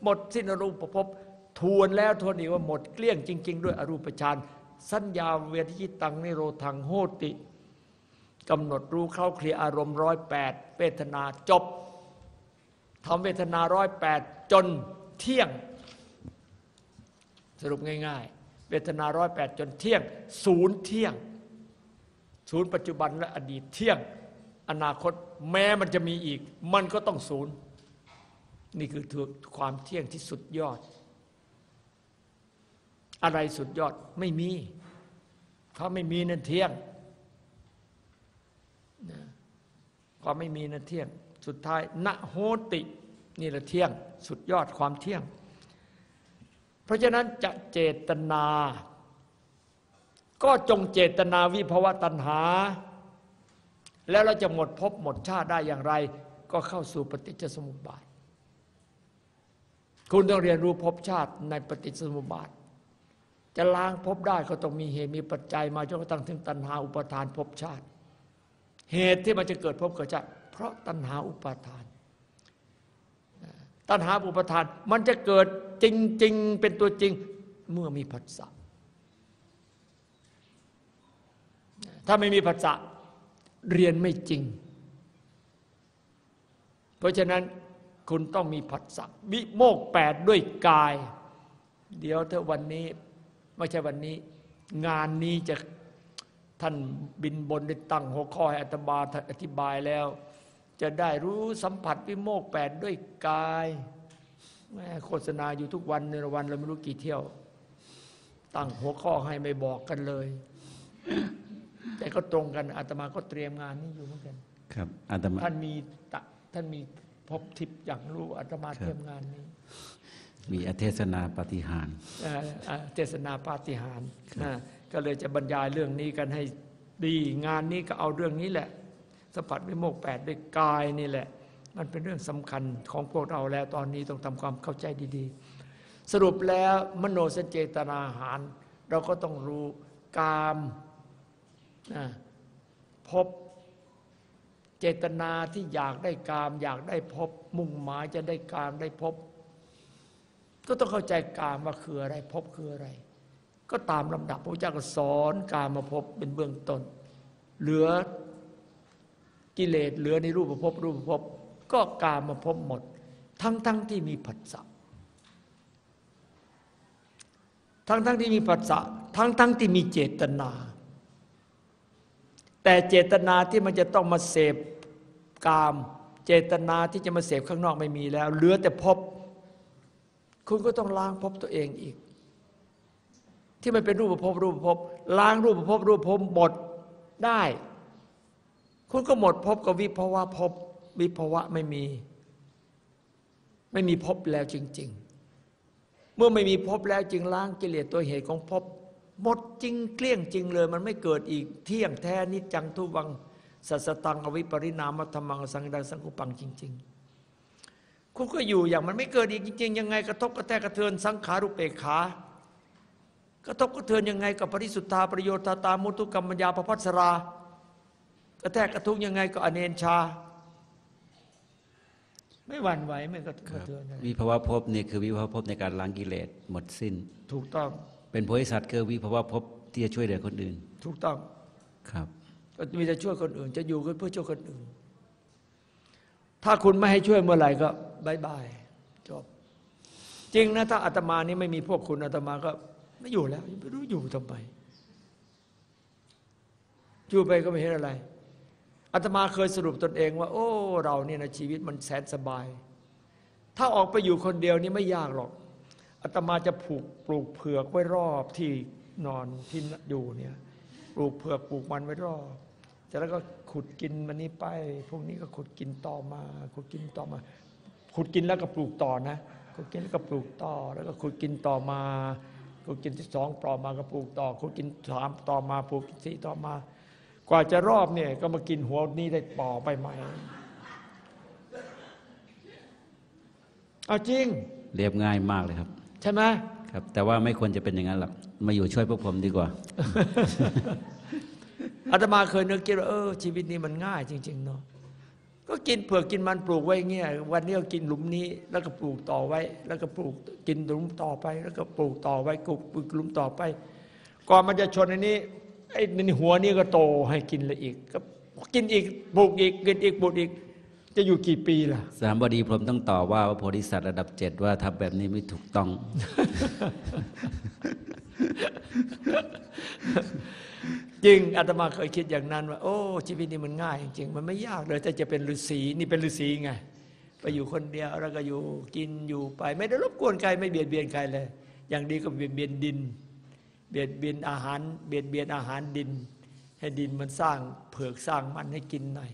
หมดสิ้นอรูปประภพทวนแล้วทวนอีกว่าหมดเกลี้ยงจริง ๆ ด้วยอรูปฌาน สัญญาเวทยิตังนิโรธังโหติกำหนดรู้เข้าเคลียอารมณ์ร้อยแปดเวทนาจบทำเวทนาร้อยแปดจนเที่ยง สรุปง่าย ๆ เวทนาร้อยแปดจนเที่ยง ศูนย์เที่ยง ศูนย์ปัจจุบันและอดีตเที่ยง อนาคตแม้มันจะมีอีก มันก็ต้องศูนย์ นี่คือความเที่ยงที่สุดยอด อะไรสุดยอดไม่มีถ้าไม่มีนั่นเที่ยงนะความไม่มีนั่นเที่ยง สุดท้ายณโหติ นี่แหละเที่ยง สุดยอดความเที่ยง เพราะฉะนั้นจะเจตนา ก็จงเจตนาวิภวะตัณหา แล้วเราจะหมดภพหมดชาติได้อย่างไร ก็เข้าสู่ปฏิจจสมุปบาท คุณต้องเรียนรู้ภพชาติในปฏิจจสมุปบาท จะล้างภพได้ก็ต้องมีเหตุมีปัจจัยมาจนกระทั่งถึงตัณหาอุปทานภพชาติ เหตุที่มันจะเกิดภพเกิดชาติเพราะตัณหาอุปทาน ตัณหาอุปทานมันจะเกิดจริง ๆ เป็นตัวจริงเมื่อมีผัสสะถ้าไม่มีผัสสะเรียนไม่จริง เพราะฉะนั้นคุณต้องมีผัสสะวิโมกแปดด้วยกาย เดี๋ยวถ้าวันนี้ ไม่ใช่วันนี้ งานนี้จะท่านบินบนได้ตั้งหัวข้อให้อัตบาอธิบายแล้ว จะได้รู้สัมผัสวิโมกแปดด้วยกายแม่โฆษณาอยู่ทุกวันในวันเราไม่รู้กี่เที่ยว ตั้งหัวข้อให้ไม่บอกกันเลย แต่ก็ตรงกันอาตมาก็เตรียมงานนี้อยู่เหมือนกัน ครับอาตมาท่านมีตะท่านมีพบทิพย์อย่างรู้อาตมาครับเตรียมงานนี้ มีอเทศนาปาฏิหารย์เอ่อเอ่อเทศนาปาฏิหาริย์นะก็เลยจะบรรยายเรื่องนี้กันให้ดีงานนี้ก็เอาเรื่องนี้แหละสัมผัสวิโมกข์แปดด้วยกายนี่แหละ มันเป็นเรื่องสำคัญของพวกเราแล้วตอนนี้ต้องทำความเข้าใจดีๆ สรุปแล้วมโนสเจตนาหาร เราก็ต้องรู้กามนะพบเจตนาที่อยากได้กาม อยากได้พบ มุ่งหมายจะได้กามได้พบ ก็ต้องเข้าใจกามว่าคืออะไรพบคืออะไร ก็ตามลำดับพระเจ้าก็สอนกามมาพบเป็นเบื้องต้น เหลือกิเลสเหลือในรูปภพรูปภพก็กามมาพบหมด ทั้งทั้งที่มีผัสสะทั้งทั้งที่มีผัสสะทั้งทั้งที่มีเจตนา แต่เจตนาที่มันจะต้องมาเสพกาม เจตนาที่จะมาเสพข้างนอกไม่มีแล้ว เหลือแต่พบ คุณก็ต้องล้างภพตัวเองอีก ที่มันเป็นรูปภพรูปภพล้างรูปภพรูปภพหมดได้ คุณก็หมดภพกับวิภวะภพวิภวะไม่มี ไม่มีภพแล้วจริง ๆ เมื่อไม่มีภพแล้วจึงล้างกิเลสตัวเหตุของภพหมดจริงเกลี้ยงจริงเลย มันไม่เกิดอีกเที่ยงแท้นิจจังทุวังสัสตังอวิปริณามธรรมังสังดังสังกุปังจริง ๆ คุณก็อยู่อย่างมันไม่เกิดอีกจริงๆยังไงกระทบกระแทกกระเทือนสังขารุปเปกขากระทบกระเทือนยังไงกับปริสุทธาประโยชน์ตาตามุตุกรรมปัญญาประพัสรากระแทกกระทุกยังไงก็อเนนชา ไม่หวั่นไหวไม่กระทบกระเทือนอะไรวิภวะภพนี่คือวิภวะภพในการล้างกิเลสหมดสิ้น ถูกต้องเป็นโพธิสัตว์คือวิภวะภพที่จะช่วยเหลือคนอื่น ถูกต้องครับก็มีแต่ช่วยคนอื่น จะอยู่ก็เพื่อช่วยคนอื่น ถ้าคุณไม่ให้ช่วยเมื่อไหร่ก็ บายบายจบ จริงนะถ้าอาตมานี่ไม่มีพวกคุณอาตมาก็ไม่อยู่แล้วไม่รู้อยู่ทำไมอยู่ไปก็ไม่เห็นอะไรอาตมาเคยสรุปตนเองว่า โอ้ เราเนี่ยนะชีวิตมันแสนสบาย ถ้าออกไปอยู่คนเดียวนี่ไม่ยากหรอกอาตมาจะผูกปลูกเผือกไว้รอบที่นอนที่อยู่เนี่ยปลูกเผือกปลูกมันไว้รอบเสร็จแล้วก็ขุดกินมันนี้ไป พวกนี้ก็ขุดกินต่อมา ขุดกินต่อมา ขุดกินแล้วก็ปลูกต่อนะขุดกินแล้วก็ปลูกต่อ แล้วก็ขุดกินต่อมาขุดกินที่สองต่อมาก็ปลูกต่อขุดกินสามต่อมาปลูกสี่ต่อมา กว่าจะรอบเนี่ยก็มากินหัวนี้ได้ป่อไปใหม่เอาจริงเรียบง่ายมากเลยครับ ใช่ไหมครับ แต่ว่าไม่ควรจะเป็นอย่างนั้นหรอกมาอยู่ช่วยพวกผมดีกว่าอาตมาเคยนึกคิดว่าเออชีวิตนี้มันง่ายจริง ๆ เนาะ ก็กินเผือกกินมันปลูกไว้เงี้ยวันนี้ก็กินหลุมนี้ แล้วก็ปลูกต่อไว้ แล้วก็ปลูกกินหลุมต่อไป แล้วก็ปลูกต่อไว้ปลูกปลูกหลุมต่อไป ก่อนมันจะชนอันนี้ไอ้ในหัวนี่ก็โตให้กินเลยอีกก็กินอีกปลูกอีกกินอีกปลูกอีก จะอยู่กี่ปีล่ะ สามบดีพรมต้องต่อว่าว่าโพธิสัตว์ระดับเจ็ดว่าทำแบบนี้ไม่ถูกต้อง จริงอาตมาเคยคิดอย่างนั้นว่าโอ้ชีวิตนี้มันง่ายจริงๆมันไม่ยากเลยถ้าจะเป็นฤาษีนี่เป็นฤาษีไงไปอยู่คนเดียวแล้วก็อยู่กินอยู่ไป ไม่ได้รบกวนใครไม่เบียดเบียนใครเลย อย่างดีก็เบียดเบียนดิน เบียดเบียนอาหาร เบียดเบียนอาหารดิน ให้ดินมันสร้างเผือกสร้างมันให้กินหน่อย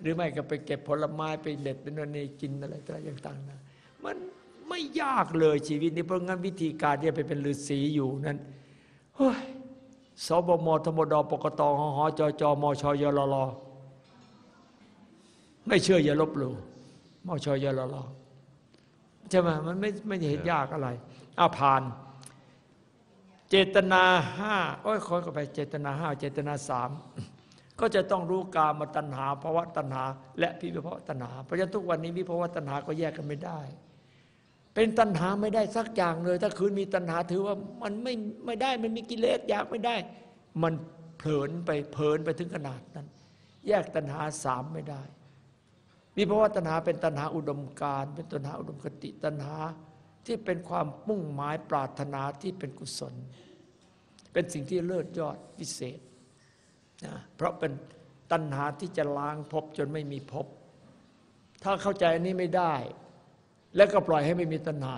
หรือไม่ก็ไปเก็บผลไม้ไปเด็ดเป็นวันนี้กินอะไรต่างต่างๆนะมัน ไม่ยากเลยชีวิตนี้เพราะงั้นวิธีการที่ไปเป็นฤาษีอยู่นั้นเฮ้ยสบมธมดปกตหหจจมชยลลไม่เชื่ออย่าลบหลู่มชยลลใช่ไหมมันไม่ไม่เห็นยากอะไรอาผ่าน เจตนาห้าโอ้ยขอก็ไปเจตนาห้าเจตนาสามก็จะต้องรู้กามตัณหาภาวะตัณหา และพิภาวะตัณหาเพราะฉะนั้นทุกวันนี้วิภาวะตัณหาก็แยกกันไม่ได้ เป็นตัณหาไม่ได้สักอย่างเลย ถ้าคืนมีตัณหาถือว่ามันไม่ไม่ได้มันมีกิเลสอยากไม่ได้ มันเผลนไปเพลินไปถึงขนาดนั้น แยกตัณหาสามไม่ได้วิภาวะตัณหาเป็นตัณหาอุดมการเป็นตัณหาอุดมคติตัณหาที่เป็นความมุ่งหมายปรารถนาที่เป็นกุศล เป็นสิ่งที่เลิศยอดวิเศษนะเพราะเป็นตัณหาที่จะล้างภพจนไม่มีภพถ้าเข้าใจอันนี้ไม่ได้ แล้วก็ปล่อยให้ไม่มีตัณหา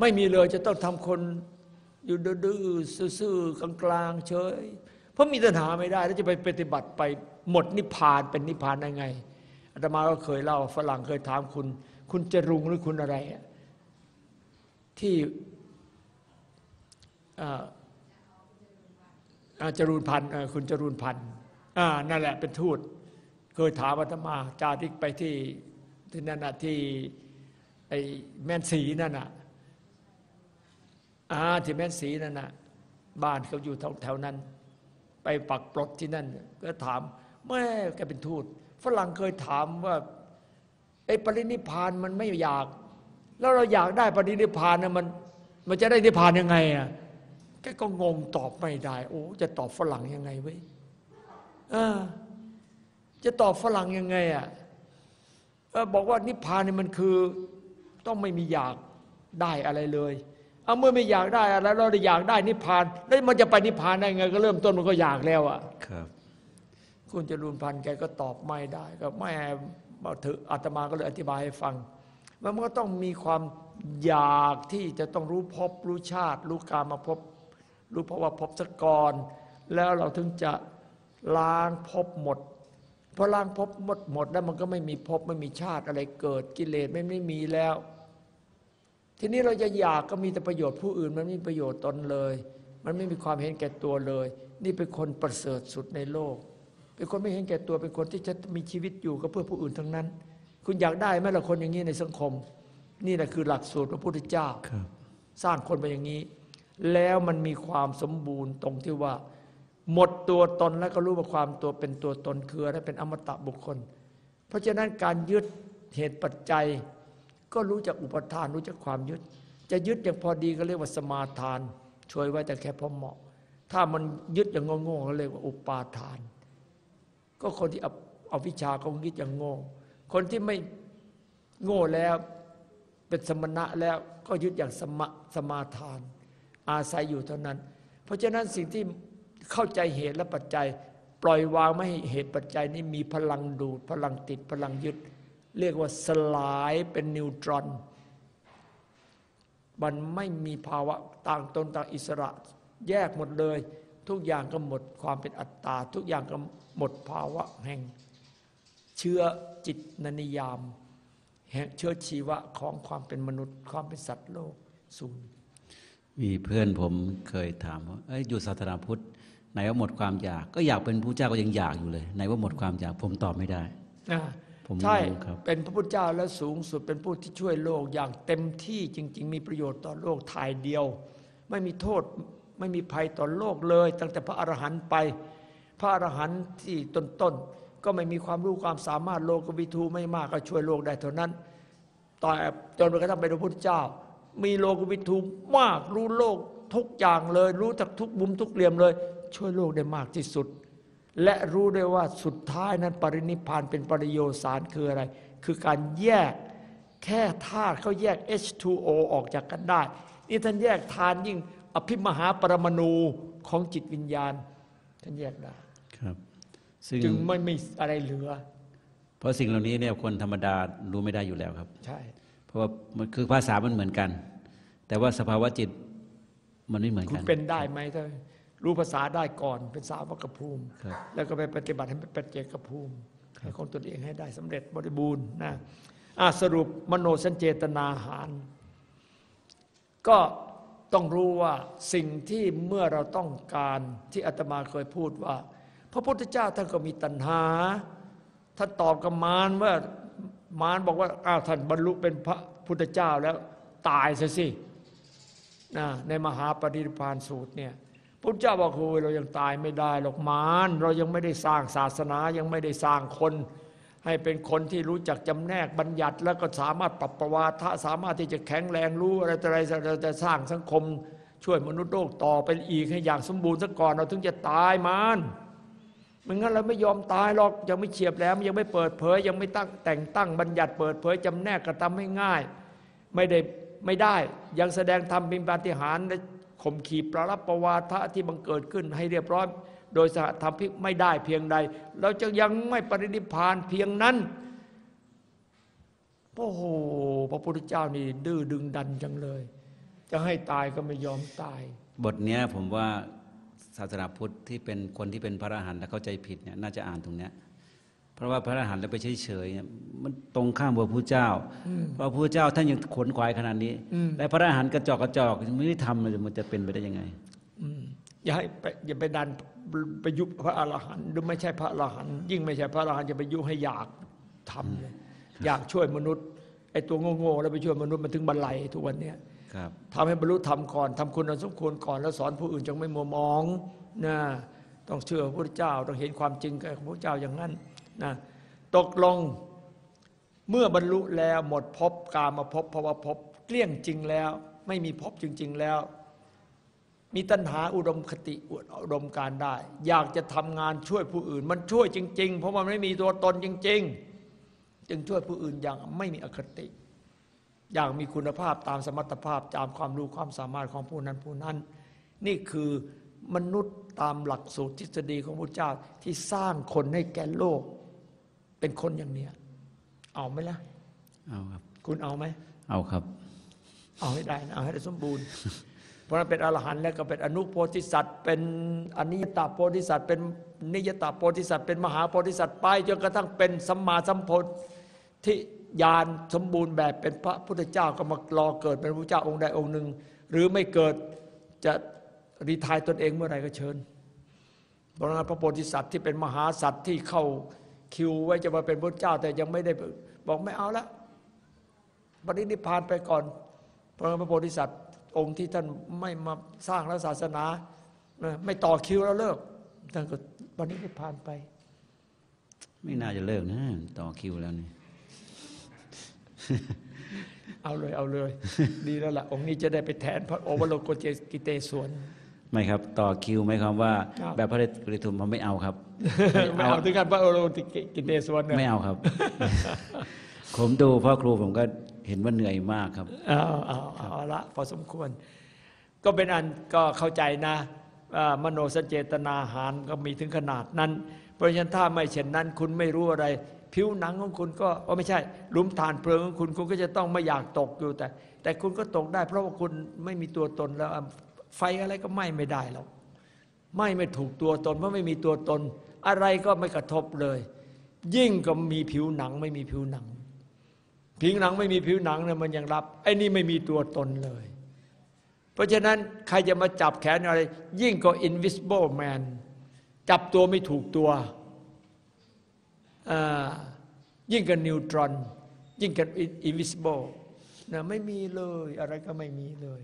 ไม่มีเลยจะต้องทำคนอยู่ดื้อซื่อๆกลางๆเฉย เพราะมีตัณหาไม่ได้ แล้วจะไปปฏิบัติไปหมดนิพพานเป็นนิพพานได้ไงอาตมาก็เคยเล่าฝรั่งเคยถามคุณ คุณจรุงหรือคุณอะไร ที่อ่าอ่าจรูนพันธ์คุณจรูนพันธ์อ่านั่นแหละเป็นทูต เคยถามอาตมาจาริกไปที่ ที่นั่นน่ะที่ไอ้แม่นสีนั่นน่ะอ่าที่แม่นสีนั่นน่ะบ้านเขาอยู่แถวแถวนั้น ไปปักปลดที่นั่น ก็ถามแม่แกเป็นทูตฝรั่งเคยถามว่าไอ้ปรินิพานมันไม่อยาก แล้วเราอยากได้ปรินิพานนะมัน มันจะได้นิพพานยังไงอะแกก็งงตอบไม่ได้ โอ้จะตอบฝรั่งยังไงเว้ยจะตอบฝรั่งยังไงอะ บอกว่านิพพานนี่มันคือต้องไม่มีอยากได้อะไรเลยเอาเมื่อไม่อยากได้อะไรเราได้อยากได้นิพพานแล้วมันจะไปนิพพานได้ไง ก็เริ่มต้นมันก็อยากแล้วอะครับคุณจรูนพันธ์แกก็ตอบไม่ได้ ก็ไม่มาถืออาตมาก็เลยอธิบายให้ฟังมันก็ต้องมีความอยากที่จะต้องรู้ภพรู้ชาติ รู้กามาภพรู้ภาวะภพสกกอนแล้วเราถึงจะล้างภพหมด พอล้างภพหมดหมดแล้วมันก็ไม่มีภพไม่มีชาติอะไรเกิดกิเลสไม่ไม่มีแล้ว ทีนี้เราจะอยากก็มีแต่ประโยชน์ผู้อื่น มันไม่มีประโยชน์ตนเลย มันไม่มีความเห็นแก่ตัวเลย นี่เป็นคนประเสริฐสุดในโลก เป็นคนไม่เห็นแก่ตัวเป็นคนที่จะมีชีวิตอยู่ก็เพื่อผู้อื่นทั้งนั้น คุณอยากได้ไหมล่ะคนอย่างนี้ในสังคม นี่แหละคือหลักสูตรพระพุทธเจ้าครับสร้างคนมาอย่างนี้ แล้วมันมีความสมบูรณ์ตรงที่ว่า หมดตัวตนแล้วก็รู้ว่าความตัวเป็นตัวตนคืออะไรเป็นอมตะบุคคล เพราะฉะนั้นการยึดเหตุปัจจัย ก็รู้จักอุปทานรู้จักความยึด จะยึดอย่างพอดีก็เรียกว่าสมาทาน ช่วยไว้แต่แค่พอเหมาะ ถ้ามันยึดอย่างโง่ๆก็เรียกว่าอุปาทาน ก็คนที่เอาวิชาเขายึดอย่างโง่ คนที่ไม่โง่แล้วเป็นสมณะแล้วก็ยึดอย่างสมะสมาทาน อาศัยอยู่เท่านั้น เพราะฉะนั้นสิ่งที่ เข้าใจเหตุและปัจจัย ปล่อยวางไม่ให้เหตุปัจจัยนี้มีพลังดูด พลังติดพลังยึด เรียกว่าสลายเป็นนิวตรอน มันไม่มีภาวะต่างตนต่างอิสระ แยกหมดเลย ทุกอย่างก็หมดความเป็นอัตตา ทุกอย่างก็หมดภาวะแห่ง เชื้อจิตนนิยามแห่งเชื้อชีวะของความเป็นมนุษย์ ความเป็นสัตว์โลกศูนย์มีเพื่อนผมเคยถามว่าเอ้อยู่ศาสนาพุทธ ไหนว่าหมดความอยาก ก็อยากเป็นผู้เจ้าก็ยังอยากอยู่เลย ไหนว่าหมดความอยากผมตอบไม่ได้อ่าผมใช่รู้ครับเป็นพระพุทธเจ้าแล้วสูงสุดเป็นผู้ที่ช่วยโลกอย่างเต็มที่จริง ๆ มีประโยชน์ต่อโลกทายเดียว ไม่มีโทษไม่มีภัยต่อโลกเลย ตั้งแต่พระอรหันต์ไป พระอรหันต์ที่ต้นๆก็ไม่มีความรู้ความสามารถโลกวิทูไม่มากก็ช่วยโลกได้เท่านั้นต่อจนกระทั่งเป็นพระพุทธเจ้า มีโลกวิทูมากรู้โลกทุกอย่างเลย รู้จากทุกมุมทุกเหลี่ยมเลย ช่วยโลกได้มากที่สุด และรู้ได้ว่าสุดท้ายนั้นปรินิพพานเป็นปริโยสารคืออะไร คือการแยกแค่ธาตุเขาแยก H2O ออกจากกันได้ นี่ท่านแยกทานยิ่งอภิมหาปรมาณูของจิตวิญญาณ ท่านแยกได้ครับซึ่งจึงไม่มีอะไรเหลือ เพราะสิ่งเหล่านี้เนี่ยคนธรรมดารู้ไม่ได้อยู่แล้วครับ ใช่ เพราะว่ามันคือภาษามันเหมือนกัน แต่ว่าสภาวะจิตมันไม่เหมือนคุกัณนเป็นได้ไหมถ้า รู้ภาษาได้ก่อนเป็นสาวกภูมิครับแล้วก็ไปปฏิบัติให้เป็นปัจเจกภูมิให้ของตนเองให้ได้สำเร็จบริบูรณ์นะอะสรุปมโนสัญเจตนาหาร ก็ต้องรู้ว่าสิ่งที่เมื่อเราต้องการที่อาตมาเคยพูดว่า พระพุทธเจ้าท่านก็มีตัณหาท่านตอบกับมารว่ามารบอกว่าอ้าวท่านบรรลุเป็นพระพุทธเจ้าแล้วตายซะสินะในมหาปฏิพานสูตรเนี่ย พุทธเจ้าบอกโอ้ยเรายังตายไม่ได้หรอกมารเรายังไม่ได้สร้างศาสนายังไม่ได้สร้างคน ให้เป็นคนที่รู้จักจำแนกบัญญัติ แล้วก็สามารถปรับประวาทะสามารถที่จะแข็งแรงรู้อะไรอะไรเราจะสร้างสังคม ช่วยมนุษย์โลกต่อไปอีกให้อย่างสมบูรณ์ซะก่อนเราถึงจะตายมารไม่งั้นเราไม่ยอมตายหรอกยังไม่เฉียบแหลมยังไม่เปิดเผย ยังไม่ตั้งแต่งตั้งบัญญัติเปิดเผยจำแนกกระทำให้ง่าย ไม่ได้ไม่ได้ยังแสดงธรรมเป็นปาฏิหาริย์และ ข่มขีปรารับประวาทะที่บังเกิดขึ้นให้เรียบร้อย โดยสหธรรมพิกไม่ได้เพียงใด เราจะยังไม่ปรินิพพานเพียงนั้นโอ้โหพระพุทธเจ้านี่ดื้อดึงดันจังเลย จะให้ตายก็ไม่ยอมตาย บทเนี้ยผมว่าศาสนาพุทธที่เป็นคนที่เป็นพระอรหันต์แล้วเข้าใจผิดเนี่ยน่าจะอ่านตรงเนี้ย เพราะว่าพระอรหันต์แล้วไปเฉยๆเนี่ยมันตรงข้ามกับพระพุทธเจ้า เพราะพระพุทธเจ้าท่านยังขวนขวายขนาดนี้อืมและพระอรหันต์กระจอกกระจอกไม่ได้ทำเลยมันจะเป็นไปได้ยังไงอืมอย่าให้ไปอย่าไปดันไปยุบพระอรหันต์หรือไม่ใช่พระอรหันต์ยิ่งไม่ใช่พระอรหันต์จะไปยุให้อยากทำเลยอยากช่วยมนุษย์ไอ้ตัวโง่ๆแล้วไปช่วยมนุษย์มันถึงบรรลัยทุกวันเนี้ยครับทำให้บรรลุธรรมก่อนทำคุณอันสมควรก่อน แล้วสอนผู้อื่นจงไม่มัวมองนะต้องเชื่อพระพุทธเจ้าต้องเห็นความจริงกับพระพุทธเจ้าอย่างนั้น นะตกลงเมื่อบรรลุแล้วหมดภพกามาภพภวภพเกลี้ยงจริงแล้ว ไม่มีภพจริง ๆแล้ว มีตัณหาอุดมคติอุดมการได้ อยากจะทำงานช่วยผู้อื่น มันช่วยจริง ๆ เพราะมันไม่มีตัวตนจริง ๆ จึงช่วยผู้อื่นอย่างไม่มีอคติ อย่างมีคุณภาพตามสมรรถภาพตามความรู้ความสามารถของผู้นั้นผู้นั้น นี่คือมนุษย์ตามหลักสูตรทฤษฎีของพระเจ้าที่สร้างคนให้แก่โลก เป็นคนอย่างเนี้ย เอาไหมล่ะ เอาครับ คุณเอาไหม เอาครับ เอาให้ได้นะเอาให้ได้สมบูรณ์ เพราะนั้นเป็นอรหันต์แล้วก็เป็นอนุโพธิสัตว์ เป็นอนิยตาโพธิสัตว์ เป็นนิยตาโพธิสัตว์ เป็นมหาโพธิสัตว์ไปจนกระทั่งเป็นสัมมาสัมโพธิญาณสมบูรณ์แบบเป็นพระพุทธเจ้าก็มารอเกิดเป็นพระเจ้าองค์ใดองค์หนึ่ง หรือไม่เกิดจะรีทายตนเองเมื่อไหร่ก็เชิญเพราะนั้นพระโพธิสัตว์ที่เป็นมหาสัตว์ที่เข้า คิวไว้จะมาเป็นพระเจ้า แต่ยังไม่ได้บอกไม่เอาละปรินิพพานไปก่อนเพราะพระโพธิสัตว์องค์ที่ท่านไม่มาสร้างแล้วศาสนานะไม่ต่อคิวแล้วเลิกท่านก็ปรินิพพานไป ไม่น่าจะเลิกนะ ต่อคิวแล้วนี่เอาเลยเอาเลย ดีแล้วล่ะ องค์นี้จะได้ไปแทนพระโอวโลกเจกิเตสวน ไม่ครับ ต่อคิวไหมครับว่า ครับ แบบพระฤทธิทุมผมไม่เอาครับ ไม่เอาถึงกันพระโอวโลกกิเตสวนเนี่ยไม่เอาครับ ผมดูพ่อครูผมก็เห็นว่าเหนื่อยมากครับ เอาเอาเอาเอาละพอสมควร ก็เป็นอันก็เข้าใจนะอ่ามโนสเจตนาหารก็มีถึงขนาดนั้น เพราะฉะนั้นถ้าไม่เช่นนั้น คุณไม่รู้อะไร ผิวหนังของคุณก็ว่าไม่ใช่หลุมฐานเพลิงของคุณคุณก็จะต้องไม่อยากตกอยู่แต่ แต่คุณก็ตกได้ เพราะว่าคุณไม่มีตัวตนแล้วอะ ไฟอะไรก็ไหม้ไม่ได้หรอกไหม้ไม่ถูกตัวตนเพราะไม่มีตัวตน อะไรก็ไม่กระทบเลย ยิ่งก็มีผิวหนังไม่มีผิวหนัง ผิวหนังไม่มีผิวหนังเนี่ยมันยังรับ ไอ้นี่ไม่มีตัวตนเลย เพราะฉะนั้นใครจะมาจับแขนอะไร ยิ่งก็ invisible man จับตัวไม่ถูกตัว ยิ่งกับนิวตรอน ยิ่งกับ invisible นะไม่มีเลย อะไรก็ไม่มีเลย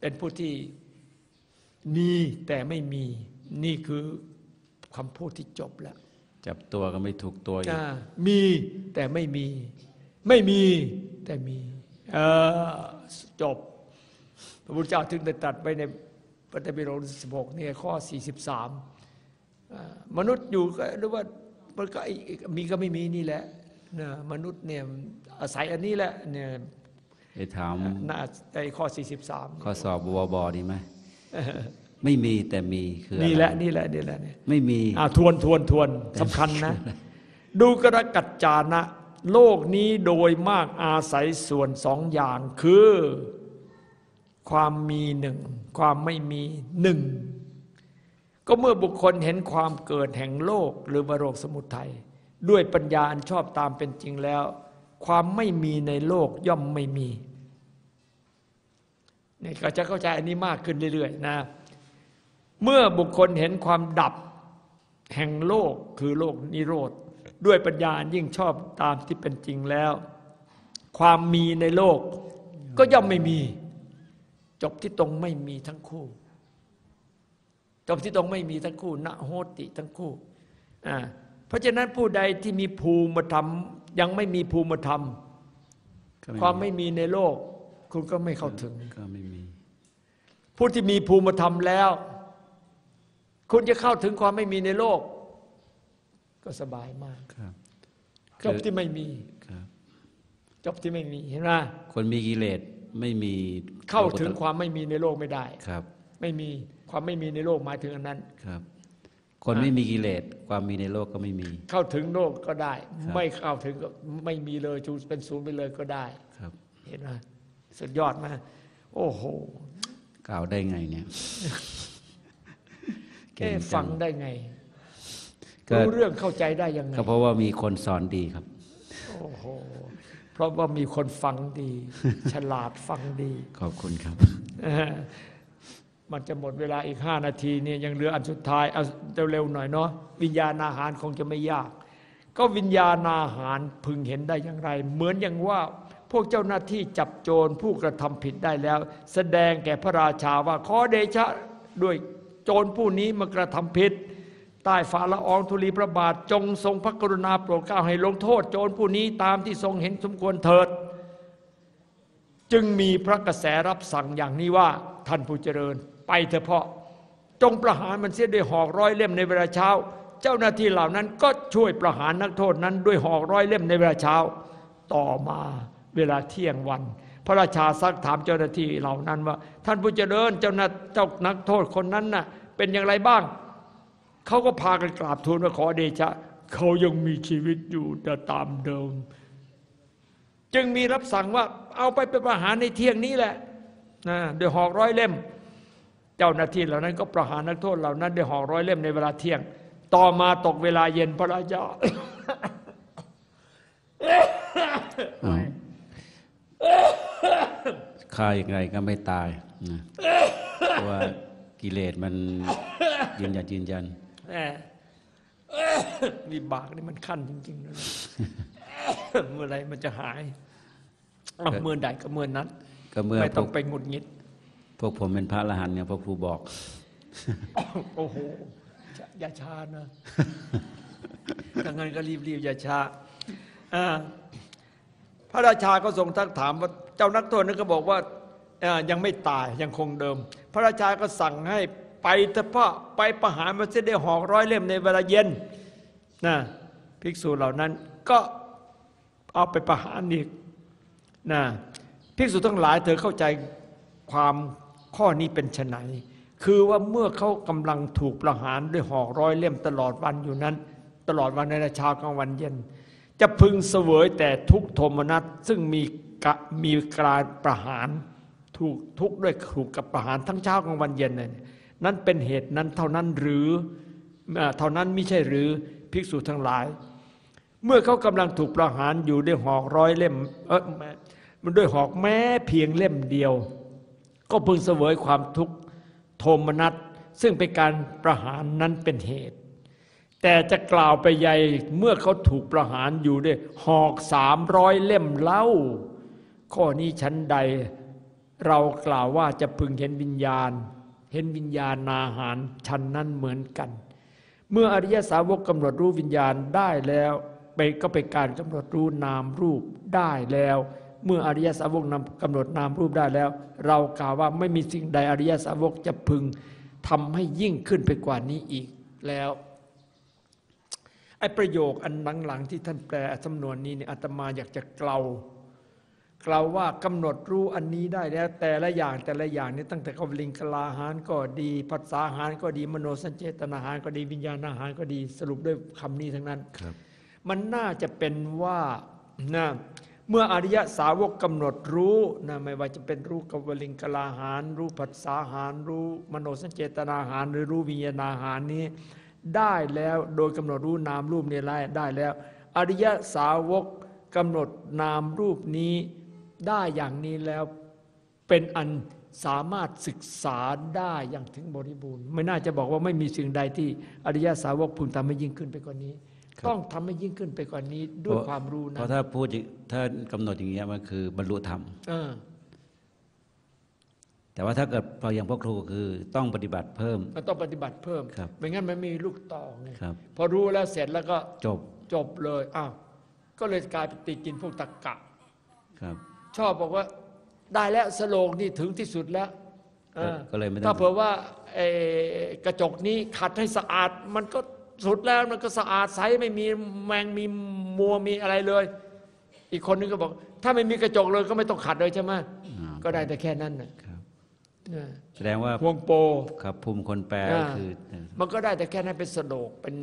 เป็นผู้ที่มีแต่ไม่มีนี่คือคำพูดที่จบแล้ว จับตัวก็ไม่ถูกตัวอีกอ่ามีแต่ไม่มี ไม่มีแต่มีเออจบ พระพุทธเจ้าถึงได้ตรัสไว้ในปฏิบิโรสิบหกเนี่ยข้อ43อ่ามนุษย์อยู่ก็หรือว่ามันก็ไอ้มีก็ไม่มีนี่แหละนะมนุษย์เนี่ยอาศัยอันนี้แหละเนี่ย ไปถามน่าไอ้ข้อ 43 ข้อสอบบวบดีไหมไม่มีแต่มีคืออะไรนี่แหละนี่แหละนี่แหละเนี่ยไม่มีอ่าทวนทวนทวนสำคัญนะ ดูกระกัจจานะ โลกนี้โดยมากอาศัยส่วนสองอย่างคือ ความมีหนึ่งความไม่มีหนึ่งก็เมื่อบุคคลเห็นความเกิดแห่งโลกหรือวโรคสมุทัยด้วยปัญญาอันชอบตามเป็นจริงแล้ว ความไม่มีในโลกย่อมไม่มีนี่ก็จะเข้าใจอันนี้มากขึ้นเรื่อยๆนะ เมื่อบุคคลเห็นความดับแห่งโลกคือโลกนิโรธ ด้วยปัญญายิ่งชอบตามที่เป็นจริงแล้ว ความมีในโลกก็ย่อมไม่มี จบที่ตรงไม่มีทั้งคู่ จบที่ตรงไม่มีทั้งคู่นะโหติทั้งคู่อ่าเพราะฉะนั้นผู้ใดที่มีภูมิธรรม ยังไม่มีภูมิธรรมก็ความไม่มีในโลก คุณก็ไม่เข้าถึงก็ไม่มีผู้ที่มีภูมิธรรมแล้ว คุณจะเข้าถึงความไม่มีในโลก ก็สบายมากครับจบที่ไม่มีครับจบที่ไม่มีเห็นไหมคนมีกิเลสไม่มีเข้าถึงความไม่มีในโลกไม่ได้ครับ ไม่มีความไม่มีในโลกหมายถึงอันนั้นครับ คนไม่มีกิเลสความมีในโลกก็ไม่มี เข้าถึงโลกก็ได้ครับไม่เข้าถึงก็ไม่มีเลยจูเป็นศูนย์ไปเลยก็ได้ครับ เห็นไหมสุดยอดไหมโอ้โหกล่าวได้ไงเนี่ยเก่เอ๊ะงจัฟังได้ไงก็รู้เรื่องเข้าใจได้ยังไงก็เพราะว่ามีคนสอนดีครับ โอ้โหเพราะว่ามีคนฟังดี ฉลาดฟังดี ขอบคุณครับเออ มันจะหมดเวลาอีกห้านาทีเนี่ยยังเหลืออันสุดท้ายเอาเร็วๆหน่อยเนาะวิญญาณอาหารคงจะไม่ยาก ก็วิญญาณอาหารพึงเห็นได้อย่างไร เหมือนอย่างว่าพวกเจ้าหน้าที่จับโจรผู้กระทำผิดได้แล้ว แสดงแก่พระราชาว่าขอเดชะด้วยโจรผู้นี้มากระทำผิดใต้ฝ่าละอองธุลีพระบาทจงทรงพระกรุณาโปรดเกล้าให้ลงโทษ โจรผู้นี้ตามที่ทรงเห็นสมควรเถิด จึงมีพระกระแสรับสั่งอย่างนี้ว่าท่านผู้เจริญ ไปเถอะเพาะ จงประหารมันเสียด้วยหอกร้อยเล่มในเวลาเช้า เจ้าหน้าที่เหล่านั้นก็ช่วยประหารนักโทษนั้นด้วยหอกร้อยเล่มในเวลาเช้า ต่อมาเวลาเที่ยงวัน พระราชาซักถามเจ้าหน้าที่เหล่านั้นว่า ท่านผู้เจริญเจ้าหน้าเจ้านักโทษคนนั้นน่ะเป็นอย่างไรบ้างเขาก็พากันกราบทูลว่าขอเดชะเขายังมีชีวิตอยู่แต่ตามเดิม จึงมีรับสั่งว่าเอาไปเป็นประหารในเที่ยงนี้แหละนะโดยหอกร้อยเล่ม เจ้าหน้าที่เหล่านั้นก็ประหารนักโทษเหล่านั้นด้วยหอกร้อยเล่มในเวลาเที่ยง ต่อมาตกเวลาเย็นพระราชาเอาฆ่าอย่างไรก็ไม่ตายนะเพราะว่ากิเลสมันยืนยันยืนยันแหมนี่บากนี่มันขั้นจริงๆนะเมื่อไรมันจะหายเอาเมื่อใดก็เมื่อนั้นก็เมื่อไม่พต้วอกงไปหงุดหงิด พวกผมเป็นพระอรหันต์เนี่ยพระครูบอก โอ้โห อย่าช้านะดังนั้นก็รีบๆอย่าช้าพระราชาก็ทรงทักถามว่าเจ้านักโทษนั้นก็บอกว่ายังไม่ตายยังคงเดิม พระราชาก็สั่งให้ไปเถอะพ่อไปประหารมันเสียได้หอกร้อยเล่มในเวลาเย็นนะภิกษุเหล่านั้นก็เอาไปประหารอีกนะภิกษุทั้งหลายเธอเข้าใจความ ข้อนี้เป็นไฉนคือว่าเมื่อเขากำลังถูกประหารด้วยหอกร้อยเล่มตลอดวันอยู่นั้น ตลอดวันในเช้ากลางวันเย็น จะพึงเสวยแต่ทุกโทมนัสซึ่งมีกะมีการประหารถูกทุกข์ด้วยถูกกับประหารทั้งเช้ากลางวันเย็นเนี่ยนั้นเป็นเหตุนั้นเท่านั้นหรือเท่านั้นไม่ใช่หรือภิกษุทั้งหลาย เมื่อเขากำลังถูกประหารอยู่ด้วยหอกร้อยเล่มเออมันด้วยหอกแม้เพียงเล่มเดียว ก็พึงเสวยความทุกข์โทมนัสซึ่งเป็นการประหารนั้นเป็นเหตุ แต่จะกล่าวไปใหญ่เมื่อเขาถูกประหารอยู่ด้วยหอกสามร้อยเล่มเล่า ข้อนี้ชั้นใดเรากล่าวว่าจะพึงเห็นวิญญาณ เห็นวิญญาณนาหารชั้นนั้นเหมือนกัน เมื่ออริยสาวกกำหนดรู้วิญญาณได้แล้วไปก็เป็นการกำหนดรู้นามรูปได้แล้ว เมื่ออริยสาวกนำกำหนดนามรูปได้แล้ว เรากล่าวว่าไม่มีสิ่งใดอริยสาวกจะพึงทำให้ยิ่งขึ้นไปกว่านี้อีกแล้วไอ้ประโยคอันหลังๆที่ท่านแปลสำนวนนี้เนี่ยอาตมาอยากจะเกลาเกลาว่ากำหนดรู้อันนี้ได้แล้ว แต่ละอย่างแต่ละอย่างนี่ตั้งแต่กลิงกลาหารก็ดีภาษาหารก็ดีมโนสัญเจตนาหารก็ดีวิญญาณอาหารก็ดีสรุปด้วยคำนี้ทั้งนั้นครับมันน่าจะเป็นว่านะ เมื่ออริยสาวกกำหนดรู้นะไม่ว่าจะเป็นรู้กวลิงกลาหาร รู้ผัสสาหาร รู้มโนสัญเจตนาหาร หรือรู้วิญญาณหารนี้ ได้แล้วโดยกำหนดรู้นามรูปนี้ได้แล้ว อริยสาวกกำหนดนามรูปนี้ได้อย่างนี้แล้วเป็นอันสามารถศึกษาได้อย่างถึงบริบูรณ์ ไม่น่าจะบอกว่าไม่มีสิ่งใดที่อริยสาวกพึงทำให้ยิ่งขึ้นไปกว่านี้ ต้องทำให้ยิ่งขึ้นไปกว่านี้ด้วยความรู้เพนะราะถ้าพูดอย่างถ้ากำหนดอย่างเงี้ยมันคือบรรลุธรรมเออแต่ว่าถ้าเกิดพออย่างพ่อครูคือต้องปฏิบัติเพิ่มมันต้องปฏิบัติเพิ่มครับไม่งั้นมันไมมีลูกต่อไงครับพอรู้แล้วเสร็จแล้วก็จบจบเลยอ้าวก็เลยกลายเป็นติดกินพวกตะกะครับ ชอบบอกว่าได้แล้วสโลงนี่ถึงที่สุดแล้วเออก็เลยไม่ต้องถ้าเผื่อว่าไอ้กระจกนี้ขัดให้สะอาดมันก็ สุดแล้วมันก็สะอาดใสไม่มีแมงมีมัวมีอะไรเลย อีกคนนึงก็บอก ถ้าไม่มีกระจกเลยก็ไม่ต้องขัดเลยใช่ไหมอ่าก็ได้แต่แค่นั้นนะครับเออแสดงว่าพวงโปรครับภูมิคนแปลอ่าคือ มันก็ได้แต่แค่นั้นเป็นสโลกเป็น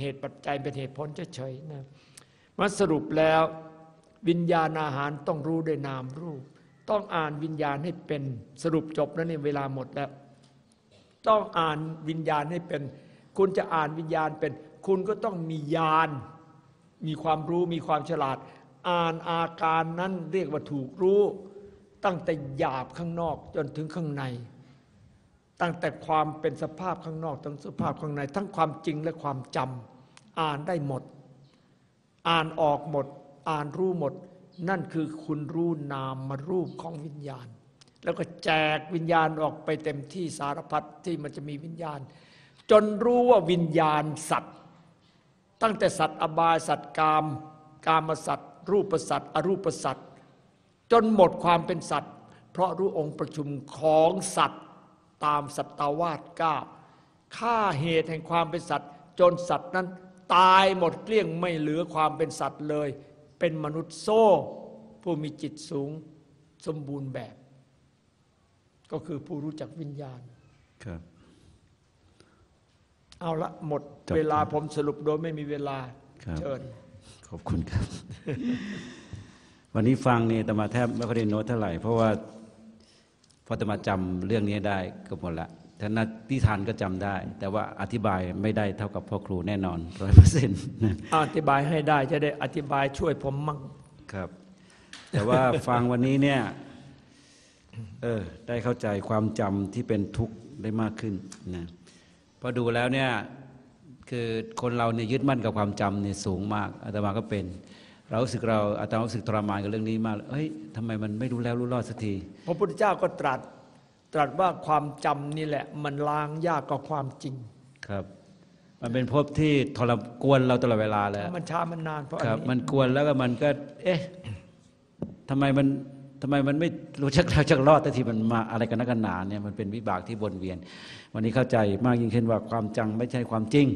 เหตุปัจจัยเป็นเหตุผลเฉยๆนะมันสรุปแล้ววิญญาณอาหารต้องรู้ด้วยนามรูป ต้องอ่านวิญญาณให้เป็นสรุปจบแล้วนี่เวลาหมดแล้ว ต้องอ่านวิญญาณให้เป็น คุณจะอ่านวิญญาณเป็น คุณก็ต้องมีญาณ มีความรู้มีความฉลาด อ่านอาการนั้นเรียกว่าถูกรู้ ตั้งแต่หยาบข้างนอกจนถึงข้างใน ตั้งแต่ความเป็นสภาพข้างนอกทั้งสภาพข้างใน ทั้งความจริงและความจำอ่านได้หมด อ่านออกหมด อ่านรู้หมด นั่นคือคุณรู้นามมารูปของวิญญาณ แล้วก็แจกวิญญาณออกไปเต็มที่สารพัดที่มันจะมีวิญญาณ จนรู้ว่าวิญญาณสัตว์ ตั้งแต่สัตว์อบายสัตว์กาม กามสัตว์ รูปสัตว์อรูปสัตว์ จนหมดความเป็นสัตว์ เพราะรู้องค์ประชุมของสัตว์ตามสัตวาสก้าค่าเหตุแห่งความเป็นสัตว์ จนสัตว์นั้นตายหมดเกลี้ยงไม่เหลือความเป็นสัตว์เลย เป็นมนุษย์โซ่ ผู้มีจิตสูงสมบูรณ์แบบ ก็คือผู้รู้จักวิญญาณครับ เอาละหมดจบเวลาผมสรุปโดยไม่มีเวลาครับเชิญขอบคุณครับ วันนี้ฟังเนี่ยตมาแทบไม่ค่อยได้โน้ตเท่าไหร่ เพราะว่าพอตมาจำเรื่องนี้ได้ก็หมดละท่านที่ทานก็จำได้ แต่ว่าอธิบายไม่ได้เท่ากับพ่อครูแน่นอนร้อยเปอร์เซ็นต์อธิบายให้ได้จะได้อธิบายช่วยผมมั่งครับ แต่ว่าฟังวันนี้เนี่ยเออได้เข้าใจความจำที่เป็นทุกข์ได้มากขึ้นนะ พอดูแล้วเนี่ยคือคนเราเนี่ยยึดมั่นกับความจำเนี่ยสูงมากอาตมาก็เป็น เรารู้สึกเราอาตมารู้สึกทรมานกับเรื่องนี้มากเฮ้ยทำไมมันไม่รู้แล้วรู้รอดสักทีพระพุทธเจ้าก็ตรัส ตรัสว่าความจำนี่แหละ มันล้างยากกว่าความจริงครับ มันเป็นภพที่ทรมกวนเราตลอดเวลาเลยมันช้ามันนานเพราะอัคนรับนี้มันกวนแล้วก็มันก็ เอ๊ะทำไมมัน ทำไมมันไม่รู้จักเราจักรอดแต่ที่มันมาอะไรกันนักกันหนาเนี่ยมันเป็นวิบากที่วนเวียน วันนี้เข้าใจมากยิ่งขึ้นว่าความจังไม่ใช่ความจริง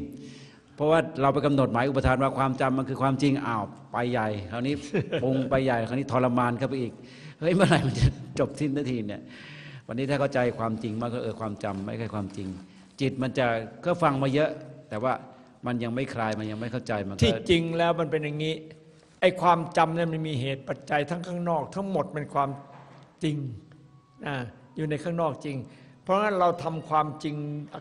เพราะว่าเราไปกำหนดหมายอุปทานว่าความจำมันคือความจริงอ้าวไปใหญ่คราวนี้ปรุงไปใหญ่คราวนี้ทรมานเข้าไปอีกเฮ้ยเมื่อไหร่มันจะจบสิ้นนาทีเนี่ยวันนี้ถ้าเข้าใจความจริงมากก็เออความจำไม่ใช่ความจริง จิตมันจะก็ฟังมาเยอะ แต่ว่ามันยังไม่คลายมันยังไม่เข้าใจมันที่จริงแล้วมันเป็นอย่างนี้ ไอ้ความจำเนี่ยมันมีเหตุปัจจัยทั้งข้างนอก ทั้งหมดเป็นความจริงอ่าอยู่ในข้างนอกจริง เพราะงั้นเราทำความจริง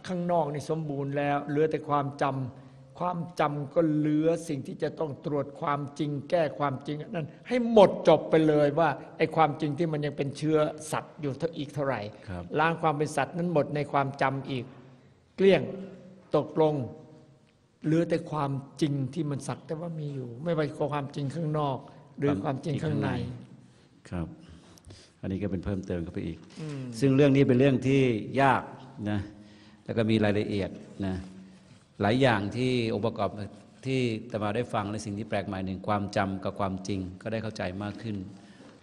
ข้างนอกนี่สมบูรณ์แล้ว เหลือแต่ความจำความจำก็เหลือสิ่งที่จะต้องตรวจความจริง แก้ความจริงนั้นให้หมดจบไปเลยว่าไอ้ความจริงที่มันยังเป็นเชื้อสัตว์อยู่เท่าอีกเท่าไหร่ล้างความเป็นสัตว์นั้นหมดในความจำอีกเกลี้ยงตกลง เหลือแต่ความจริงที่มันสักแต่ว่ามีอยู่ ไม่ว่าความจริงข้างนอก หรือความจริงข้างใน ครับ อันนี้ก็เป็นเพิ่มเติมเข้าไปอีก ซึ่งเรื่องนี้เป็นเรื่องที่ยากนะแล้วก็มีรายละเอียดนะหลายอย่างที่องค์ประกอบที่ตมาได้ฟังในสิ่งที่แปลกใหม่หนึ่งความจำกับความจริงก็ได้เข้าใจมากขึ้น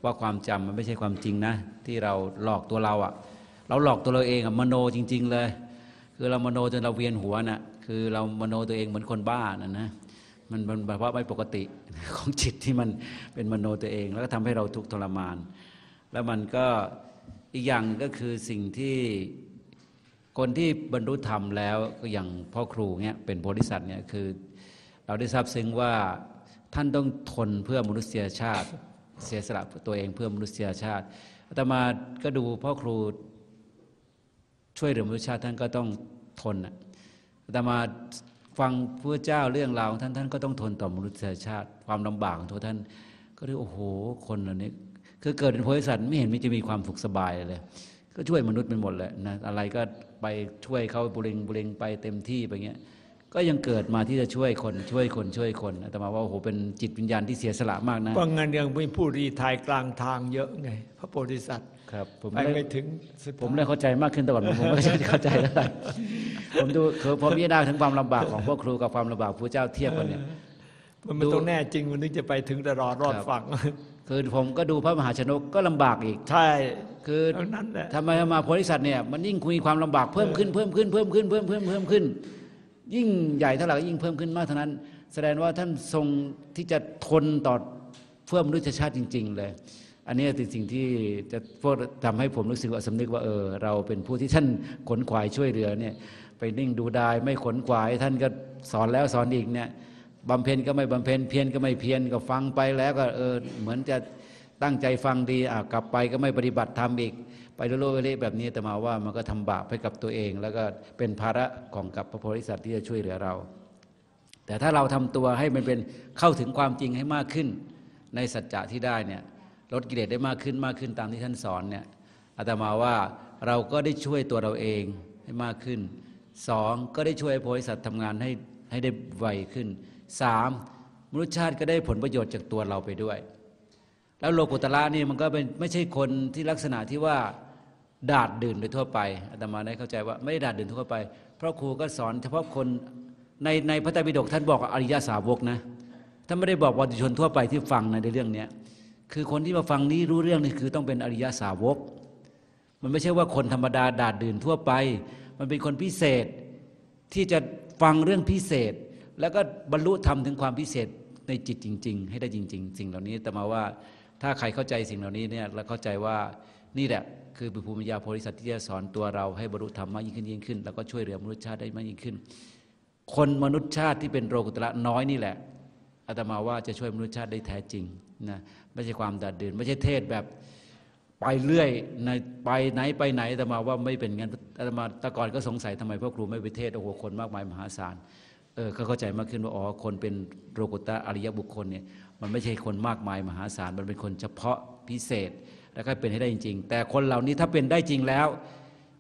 ว่าความจำมันไม่ใช่ความจริงนะ ที่เราหลอกตัวเราอะเราหลอกตัวเราเองอะมโนจริง ๆ เลย คือเรามโนจนเราเวียนหัวน่ะ คือเรามโนตัวเองเหมือนคนบ้านะนะมันมันแบบว่าไม่ปกติของจิตที่มันเป็นมโนตัวเอง แล้วก็ทำให้เราทุกข์ทรมาน แล้วมันก็อีกอย่างก็คือสิ่งที่คนที่บรรลุธรรมแล้วก็อย่างพ่อครูเนี่ยเป็นโพธิสัตว์เนี่ยคือ เราได้ทราบซึ้งว่าท่านต้องทนเพื่อมนุษยชาติ เสียสละตัวเองเพื่อมนุษยชาติอาตมาก็ดูพ่อครูช่วยเหลือมนุษยชาติท่านก็ต้องทนน่ะ อาตมาฟังพระเจ้าเรื่องราวของท่านท่านก็ต้องทนต่อมนุษยชาติ ความลำบากของตัวท่าน ก็เลยโอ้โห คนเหล่านี้คือเกิดเป็นโพธิสัตว์ไม่เห็นมันจะมีความสุขสบายเลยก็ช่วยมนุษย์เป็นหมดแหละนะอะไรก็ไปช่วยเขาบุเรงบุเรงไปเต็มที่ไปเงี้ยก็ยังเกิดมาที่จะช่วยคนช่วยคนช่วยคนอาตมาว่าโอ้โหเป็นจิตวิญญาณที่เสียสละมากนะบางงานยังมีผู้รีทายกลางทางเยอะไง พระโพธิสัตว์ ครับผมไปเลยไม่ถึงสุดผมเลยเข้าใจมากขึ้นแต่ก่อนผมผมไม่เข้าใจเท่าไหร่ผมดูคือพอพิจารณาถึงความลำบากของพวกครูกับความลำบากพระเจ้าเทียบกันเนี่ยมันมันต้องแน่จริงมันถึงจะไปถึงตลอดรอดครับฝั่งคือผมก็ดูพระมหาชนกก็ลำบากอีก ใช่ คือเท่านั้นแหละทำไมมาโพธิสัตว์เนี่ยมันยิ่งมีความลำบากเพิ่มขึ้นเพิ่มขึ้นเพิ่มขึ้นเพิ่มเพิ่มเพิ่มขึ้น ยิ่งใหญ่เท่าไหร่ก็ยิ่งเพิ่มขึ้นมากเท่านั้น แสดงว่าท่านทรงที่จะทนต่อเพื่อมนุษยชาติจริง ๆ เลย อันนี้เป็นสิ่งที่จะพวกทำให้ผมรู้สึกว่าสำนึกว่าเออเราเป็นผู้ที่ท่านขนขวายช่วยเหลือเนี่ยไปนิ่งดูดายไม่ขนขวายท่านก็สอนแล้วสอนอีกเนี่ยบำเพ็ญก็ไม่บำเพ็ญเพียรก็ไม่เพียรก็ฟังไปแล้วก็เออเหมือนจะตั้งใจฟังดีอะกลับไปก็ไม่ปฏิบัติธรรมอีก ไปโลโลเละแบบนี้แต่มาว่ามันก็ทำบาปให้กับตัวเอง แล้วก็เป็นภาระของกับพระโพธิสัตว์ที่จะช่วยเหลือเรา แต่ถ้าเราทำตัวให้มันเป็นเข้าถึงความจริงให้มากขึ้น ในสัจจะที่ได้เนี่ย ลดกิเลสได้มากขึ้นมากขึ้นตามที่ท่านสอนเนี่ยอาตมาว่าเราก็ได้ช่วยตัวเราเองให้มากขึ้นสองก็ได้ช่วยโพธิสัตว์ทำงานให้ให้ได้ไวขึ้นสามมนุษยชาติก็ได้ผลประโยชน์จากตัวเราไปด้วย แล้วโลกุตละนี่มันก็เป็นไม่ใช่คนที่ลักษณะที่ว่าดาดดื่นโดยทั่วไปอาตมาได้เข้าใจว่าไม่ได้ดาดดื่นทั่วไป เพราะครูก็สอนเฉพาะคนในในพระไตรปิฎกท่านบอกอริยสาวกนะท่านไม่ได้บอกวัตถุชนทั่วไปที่ฟังในเรื่องเนี้ย คือคนที่มาฟังนี้รู้เรื่องนี่คือต้องเป็นอริยสาวก มันไม่ใช่ว่าคนธรรมดาดาดดื่นทั่วไป มันเป็นคนพิเศษที่จะฟังเรื่องพิเศษ แล้วก็บรรลุธรรมถึงความพิเศษในจิตจริง ๆ ให้ได้จริง ๆ สิ่งเหล่านี้แต่มาว่าถ้าใครเข้าใจสิ่งเหล่านี้เนี่ยแล้วเข้าใจว่านี่แหละคือภูมิปัญญาโพธิสัตว์ที่จะสอนตัวเราให้บรรลุธรรมมากยิ่งขึ้นยิ่งขึ้น แล้วก็ช่วยเหลือมนุษยชาติได้มากยิ่งขึ้น คนมนุษยชาติที่เป็นโลกุตระน้อยนี่แหละอาตมาว่าจะช่วยมนุษยชาติได้แท้จริง นะไม่ใช่ความดาดดืนไม่ใช่เทศแบบไปเรื่อยในไปไหนไปไหนแต่มาว่าไม่เป็นงั้นอาตมาแตะก่อนก็สงสัยทำไมพ่อครูไม่ไปเทศโอ้โหคนมากมายมหาศาลเออก็เข้าใจมากขึ้นว่าอ๋อคนเป็นโลกุตะอริยบุคคลเนี่ยมันไม่ใช่คนมากมายมหาศาลมันเป็นคนเฉพาะพิเศษ แล้วก็เป็นให้ได้จริงๆแต่คนเหล่านี้ถ้าเป็นได้จริงแล้ว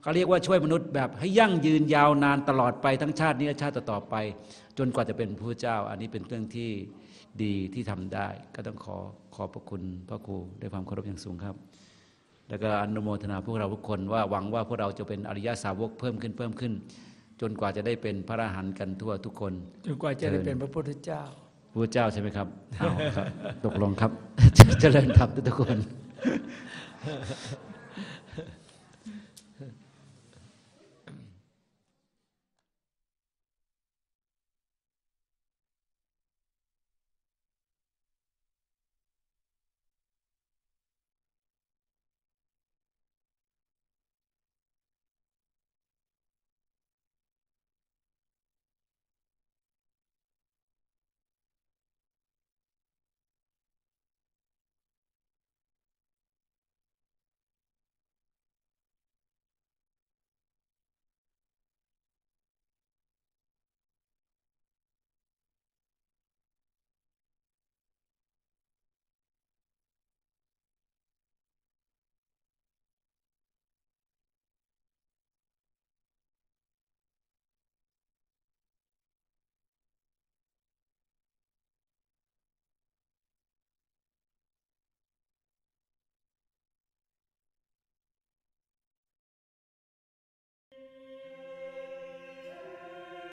เขาเรียกว่าช่วยมนุษย์แบบให้ยั่งยืนยาวนานตลอดไปทั้งชาตินี้และชาติต่อไป จนกว่าจะเป็นพระเจ้า อันนี้เป็นเรื่องที่ ดีที่ทำได้ ก็ต้องขอขอบพระคุณพระครูด้วยความเคารพอย่างสูงครับ แล้วก็อนุโมทนาพวกเราทุกคนว่าหวังว่าพวกเราจะเป็นอริยสาวกเพิ่มขึ้นเพิ่มขึ้น จนกว่าจะได้เป็นพระอรหันต์กันทั่วทุกคนจนกว่าจะได้เป็นพระพุทธเจ้าพระเจ้าใช่ไหมครับเอาครับตกลงครับเจริญธรรมทุกๆคน